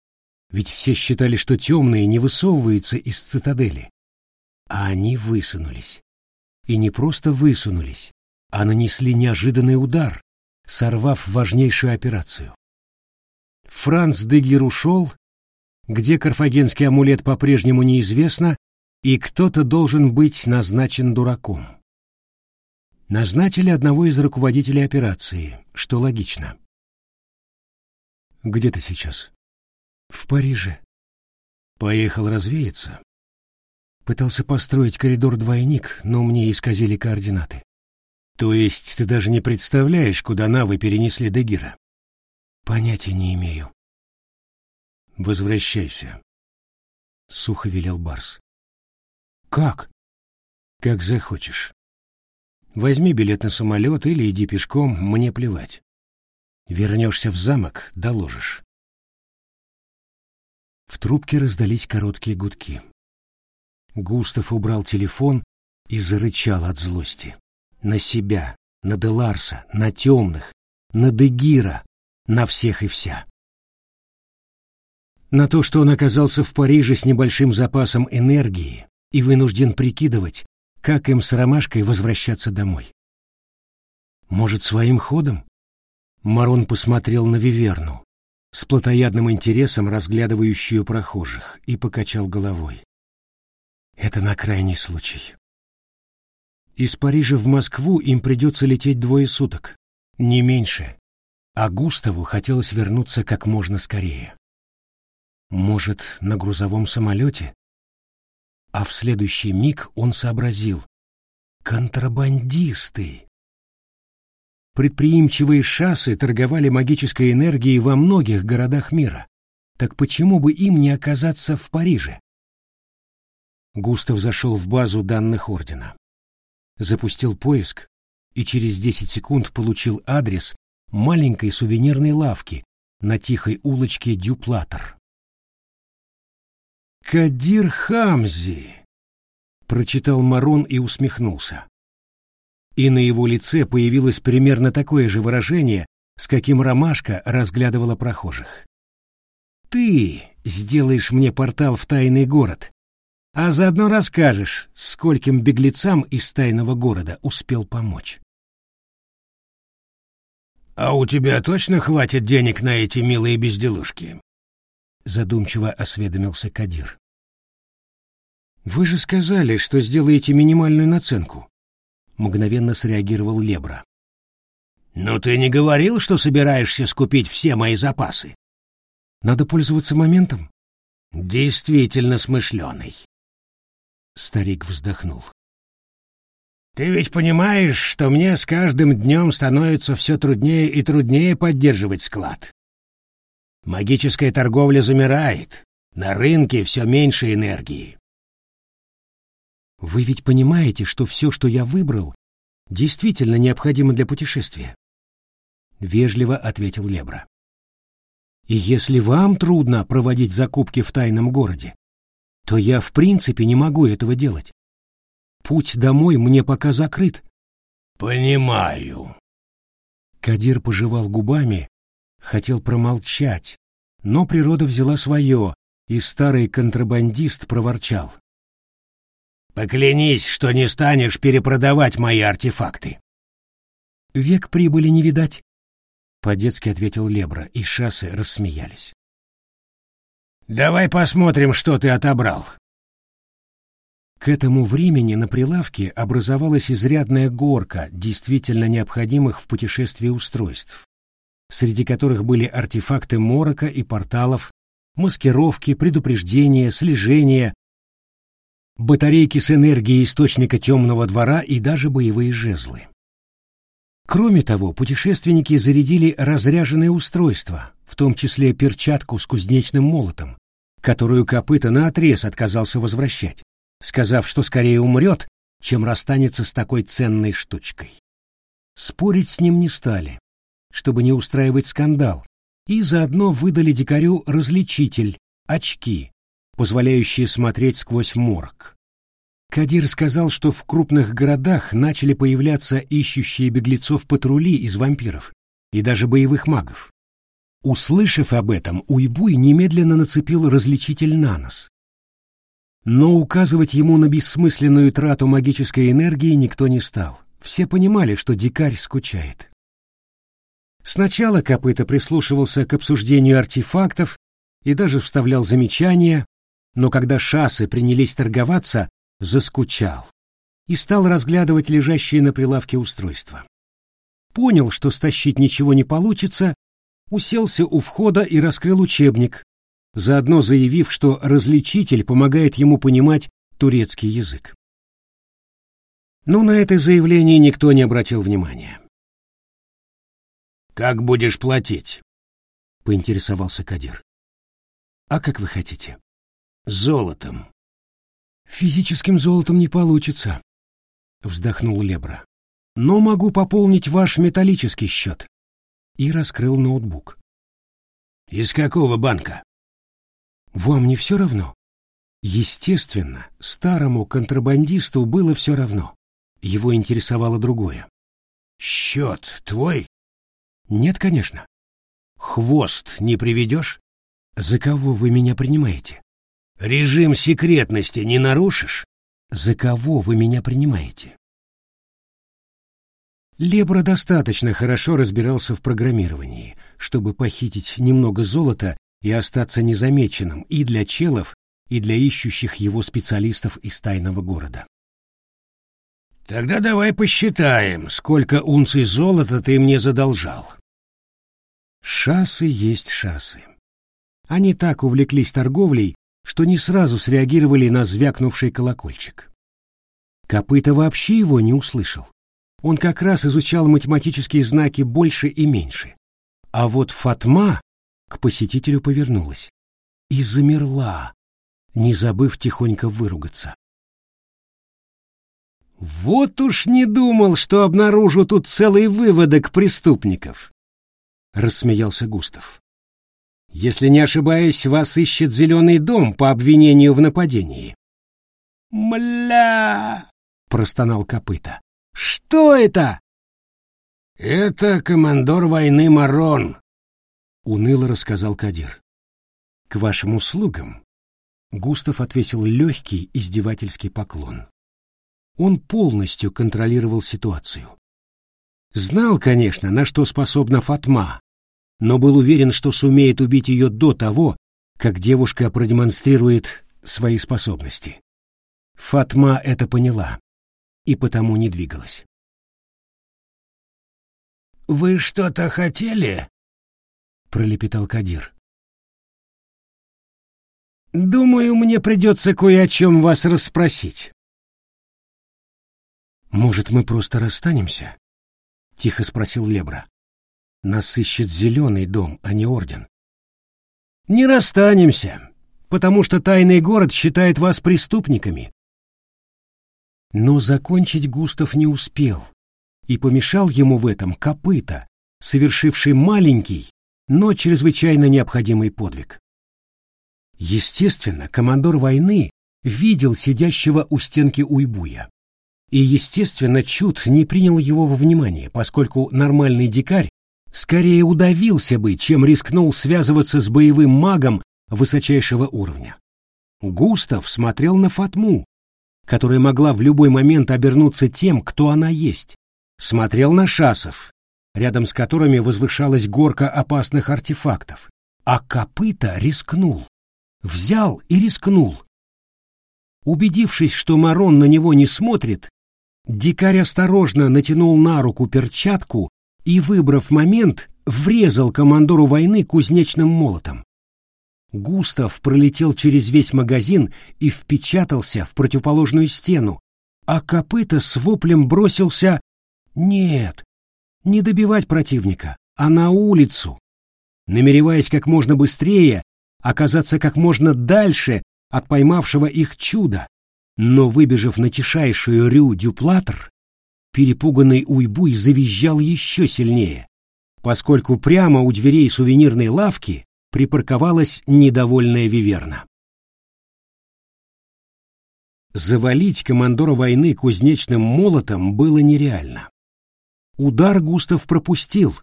Ведь все считали, что темные не высовываются из цитадели. А они высунулись. И не просто высунулись, а нанесли неожиданный удар, сорвав важнейшую операцию. Франц Дегер ушел, где карфагенский амулет по-прежнему неизвестно, и кто-то должен быть назначен дураком. Назначили одного из руководителей операции, что логично. «Где ты сейчас?» «В Париже». «Поехал развеяться?» Пытался построить коридор-двойник, но мне исказили координаты. То есть ты даже не представляешь, куда навы перенесли Дегира? Понятия не имею. Возвращайся. Сухо велел Барс. Как? Как захочешь. Возьми билет на самолет или иди пешком, мне плевать. Вернешься в замок, доложишь. В трубке раздались короткие гудки. Густав убрал телефон и зарычал от злости. На себя, на Деларса, на темных, на Дегира, на всех и вся. На то, что он оказался в Париже с небольшим запасом энергии и вынужден прикидывать, как им с Ромашкой возвращаться домой. Может, своим ходом? Марон посмотрел на Виверну, с плотоядным интересом разглядывающую прохожих, и покачал головой. Это на крайний случай. Из Парижа в Москву им придется лететь двое суток, не меньше. А Густаву хотелось вернуться как можно скорее. Может, на грузовом самолете? А в следующий миг он сообразил. Контрабандисты! Предприимчивые шассы торговали магической энергией во многих городах мира. Так почему бы им не оказаться в Париже? Густав зашел в базу данных ордена. Запустил поиск и через 10 секунд получил адрес маленькой сувенирной лавки на тихой улочке Дюплатер. «Кадир Хамзи!» — прочитал Марон и усмехнулся. И на его лице появилось примерно такое же выражение, с каким ромашка разглядывала прохожих. «Ты сделаешь мне портал в тайный город, а заодно расскажешь, скольким беглецам из тайного города успел помочь». «А у тебя точно хватит денег на эти милые безделушки?» Задумчиво осведомился Кадир. «Вы же сказали, что сделаете минимальную наценку», — мгновенно среагировал Лебра. «Но ты не говорил, что собираешься скупить все мои запасы?» «Надо пользоваться моментом». «Действительно смышленый». Старик вздохнул. Ты ведь понимаешь, что мне с каждым днем становится все труднее и труднее поддерживать склад. Магическая торговля замирает, на рынке все меньше энергии. Вы ведь понимаете, что все, что я выбрал, действительно необходимо для путешествия? Вежливо ответил Лебра. И если вам трудно проводить закупки в тайном городе, то я в принципе не могу этого делать. Путь домой мне пока закрыт. Понимаю. Кадир пожевал губами, хотел промолчать, но природа взяла свое, и старый контрабандист проворчал. Поклянись, что не станешь перепродавать мои артефакты. Век прибыли не видать. По-детски ответил Лебра, и шассы рассмеялись. Давай посмотрим, что ты отобрал. К этому времени на прилавке образовалась изрядная горка действительно необходимых в путешествии устройств, среди которых были артефакты морока и порталов, маскировки, предупреждения, слежения, батарейки с энергией источника темного двора и даже боевые жезлы. Кроме того, путешественники зарядили разряженное устройство, в том числе перчатку с кузнечным молотом, которую копыта наотрез отказался возвращать сказав, что скорее умрет, чем расстанется с такой ценной штучкой. Спорить с ним не стали, чтобы не устраивать скандал, и заодно выдали дикарю различитель, очки, позволяющие смотреть сквозь морг. Кадир сказал, что в крупных городах начали появляться ищущие беглецов патрули из вампиров и даже боевых магов. Услышав об этом, Уйбуй немедленно нацепил различитель на нос, но указывать ему на бессмысленную трату магической энергии никто не стал. Все понимали, что дикарь скучает. Сначала Копыта прислушивался к обсуждению артефактов и даже вставлял замечания, но когда шассы принялись торговаться, заскучал и стал разглядывать лежащие на прилавке устройства. Понял, что стащить ничего не получится, уселся у входа и раскрыл учебник, заодно заявив, что различитель помогает ему понимать турецкий язык. Но на это заявление никто не обратил внимания. «Как будешь платить?» — поинтересовался Кадир. «А как вы хотите?» «Золотом». «Физическим золотом не получится», — вздохнул Лебра. «Но могу пополнить ваш металлический счет». И раскрыл ноутбук. «Из какого банка?» Вам не все равно? Естественно, старому контрабандисту было все равно. Его интересовало другое. Счет твой? Нет, конечно. Хвост не приведешь? За кого вы меня принимаете? Режим секретности не нарушишь? За кого вы меня принимаете? Лебра достаточно хорошо разбирался в программировании, чтобы похитить немного золота и остаться незамеченным и для челов, и для ищущих его специалистов из тайного города. Тогда давай посчитаем, сколько унций золота ты мне задолжал. Шассы есть шассы. Они так увлеклись торговлей, что не сразу среагировали на звякнувший колокольчик. Копыта вообще его не услышал. он как раз изучал математические знаки больше и меньше. А вот Фатма к посетителю повернулась и замерла, не забыв тихонько выругаться. «Вот уж не думал, что обнаружу тут целый выводок преступников!» — рассмеялся Густав. «Если не ошибаюсь, вас ищет зеленый дом по обвинению в нападении». «Мля!» — простонал копыта. «Что это?» «Это командор войны Марон», — уныло рассказал Кадир. «К вашим услугам». Густав отвесил легкий издевательский поклон. Он полностью контролировал ситуацию. Знал, конечно, на что способна Фатма, но был уверен, что сумеет убить ее до того, как девушка продемонстрирует свои способности. Фатма это поняла и потому не двигалась. «Вы что-то хотели?» — пролепетал Кадир. «Думаю, мне придется кое о чем вас расспросить». «Может, мы просто расстанемся?» — тихо спросил Лебра. «Нас зеленый дом, а не орден». «Не расстанемся, потому что тайный город считает вас преступниками». Но закончить Густав не успел, и помешал ему в этом копыта, совершивший маленький, но чрезвычайно необходимый подвиг. Естественно, командор войны видел сидящего у стенки уйбуя и, естественно, Чуд не принял его во внимание, поскольку нормальный дикарь скорее удавился бы, чем рискнул связываться с боевым магом высочайшего уровня. Густав смотрел на Фатму, которая могла в любой момент обернуться тем, кто она есть. Смотрел на шасов, рядом с которыми возвышалась горка опасных артефактов. А копыта рискнул. Взял и рискнул. Убедившись, что Марон на него не смотрит, Дикарь осторожно натянул на руку перчатку и, выбрав момент, врезал командору войны кузнечным молотом. Густав пролетел через весь магазин и впечатался в противоположную стену, а копыта с воплем бросился... Нет, не добивать противника, а на улицу, намереваясь как можно быстрее оказаться как можно дальше от поймавшего их чуда, но, выбежав на тишайшую Рю Дюплатр, перепуганный Уйбуй завизжал еще сильнее, поскольку прямо у дверей сувенирной лавки припарковалась недовольная Виверна. Завалить командора войны кузнечным молотом было нереально. Удар Густав пропустил,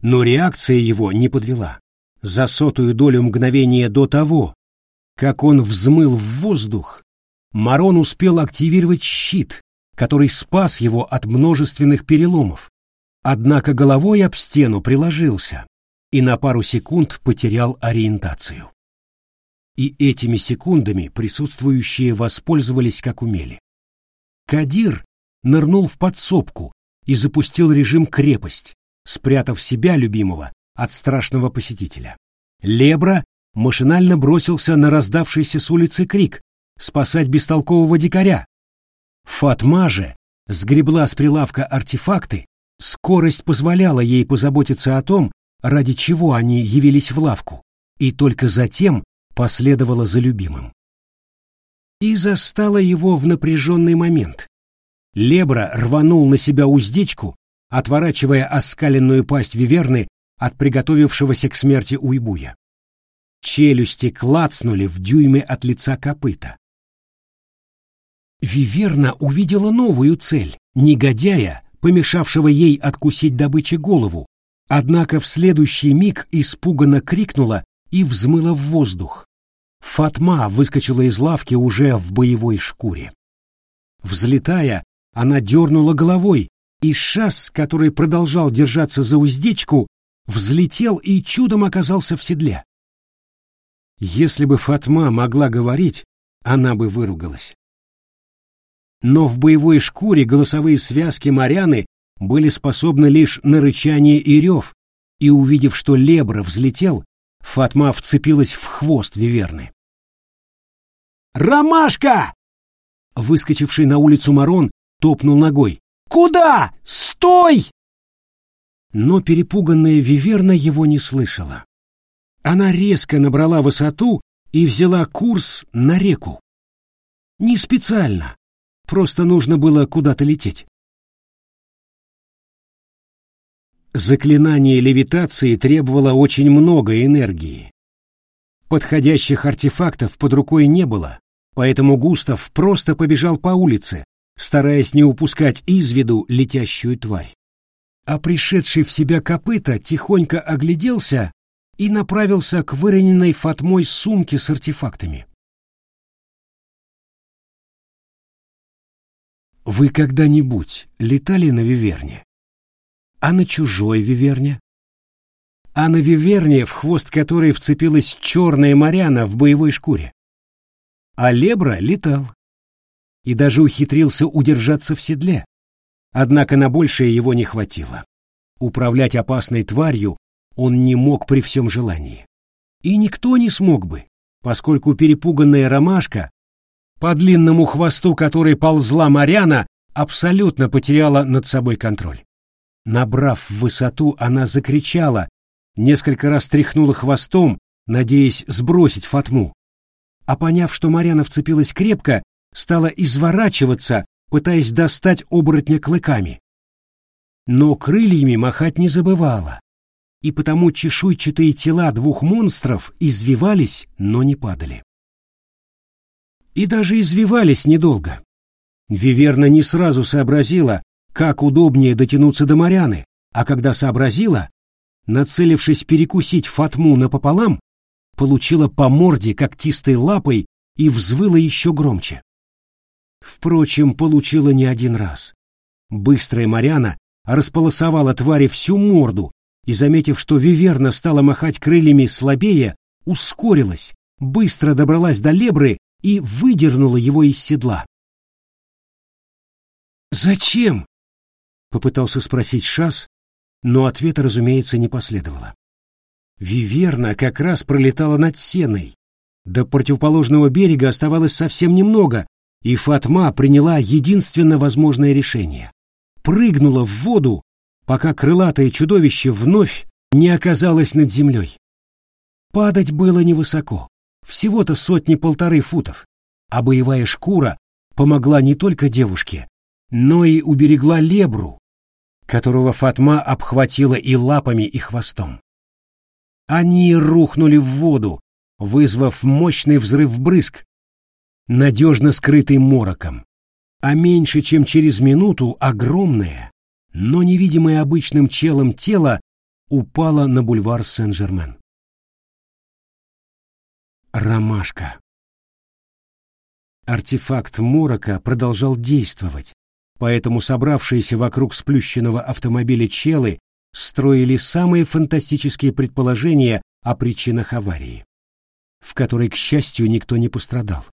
но реакция его не подвела. За сотую долю мгновения до того, как он взмыл в воздух, Марон успел активировать щит, который спас его от множественных переломов, однако головой об стену приложился и на пару секунд потерял ориентацию. И этими секундами присутствующие воспользовались как умели. Кадир нырнул в подсобку и запустил режим крепость, спрятав себя любимого от страшного посетителя. Лебра машинально бросился на раздавшийся с улицы крик, спасать бестолкового дикаря. Фатма же сгребла с прилавка артефакты, скорость позволяла ей позаботиться о том, ради чего они явились в лавку, и только затем последовала за любимым. И застала его в напряженный момент. Лебра рванул на себя уздечку, отворачивая оскаленную пасть виверны от приготовившегося к смерти уйбуя. Челюсти клацнули в дюйме от лица копыта. Виверна увидела новую цель — негодяя, помешавшего ей откусить добыче голову, однако в следующий миг испуганно крикнула и взмыла в воздух. Фатма выскочила из лавки уже в боевой шкуре. Взлетая, она дернула головой, и шас, который продолжал держаться за уздечку, взлетел и чудом оказался в седле. Если бы Фатма могла говорить, она бы выругалась но в боевой шкуре голосовые связки Маряны были способны лишь на рычание и рев, и, увидев, что Лебра взлетел, Фатма вцепилась в хвост Виверны. «Ромашка!» Выскочивший на улицу Марон топнул ногой. Куда? Стой!» Но перепуганная Виверна его не слышала. Она резко набрала высоту и взяла курс на реку. Не специально, просто нужно было куда-то лететь. Заклинание левитации требовало очень много энергии. Подходящих артефактов под рукой не было, поэтому Густав просто побежал по улице, стараясь не упускать из виду летящую тварь. А пришедший в себя копыта тихонько огляделся и направился к выроненной Фатмой сумке с артефактами. Вы когда-нибудь летали на Виверне? А на чужой Виверне? А на Виверне, в хвост которой вцепилась черная моряна в боевой шкуре? А Лебра летал. И даже ухитрился удержаться в седле. Однако на большее его не хватило. Управлять опасной тварью он не мог при всем желании. И никто не смог бы, поскольку перепуганная ромашка, по длинному хвосту которой ползла Марьяна, абсолютно потеряла над собой контроль. Набрав высоту, она закричала, несколько раз тряхнула хвостом, надеясь сбросить Фатму. А поняв, что Марьяна вцепилась крепко, стала изворачиваться, пытаясь достать оборотня клыками. Но крыльями махать не забывала, и потому чешуйчатые тела двух монстров извивались, но не падали. И даже извивались недолго. Виверна не сразу сообразила, как удобнее дотянуться до Моряны, а когда сообразила, нацелившись перекусить Фатму напополам, получила по морде когтистой лапой и взвыла еще громче. Впрочем, получила не один раз. Быстрая Моряна располосовала твари всю морду, и, заметив, что Виверна стала махать крыльями слабее, ускорилась, быстро добралась до лебры и выдернула его из седла. «Зачем?» — попытался спросить Шас, но ответа, разумеется, не последовало. Виверна как раз пролетала над сеной. До противоположного берега оставалось совсем немного, и Фатма приняла единственно возможное решение. Прыгнула в воду пока крылатое чудовище вновь не оказалось над землей. Падать было невысоко, всего-то сотни-полторы футов, а боевая шкура помогла не только девушке, но и уберегла лебру, которого Фатма обхватила и лапами, и хвостом. Они рухнули в воду, вызвав мощный взрыв брызг, надежно скрытый мороком, а меньше чем через минуту огромная, но невидимое обычным челом тело упало на бульвар Сен-Жермен. Ромашка. Артефакт Морока продолжал действовать, поэтому собравшиеся вокруг сплющенного автомобиля челы строили самые фантастические предположения о причинах аварии, в которой, к счастью, никто не пострадал.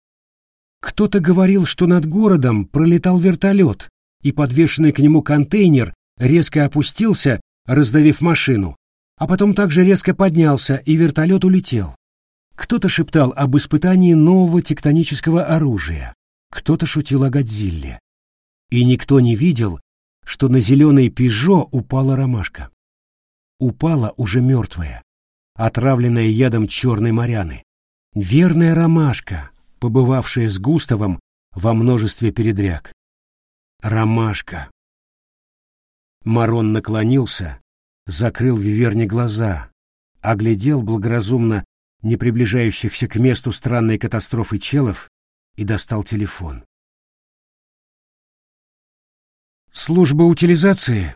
Кто-то говорил, что над городом пролетал вертолет, и подвешенный к нему контейнер резко опустился, раздавив машину, а потом также резко поднялся, и вертолет улетел. Кто-то шептал об испытании нового тектонического оружия, кто-то шутил о Годзилле. И никто не видел, что на зеленый «Пежо» упала ромашка. Упала уже мертвая, отравленная ядом черной моряны. Верная ромашка, побывавшая с Густавом во множестве передряг. Ромашка. Марон наклонился, закрыл Виверне глаза, оглядел благоразумно не приближающихся к месту странной катастрофы челов и достал телефон. Служба утилизации.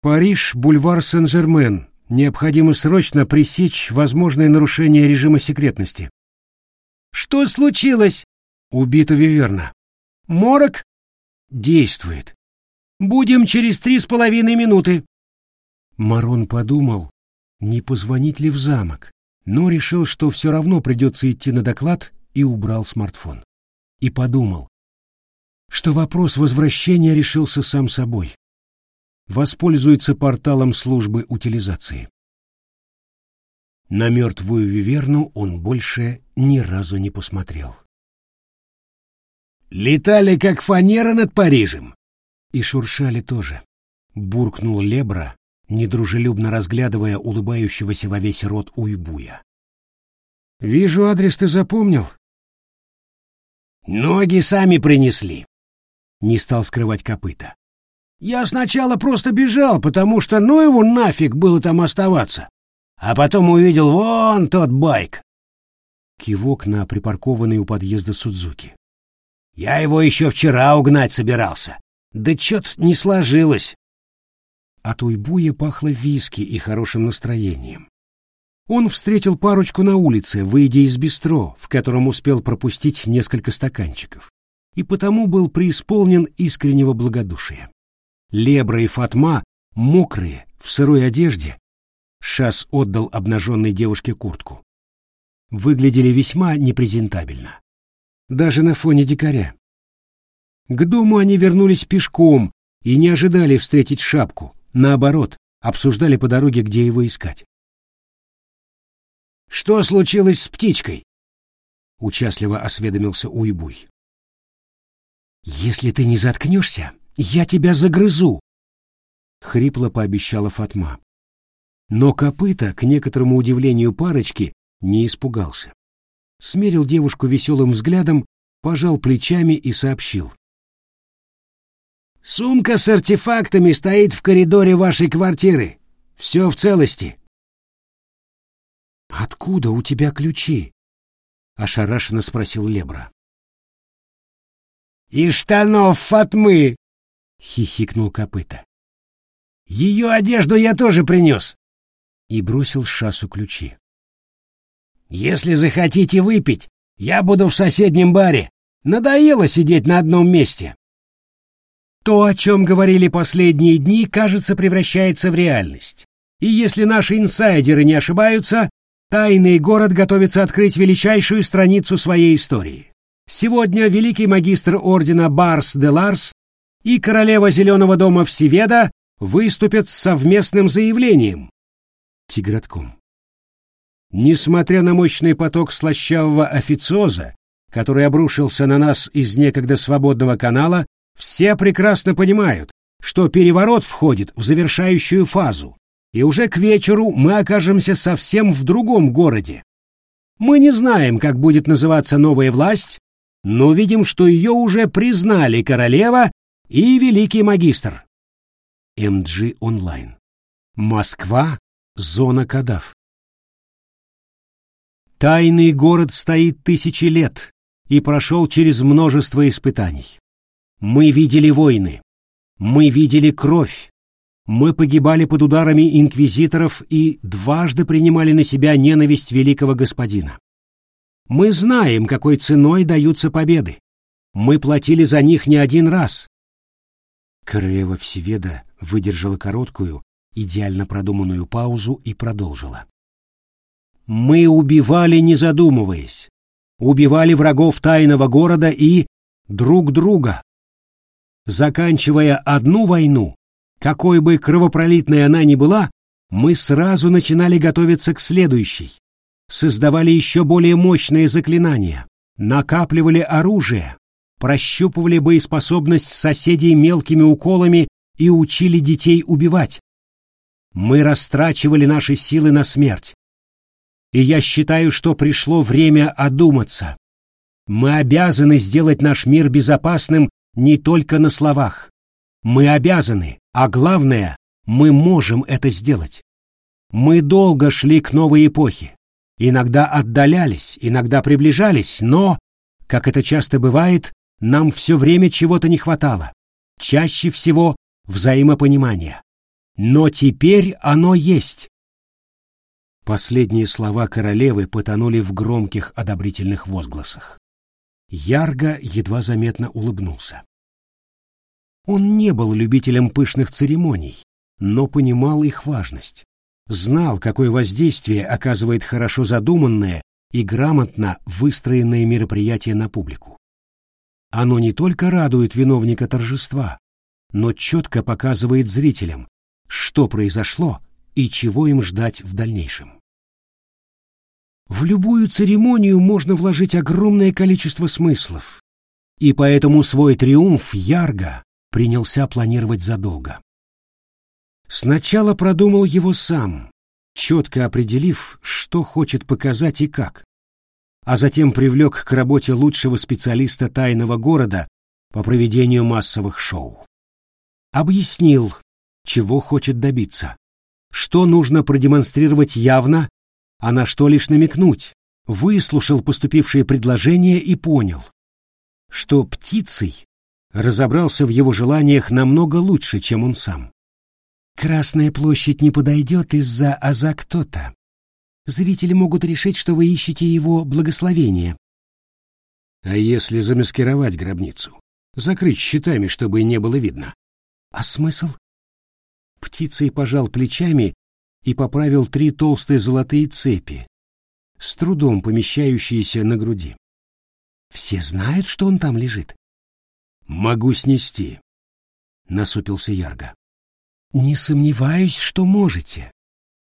Париж, бульвар Сен-Жермен. Необходимо срочно пресечь возможное нарушение режима секретности. Что случилось? Убита Виверна. Морок? Действует. Будем через три с половиной минуты. Марон подумал, не позвонить ли в замок, но решил, что все равно придется идти на доклад и убрал смартфон. И подумал, что вопрос возвращения решился сам собой. Воспользуется порталом службы утилизации. На мертвую виверну он больше ни разу не посмотрел. «Летали как фанера над Парижем», И шуршали тоже. Буркнул Лебра, недружелюбно разглядывая улыбающегося во весь рот уйбуя. «Вижу, адрес ты запомнил». «Ноги сами принесли», — не стал скрывать копыта. «Я сначала просто бежал, потому что ну его нафиг было там оставаться, а потом увидел вон тот байк». Кивок на припаркованный у подъезда Судзуки. «Я его еще вчера угнать собирался, да чё-то не сложилось». От уйбуя пахло виски и хорошим настроением. Он встретил парочку на улице, выйдя из бистро, в котором успел пропустить несколько стаканчиков, и потому был преисполнен искреннего благодушия. Лебра и Фатма, мокрые, в сырой одежде, Шас отдал обнаженной девушке куртку. Выглядели весьма непрезентабельно. Даже на фоне дикаря. К дому они вернулись пешком и не ожидали встретить шапку, Наоборот, обсуждали по дороге, где его искать. «Что случилось с птичкой?» — участливо осведомился Уйбуй. «Если ты не заткнешься, я тебя загрызу!» — хрипло пообещала Фатма. Но копыта, к некоторому удивлению парочки, не испугался. Смерил девушку веселым взглядом, пожал плечами и сообщил. Сумка с артефактами стоит в коридоре вашей квартиры. Все в целости. Откуда у тебя ключи? ошарашенно спросил Лебра. Из штанов Фатмы, хихикнул копыта. Ее одежду я тоже принес. И бросил Шасу ключи. Если захотите выпить, я буду в соседнем баре. Надоело сидеть на одном месте. То, о чем говорили последние дни, кажется, превращается в реальность. И если наши инсайдеры не ошибаются, тайный город готовится открыть величайшую страницу своей истории. Сегодня великий магистр ордена Барс де Ларс и королева Зеленого дома Всеведа выступят с совместным заявлением. Тигратком. Несмотря на мощный поток слащавого официоза, который обрушился на нас из некогда свободного канала, все прекрасно понимают, что переворот входит в завершающую фазу, и уже к вечеру мы окажемся совсем в другом городе. Мы не знаем, как будет называться новая власть, но видим, что ее уже признали королева и великий магистр. МГ онлайн. Москва. Зона Кадав. Тайный город стоит тысячи лет и прошел через множество испытаний. Мы видели войны. Мы видели кровь. Мы погибали под ударами инквизиторов и дважды принимали на себя ненависть великого господина. Мы знаем, какой ценой даются победы. Мы платили за них не один раз. Королева Всеведа выдержала короткую, идеально продуманную паузу и продолжила. Мы убивали, не задумываясь. Убивали врагов тайного города и друг друга заканчивая одну войну, какой бы кровопролитной она ни была, мы сразу начинали готовиться к следующей, создавали еще более мощные заклинания, накапливали оружие, прощупывали боеспособность соседей мелкими уколами и учили детей убивать. Мы растрачивали наши силы на смерть. И я считаю, что пришло время одуматься. Мы обязаны сделать наш мир безопасным не только на словах. Мы обязаны, а главное, мы можем это сделать. Мы долго шли к новой эпохе. Иногда отдалялись, иногда приближались, но, как это часто бывает, нам все время чего-то не хватало. Чаще всего взаимопонимания. Но теперь оно есть. Последние слова королевы потонули в громких одобрительных возгласах. Ярго едва заметно улыбнулся. Он не был любителем пышных церемоний, но понимал их важность. Знал, какое воздействие оказывает хорошо задуманное и грамотно выстроенное мероприятие на публику. Оно не только радует виновника торжества, но четко показывает зрителям, что произошло и чего им ждать в дальнейшем. В любую церемонию можно вложить огромное количество смыслов, и поэтому свой триумф Ярго принялся планировать задолго. Сначала продумал его сам, четко определив, что хочет показать и как, а затем привлек к работе лучшего специалиста тайного города по проведению массовых шоу. Объяснил, чего хочет добиться, что нужно продемонстрировать явно, а на что лишь намекнуть, выслушал поступившие предложения и понял, что птицей разобрался в его желаниях намного лучше, чем он сам. Красная площадь не подойдет из-за аза кто-то. Зрители могут решить, что вы ищете его благословение. А если замаскировать гробницу? Закрыть щитами, чтобы не было видно? А смысл? Птицей пожал плечами и поправил три толстые золотые цепи, с трудом помещающиеся на груди. Все знают, что он там лежит. Могу снести, насупился Ярго. Не сомневаюсь, что можете,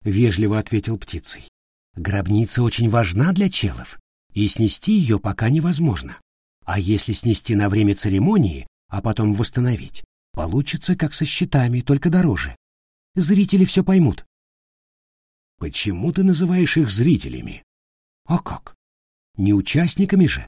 вежливо ответил птицей. Гробница очень важна для челов, и снести ее пока невозможно. А если снести на время церемонии, а потом восстановить, получится как со щитами, только дороже. Зрители все поймут. Почему ты называешь их зрителями? А как? Не участниками же.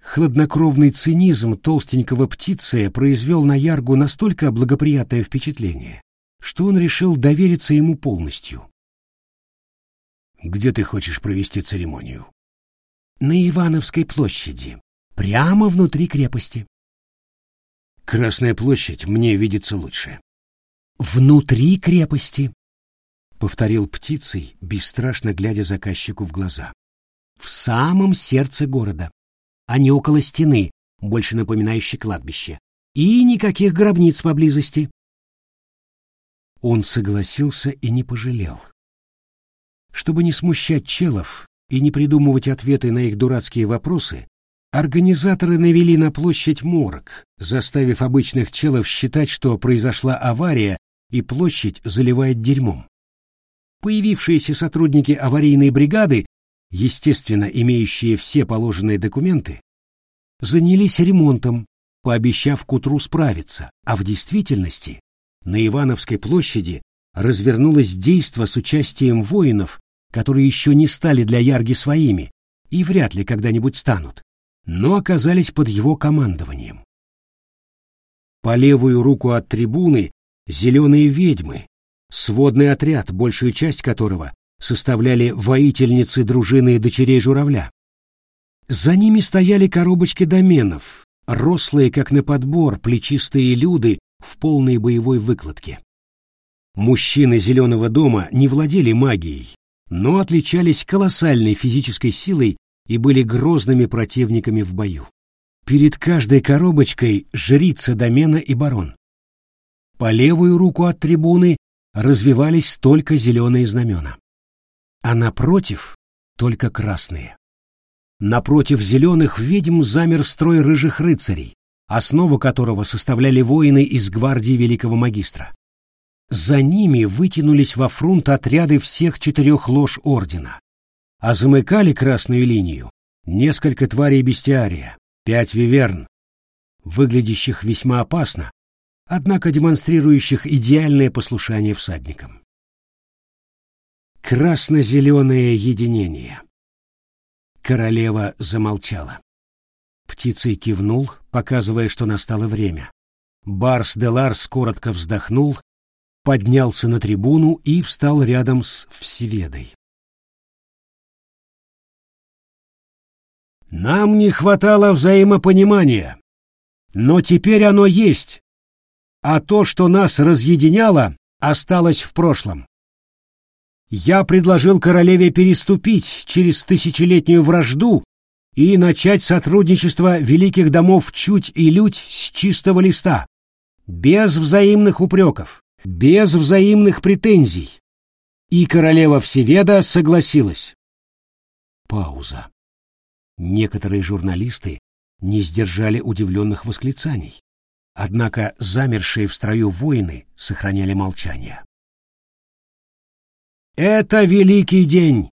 Хладнокровный цинизм толстенького птицы произвел на Яргу настолько благоприятное впечатление, что он решил довериться ему полностью. «Где ты хочешь провести церемонию?» «На Ивановской площади, прямо внутри крепости». «Красная площадь мне видится лучше». «Внутри крепости», — повторил птицей, бесстрашно глядя заказчику в глаза. «В самом сердце города» а не около стены, больше напоминающей кладбище. И никаких гробниц поблизости. Он согласился и не пожалел. Чтобы не смущать челов и не придумывать ответы на их дурацкие вопросы, организаторы навели на площадь морг, заставив обычных челов считать, что произошла авария и площадь заливает дерьмом. Появившиеся сотрудники аварийной бригады естественно, имеющие все положенные документы, занялись ремонтом, пообещав к утру справиться, а в действительности на Ивановской площади развернулось действо с участием воинов, которые еще не стали для Ярги своими и вряд ли когда-нибудь станут, но оказались под его командованием. По левую руку от трибуны зеленые ведьмы, сводный отряд, большую часть которого составляли воительницы дружины дочерей журавля. За ними стояли коробочки доменов, рослые как на подбор, плечистые люды в полной боевой выкладке. Мужчины Зеленого дома не владели магией, но отличались колоссальной физической силой и были грозными противниками в бою. Перед каждой коробочкой жрица домена и барон. По левую руку от трибуны развивались только зеленые знамена а напротив только красные. Напротив зеленых ведьм замер строй рыжих рыцарей, основу которого составляли воины из гвардии великого магистра. За ними вытянулись во фронт отряды всех четырех лож ордена, а замыкали красную линию несколько тварей бестиария, пять виверн, выглядящих весьма опасно, однако демонстрирующих идеальное послушание всадникам. Красно-зеленое единение. Королева замолчала. Птицей кивнул, показывая, что настало время. Барс де Ларс коротко вздохнул, поднялся на трибуну и встал рядом с Всеведой. Нам не хватало взаимопонимания, но теперь оно есть, а то, что нас разъединяло, осталось в прошлом я предложил королеве переступить через тысячелетнюю вражду и начать сотрудничество великих домов Чуть и Лють с чистого листа, без взаимных упреков, без взаимных претензий. И королева Всеведа согласилась. Пауза. Некоторые журналисты не сдержали удивленных восклицаний, однако замершие в строю воины сохраняли молчание. Это великий день,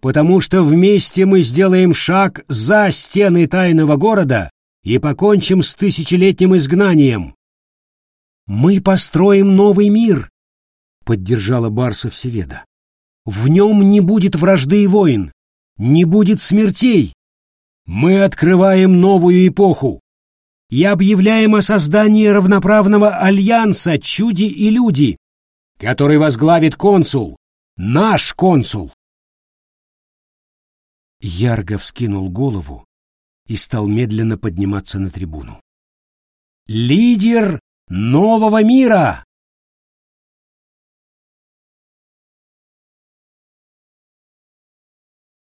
потому что вместе мы сделаем шаг за стены тайного города и покончим с тысячелетним изгнанием. Мы построим новый мир, поддержала Барса Всеведа. В нем не будет вражды и войн, не будет смертей. Мы открываем новую эпоху и объявляем о создании равноправного альянса «Чуди и люди», который возглавит консул, наш консул. Ярго вскинул голову и стал медленно подниматься на трибуну. «Лидер нового мира!»